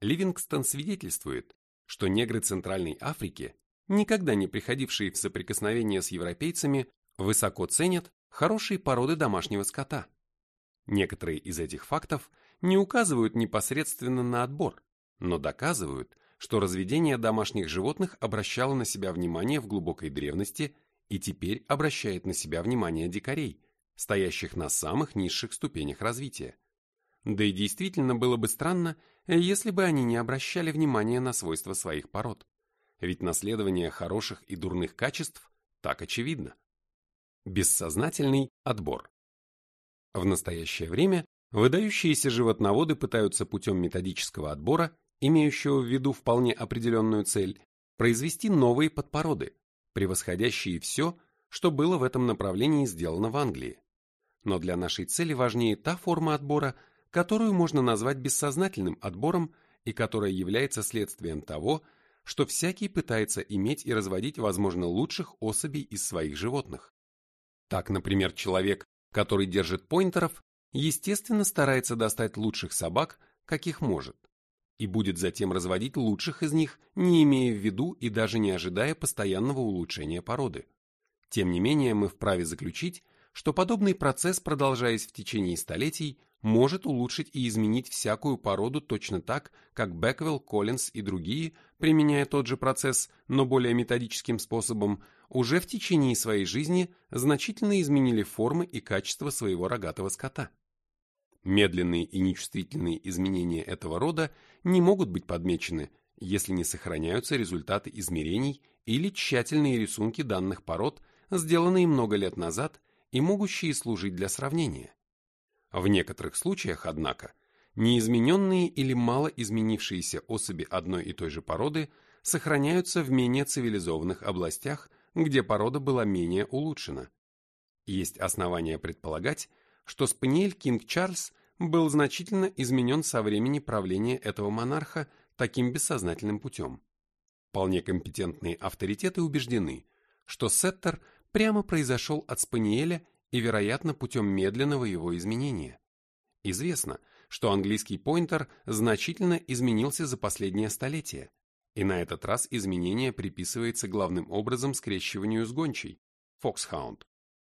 Ливингстон свидетельствует, что негры Центральной Африки, никогда не приходившие в соприкосновение с европейцами, высоко ценят хорошие породы домашнего скота. Некоторые из этих фактов не указывают непосредственно на отбор, но доказывают, что разведение домашних животных обращало на себя внимание в глубокой древности и теперь обращает на себя внимание дикарей, стоящих на самых низших ступенях развития. Да и действительно было бы странно, если бы они не обращали внимания на свойства своих пород. Ведь наследование хороших и дурных качеств так очевидно. Бессознательный отбор. В настоящее время выдающиеся животноводы пытаются путем методического отбора, имеющего в виду вполне определенную цель, произвести новые подпороды, превосходящие все, что было в этом направлении сделано в Англии. Но для нашей цели важнее та форма отбора, которую можно назвать бессознательным отбором и которая является следствием того, что всякий пытается иметь и разводить, возможно, лучших особей из своих животных. Так, например, человек, который держит поинтеров, естественно старается достать лучших собак, каких может, и будет затем разводить лучших из них, не имея в виду и даже не ожидая постоянного улучшения породы. Тем не менее, мы вправе заключить, что подобный процесс, продолжаясь в течение столетий, может улучшить и изменить всякую породу точно так, как Беквелл, Коллинз и другие, применяя тот же процесс, но более методическим способом, уже в течение своей жизни значительно изменили формы и качество своего рогатого скота. Медленные и нечувствительные изменения этого рода не могут быть подмечены, если не сохраняются результаты измерений или тщательные рисунки данных пород, сделанные много лет назад и могущие служить для сравнения. В некоторых случаях, однако, неизмененные или мало изменившиеся особи одной и той же породы сохраняются в менее цивилизованных областях, где порода была менее улучшена. Есть основания предполагать, что спаниель Кинг Чарльз был значительно изменен со времени правления этого монарха таким бессознательным путем. Вполне компетентные авторитеты убеждены, что сеттер прямо произошел от спаниеля и, вероятно, путем медленного его изменения. Известно, что английский пойнтер значительно изменился за последнее столетие, и на этот раз изменение приписывается главным образом скрещиванию с гончей, фоксхаунд.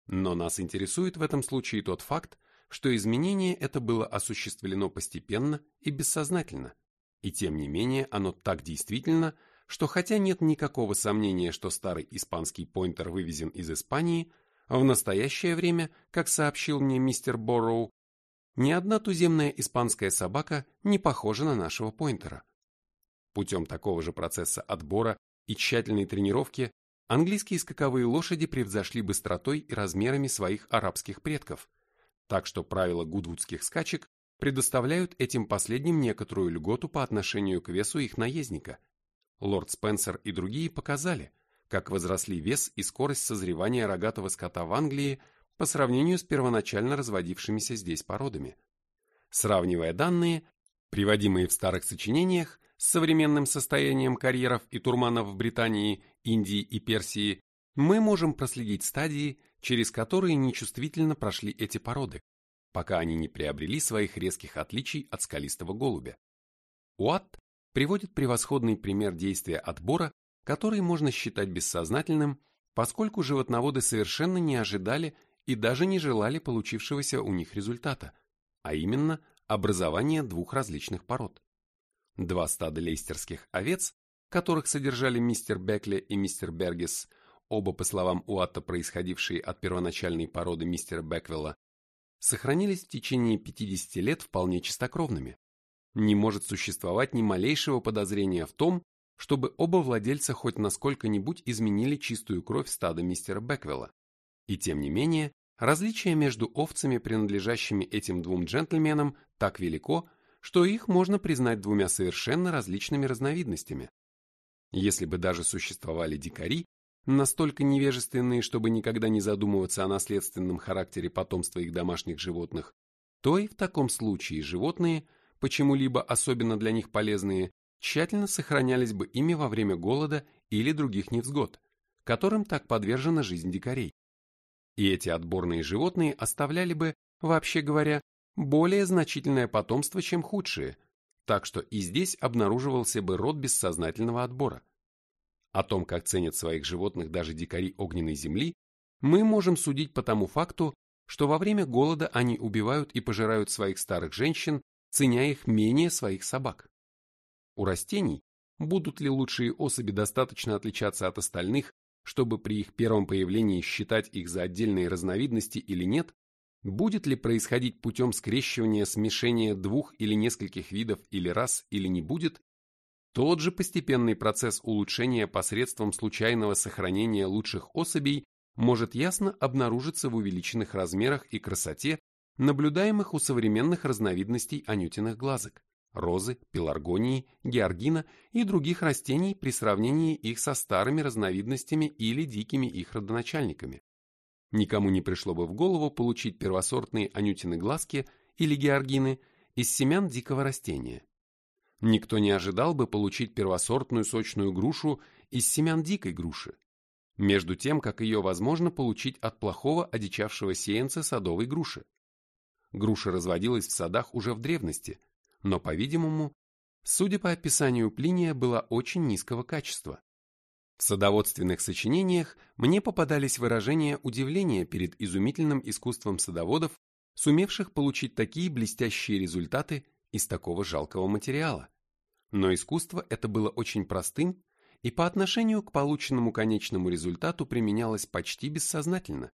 Но нас интересует в этом случае тот факт, что изменение это было осуществлено постепенно и бессознательно, и тем не менее оно так действительно, что хотя нет никакого сомнения, что старый испанский пойнтер вывезен из Испании, в настоящее время, как сообщил мне мистер Борроу, ни одна туземная испанская собака не похожа на нашего пойнтера. Путем такого же процесса отбора и тщательной тренировки английские скаковые лошади превзошли быстротой и размерами своих арабских предков, так что правила гудвудских скачек предоставляют этим последним некоторую льготу по отношению к весу их наездника. Лорд Спенсер и другие показали, как возросли вес и скорость созревания рогатого скота в Англии по сравнению с первоначально разводившимися здесь породами. Сравнивая данные, приводимые в старых сочинениях, с современным состоянием карьеров и турманов в Британии, Индии и Персии, мы можем проследить стадии, через которые нечувствительно прошли эти породы, пока они не приобрели своих резких отличий от скалистого голубя. Уатт приводит превосходный пример действия отбора, который можно считать бессознательным, поскольку животноводы совершенно не ожидали и даже не желали получившегося у них результата, а именно образования двух различных пород. Два стада лейстерских овец, которых содержали мистер Бекли и мистер Бергес, оба, по словам Уатта, происходившие от первоначальной породы мистера Беквелла, сохранились в течение 50 лет вполне чистокровными. Не может существовать ни малейшего подозрения в том, чтобы оба владельца хоть насколько-нибудь изменили чистую кровь стада мистера Беквелла. И тем не менее, различие между овцами, принадлежащими этим двум джентльменам, так велико, что их можно признать двумя совершенно различными разновидностями. Если бы даже существовали дикари, настолько невежественные, чтобы никогда не задумываться о наследственном характере потомства их домашних животных, то и в таком случае животные, почему-либо особенно для них полезные, тщательно сохранялись бы ими во время голода или других невзгод, которым так подвержена жизнь дикарей. И эти отборные животные оставляли бы, вообще говоря, более значительное потомство, чем худшие, так что и здесь обнаруживался бы род бессознательного отбора. О том, как ценят своих животных даже дикари огненной земли, мы можем судить по тому факту, что во время голода они убивают и пожирают своих старых женщин, ценя их менее своих собак. У растений будут ли лучшие особи достаточно отличаться от остальных, чтобы при их первом появлении считать их за отдельные разновидности или нет, будет ли происходить путем скрещивания смешения двух или нескольких видов или рас или не будет, тот же постепенный процесс улучшения посредством случайного сохранения лучших особей может ясно обнаружиться в увеличенных размерах и красоте, наблюдаемых у современных разновидностей анютиных глазок, розы, пеларгонии, георгина и других растений при сравнении их со старыми разновидностями или дикими их родоначальниками. Никому не пришло бы в голову получить первосортные анютины глазки или георгины из семян дикого растения. Никто не ожидал бы получить первосортную сочную грушу из семян дикой груши, между тем, как ее возможно получить от плохого одичавшего сеянца садовой груши. Груша разводилась в садах уже в древности, но, по-видимому, судя по описанию Плиния, была очень низкого качества. В садоводственных сочинениях мне попадались выражения удивления перед изумительным искусством садоводов, сумевших получить такие блестящие результаты из такого жалкого материала. Но искусство это было очень простым и по отношению к полученному конечному результату применялось почти бессознательно.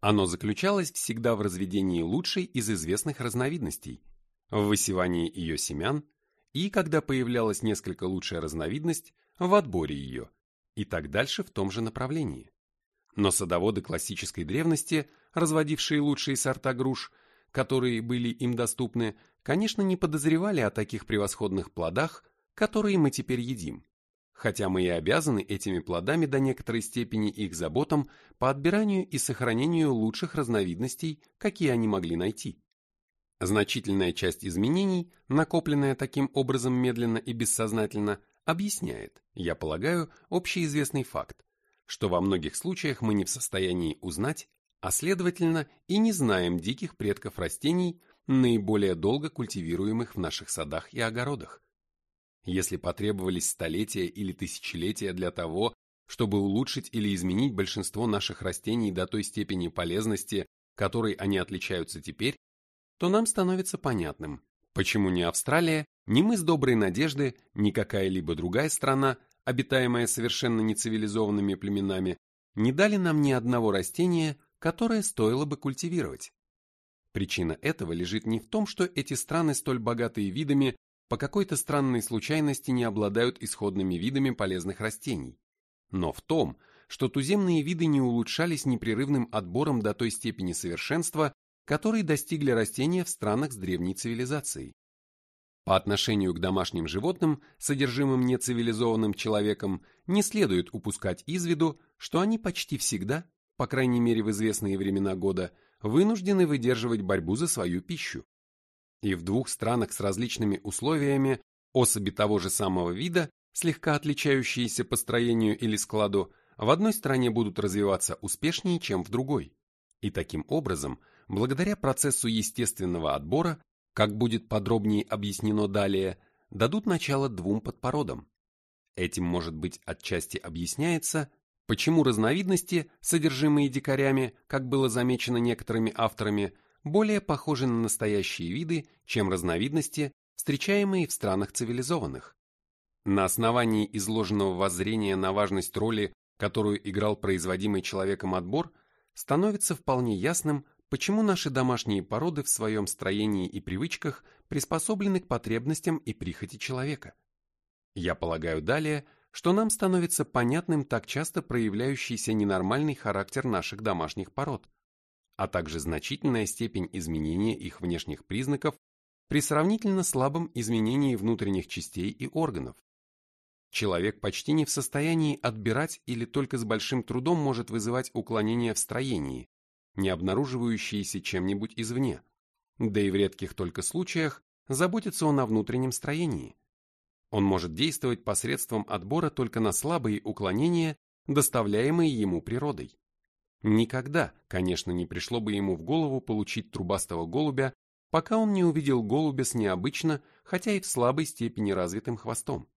Оно заключалось всегда в разведении лучшей из известных разновидностей, в высевании ее семян и, когда появлялась несколько лучшая разновидность, в отборе ее, и так дальше в том же направлении. Но садоводы классической древности, разводившие лучшие сорта груш, которые были им доступны, конечно, не подозревали о таких превосходных плодах, которые мы теперь едим. хотя мы и обязаны этими плодами до некоторой степени их заботам по отбиранию и сохранению лучших разновидностей, какие они могли найти. Значительная часть изменений, накопленная таким образом медленно и бессознательно, объясняет, я полагаю, общеизвестный факт, что во многих случаях мы не в состоянии узнать, а следовательно и не знаем диких предков растений, наиболее долго культивируемых в наших садах и огородах. Если потребовались столетия или тысячелетия для того, чтобы улучшить или изменить большинство наших растений до той степени полезности, которой они отличаются теперь, то нам становится понятным, почему ни Австралия, ни мы с Доброй Надежды, ни какая-либо другая страна, обитаемая совершенно нецивилизованными племенами, не дали нам ни одного растения, которое стоило бы культивировать. Причина этого лежит не в том, что эти страны, столь богатые видами, по какой-то странной случайности не обладают исходными видами полезных растений, но в том, что туземные виды не улучшались непрерывным отбором до той степени совершенства, которой достигли растения в странах с древней цивилизацией. По отношению к домашним животным, содержимым нецивилизованным человеком, не следует упускать из виду, что они почти всегда, по крайней мере в известные времена года, вынуждены выдерживать борьбу за свою пищу. И в двух странах с различными условиями особи того же самого вида, слегка отличающиеся по строению или складу, в одной стране будут развиваться успешнее, чем в другой. И таким образом, благодаря процессу естественного отбора, как будет подробнее объяснено далее, дадут начало двум подпородам. Этим, может быть, отчасти объясняется, почему разновидности, содержимые дикарями, как было замечено некоторыми авторами, более похожи на настоящие виды, чем разновидности, встречаемые в странах цивилизованных. На основании изложенного воззрения на важность роли, которую играл производимый человеком отбор, становится вполне ясным, почему наши домашние породы в своем строении и привычках приспособлены к потребностям и прихоти человека. Я полагаю далее, что нам становится понятным так часто проявляющийся ненормальный характер наших домашних пород, а также значительная степень изменения их внешних признаков при сравнительно слабом изменении внутренних частей и органов. Человек почти не в состоянии отбирать или только с большим трудом может вызывать уклонения в строении, не обнаруживающиеся чем-нибудь извне, да и в редких только случаях заботится он о внутреннем строении. Он может действовать посредством отбора только на слабые уклонения, доставляемые ему природой. Никогда, конечно, не пришло бы ему в голову получить трубастого голубя, пока он не увидел голубя с необычно, хотя и в слабой степени развитым хвостом.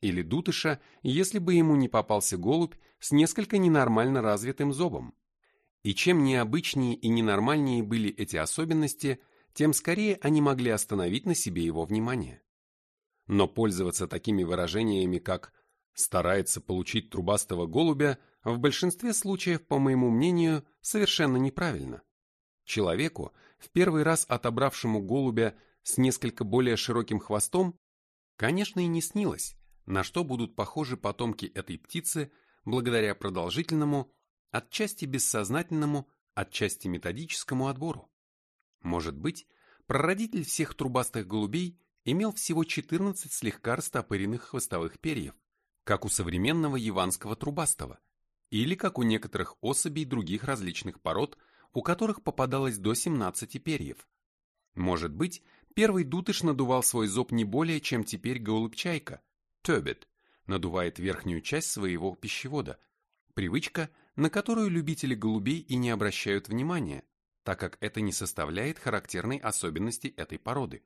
Или дутыша, если бы ему не попался голубь с несколько ненормально развитым зобом. И чем необычнее и ненормальнее были эти особенности, тем скорее они могли остановить на себе его внимание. Но пользоваться такими выражениями, как «старается получить трубастого голубя», в большинстве случаев, по моему мнению, совершенно неправильно. Человеку, в первый раз отобравшему голубя с несколько более широким хвостом, конечно, и не снилось, на что будут похожи потомки этой птицы благодаря продолжительному, отчасти бессознательному, отчасти методическому отбору. Может быть, прародитель всех трубастых голубей имел всего 14 слегка растопыренных хвостовых перьев, как у современного яванского трубастого, или как у некоторых особей других различных пород, у которых попадалось до 17 перьев. Может быть, первый дутыш надувал свой зоб не более, чем теперь голубчайка, тёбет, надувает верхнюю часть своего пищевода, привычка, на которую любители голубей и не обращают внимания, так как это не составляет характерной особенности этой породы.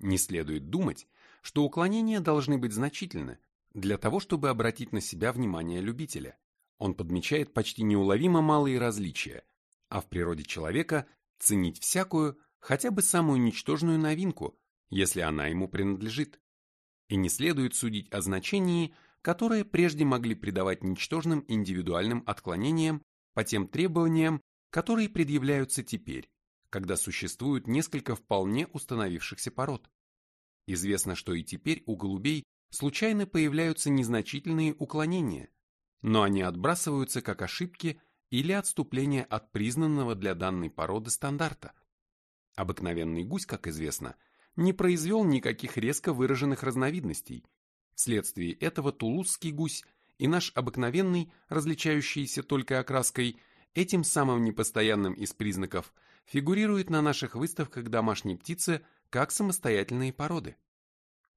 Не следует думать, что уклонения должны быть значительны для того, чтобы обратить на себя внимание любителя. Он подмечает почти неуловимо малые различия, а в природе человека ценить всякую, хотя бы самую ничтожную новинку, если она ему принадлежит. И не следует судить о значении, которые прежде могли придавать ничтожным индивидуальным отклонениям по тем требованиям, которые предъявляются теперь, когда существует несколько вполне установившихся пород. Известно, что и теперь у голубей случайно появляются незначительные уклонения, но они отбрасываются как ошибки или отступления от признанного для данной породы стандарта. Обыкновенный гусь, как известно, не произвел никаких резко выраженных разновидностей, Вследствие этого тулузский гусь и наш обыкновенный, различающийся только окраской, этим самым непостоянным из признаков, фигурирует на наших выставках домашней птицы как самостоятельные породы.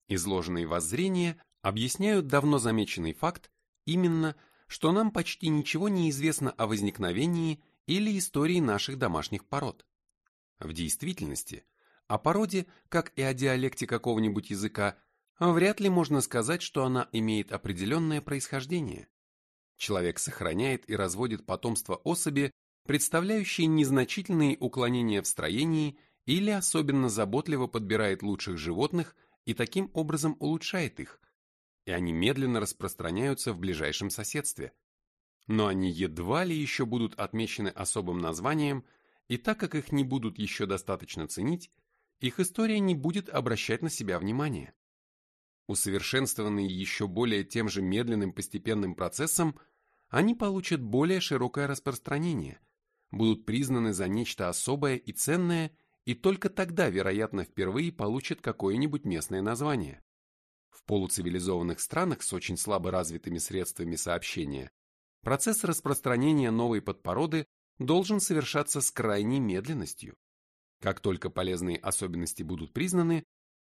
Изложенные воззрения объясняют давно замеченный факт, именно, что нам почти ничего не известно о возникновении или истории наших домашних пород. В действительности, о породе, как и о диалекте какого-нибудь языка, вряд ли можно сказать, что она имеет определенное происхождение. Человек сохраняет и разводит потомство особи, представляющие незначительные уклонения в строении или особенно заботливо подбирает лучших животных и таким образом улучшает их, и они медленно распространяются в ближайшем соседстве. Но они едва ли еще будут отмечены особым названием, и так как их не будут еще достаточно ценить, их история не будет обращать на себя внимание. Усовершенствованные еще более тем же медленным постепенным процессом, они получат более широкое распространение, будут признаны за нечто особое и ценное и только тогда, вероятно, впервые получат какое-нибудь местное название. В полуцивилизованных странах с очень слабо развитыми средствами сообщения процесс распространения новой подпороды должен совершаться с крайней медленностью. Как только полезные особенности будут признаны,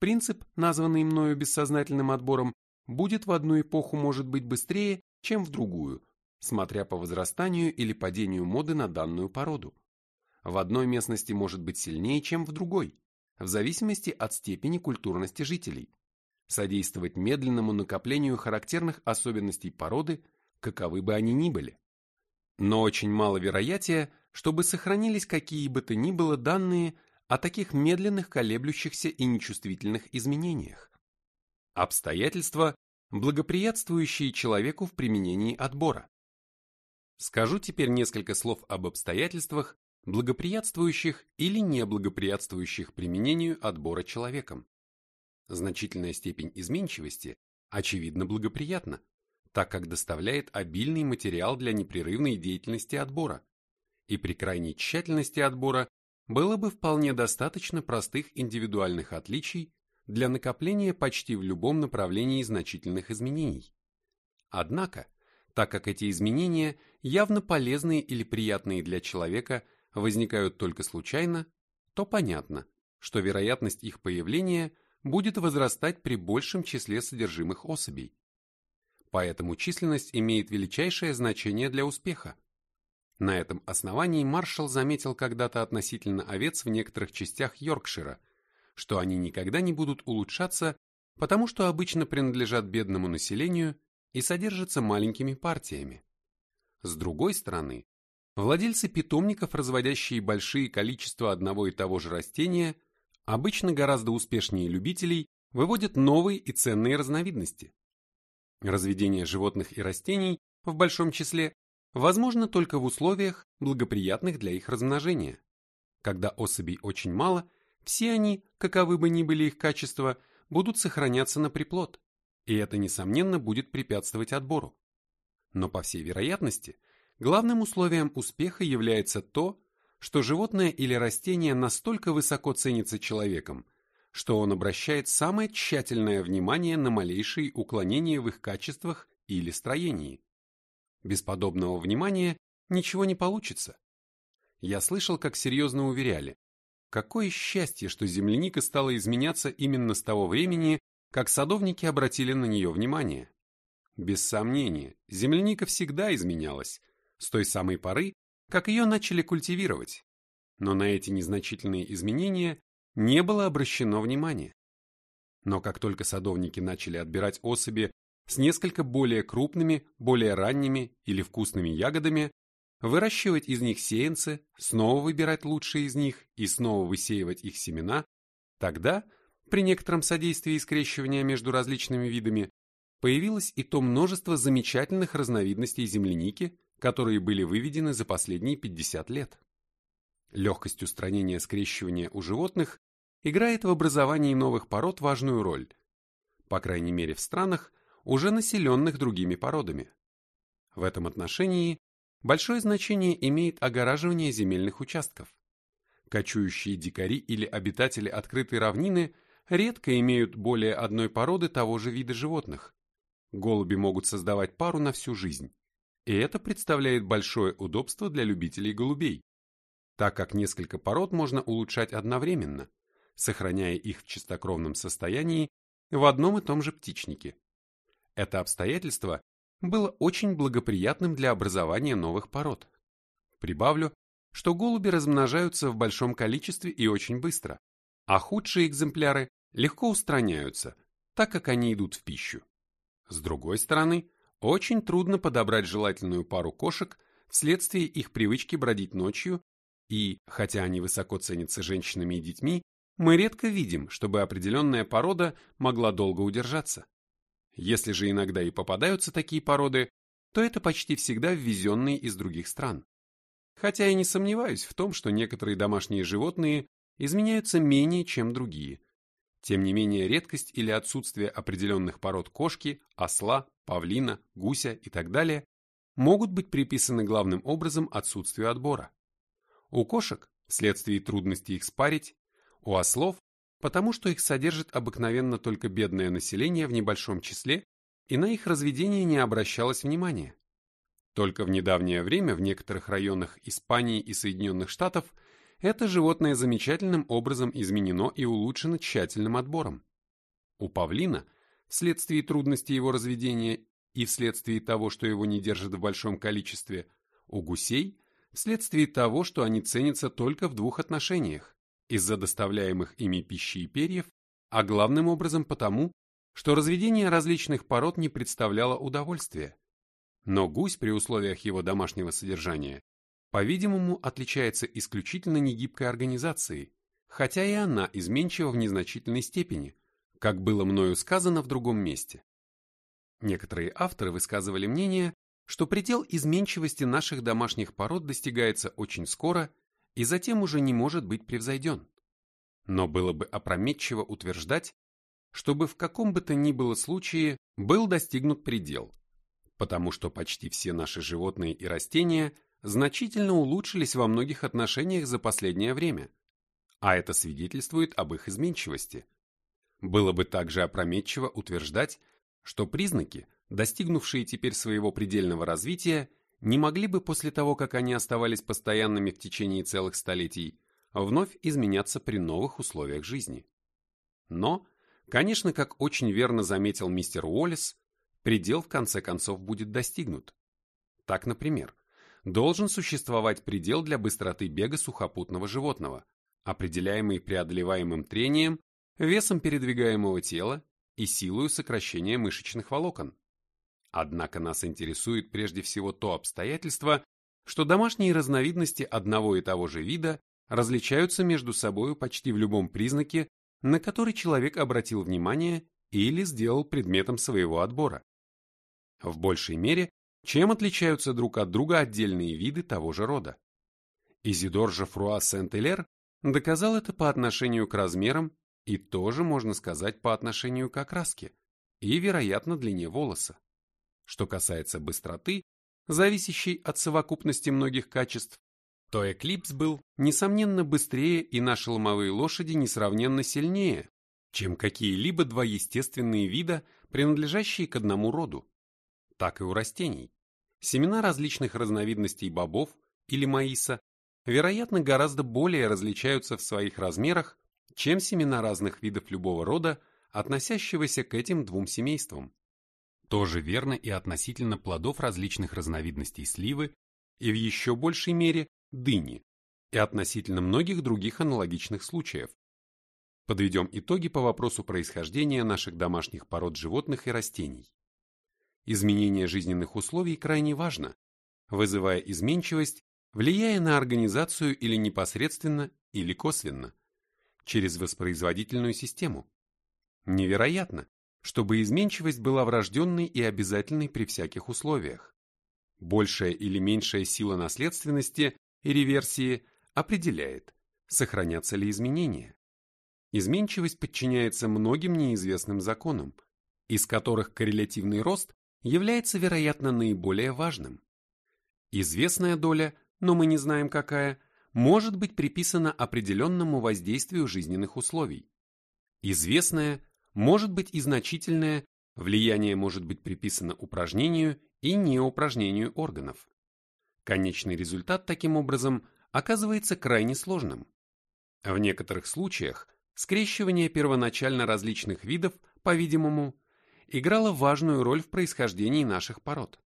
принцип, названный мною бессознательным отбором, будет в одну эпоху может быть быстрее, чем в другую, смотря по возрастанию или падению моды на данную породу в одной местности может быть сильнее, чем в другой, в зависимости от степени культурности жителей, содействовать медленному накоплению характерных особенностей породы, каковы бы они ни были. Но очень мало вероятия, чтобы сохранились какие бы то ни было данные о таких медленных колеблющихся и нечувствительных изменениях. Обстоятельства, благоприятствующие человеку в применении отбора. Скажу теперь несколько слов об обстоятельствах, благоприятствующих или неблагоприятствующих применению отбора человеком. Значительная степень изменчивости, очевидно, благоприятна, так как доставляет обильный материал для непрерывной деятельности отбора, и при крайней тщательности отбора было бы вполне достаточно простых индивидуальных отличий для накопления почти в любом направлении значительных изменений. Однако, так как эти изменения явно полезные или приятные для человека возникают только случайно, то понятно, что вероятность их появления будет возрастать при большем числе содержимых особей. Поэтому численность имеет величайшее значение для успеха. На этом основании маршал заметил когда-то относительно овец в некоторых частях Йоркшира, что они никогда не будут улучшаться, потому что обычно принадлежат бедному населению и содержатся маленькими партиями. С другой стороны, Владельцы питомников, разводящие большие количества одного и того же растения, обычно гораздо успешнее любителей, выводят новые и ценные разновидности. Разведение животных и растений в большом числе возможно только в условиях, благоприятных для их размножения. Когда особей очень мало, все они, каковы бы ни были их качества, будут сохраняться на приплод, и это, несомненно, будет препятствовать отбору. Но, по всей вероятности, Главным условием успеха является то, что животное или растение настолько высоко ценится человеком, что он обращает самое тщательное внимание на малейшие уклонения в их качествах или строении. Без подобного внимания ничего не получится. Я слышал, как серьезно уверяли, какое счастье, что земляника стала изменяться именно с того времени, как садовники обратили на нее внимание. Без сомнения, земляника всегда изменялась, с той самой поры, как ее начали культивировать, но на эти незначительные изменения не было обращено внимания. Но как только садовники начали отбирать особи с несколько более крупными, более ранними или вкусными ягодами, выращивать из них сеянцы, снова выбирать лучшие из них и снова высеивать их семена, тогда, при некотором содействии скрещивания между различными видами, появилось и то множество замечательных разновидностей земляники, которые были выведены за последние 50 лет. Легкость устранения скрещивания у животных играет в образовании новых пород важную роль, по крайней мере в странах, уже населенных другими породами. В этом отношении большое значение имеет огораживание земельных участков. Кочующие дикари или обитатели открытой равнины редко имеют более одной породы того же вида животных, голуби могут создавать пару на всю жизнь, и это представляет большое удобство для любителей голубей, так как несколько пород можно улучшать одновременно, сохраняя их в чистокровном состоянии в одном и том же птичнике. Это обстоятельство было очень благоприятным для образования новых пород. Прибавлю, что голуби размножаются в большом количестве и очень быстро, а худшие экземпляры легко устраняются, так как они идут в пищу. С другой стороны, очень трудно подобрать желательную пару кошек вследствие их привычки бродить ночью, и, хотя они высоко ценятся женщинами и детьми, мы редко видим, чтобы определенная порода могла долго удержаться. Если же иногда и попадаются такие породы, то это почти всегда ввезенные из других стран. Хотя я не сомневаюсь в том, что некоторые домашние животные изменяются менее, чем другие. Тем не менее, редкость или отсутствие определенных пород кошки, осла, павлина, гуся и так далее могут быть приписаны главным образом отсутствию отбора. У кошек, вследствие трудностей их спарить, у ослов, потому что их содержит обыкновенно только бедное население в небольшом числе, и на их разведение не обращалось внимания. Только в недавнее время в некоторых районах Испании и Соединенных Штатов это животное замечательным образом изменено и улучшено тщательным отбором. У павлина, вследствие трудностей его разведения и вследствие того, что его не держат в большом количестве, у гусей, вследствие того, что они ценятся только в двух отношениях – из-за доставляемых ими пищи и перьев, а главным образом потому, что разведение различных пород не представляло удовольствия. Но гусь при условиях его домашнего содержания, по-видимому, отличается исключительно негибкой организацией, хотя и она изменчива в незначительной степени, как было мною сказано в другом месте. Некоторые авторы высказывали мнение, что предел изменчивости наших домашних пород достигается очень скоро и затем уже не может быть превзойден. Но было бы опрометчиво утверждать, чтобы в каком бы то ни было случае был достигнут предел, потому что почти все наши животные и растения значительно улучшились во многих отношениях за последнее время, а это свидетельствует об их изменчивости. Было бы также опрометчиво утверждать, что признаки, достигнувшие теперь своего предельного развития, не могли бы после того, как они оставались постоянными в течение целых столетий, вновь изменяться при новых условиях жизни. Но, конечно, как очень верно заметил мистер Уоллес, предел в конце концов будет достигнут. Так, например, должен существовать предел для быстроты бега сухопутного животного, определяемый преодолеваемым трением, весом передвигаемого тела и силой сокращения мышечных волокон. Однако нас интересует прежде всего то обстоятельство, что домашние разновидности одного и того же вида различаются между собой почти в любом признаке, на который человек обратил внимание или сделал предметом своего отбора в большей мере, чем отличаются друг от друга отдельные виды того же рода. Изидор Жофруа Сент-Элер доказал это по отношению к размерам и тоже, можно сказать, по отношению к окраске и, вероятно, длине волоса. Что касается быстроты, зависящей от совокупности многих качеств, то Эклипс был, несомненно, быстрее и наши ломовые лошади несравненно сильнее, чем какие-либо два естественные вида, принадлежащие к одному роду так и у растений. Семена различных разновидностей бобов или маиса, вероятно, гораздо более различаются в своих размерах, чем семена разных видов любого рода, относящегося к этим двум семействам. Тоже верно и относительно плодов различных разновидностей сливы и в еще большей мере дыни, и относительно многих других аналогичных случаев. Подведем итоги по вопросу происхождения наших домашних пород животных и растений. Изменение жизненных условий крайне важно, вызывая изменчивость, влияя на организацию или непосредственно, или косвенно, через воспроизводительную систему. Невероятно, чтобы изменчивость была врожденной и обязательной при всяких условиях. Большая или меньшая сила наследственности и реверсии определяет, сохранятся ли изменения. Изменчивость подчиняется многим неизвестным законам, из которых коррелятивный рост является, вероятно, наиболее важным. Известная доля, но мы не знаем какая, может быть приписана определенному воздействию жизненных условий. Известная может быть и значительная Влияние может быть приписано упражнению и неупражнению органов. Конечный результат таким образом оказывается крайне сложным. В некоторых случаях скрещивание первоначально различных видов, по-видимому, играло важную роль в происхождении наших пород.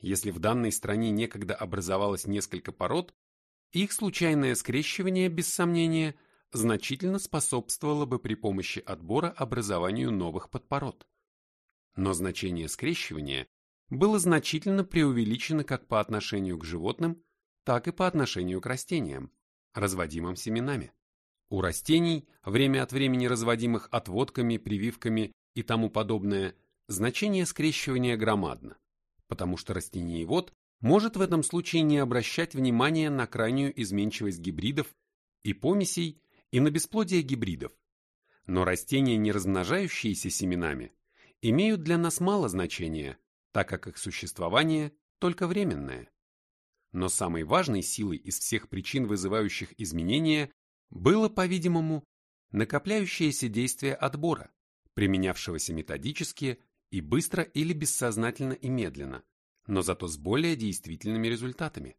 Если в данной стране некогда образовалось несколько пород, их случайное скрещивание, без сомнения, значительно способствовало бы при помощи отбора образованию новых подпород. Но значение скрещивания было значительно преувеличено как по отношению к животным, так и по отношению к растениям, разводимым семенами. У растений, время от времени разводимых отводками, прививками и тому подобное, значение скрещивания громадно, потому что растениевод может в этом случае не обращать внимания на крайнюю изменчивость гибридов и помесей и на бесплодие гибридов. Но растения, не размножающиеся семенами, имеют для нас мало значения, так как их существование только временное. Но самой важной силой из всех причин, вызывающих изменения, было, по-видимому, накопляющееся действие отбора, применявшегося методически и быстро или бессознательно и медленно, но зато с более действительными результатами.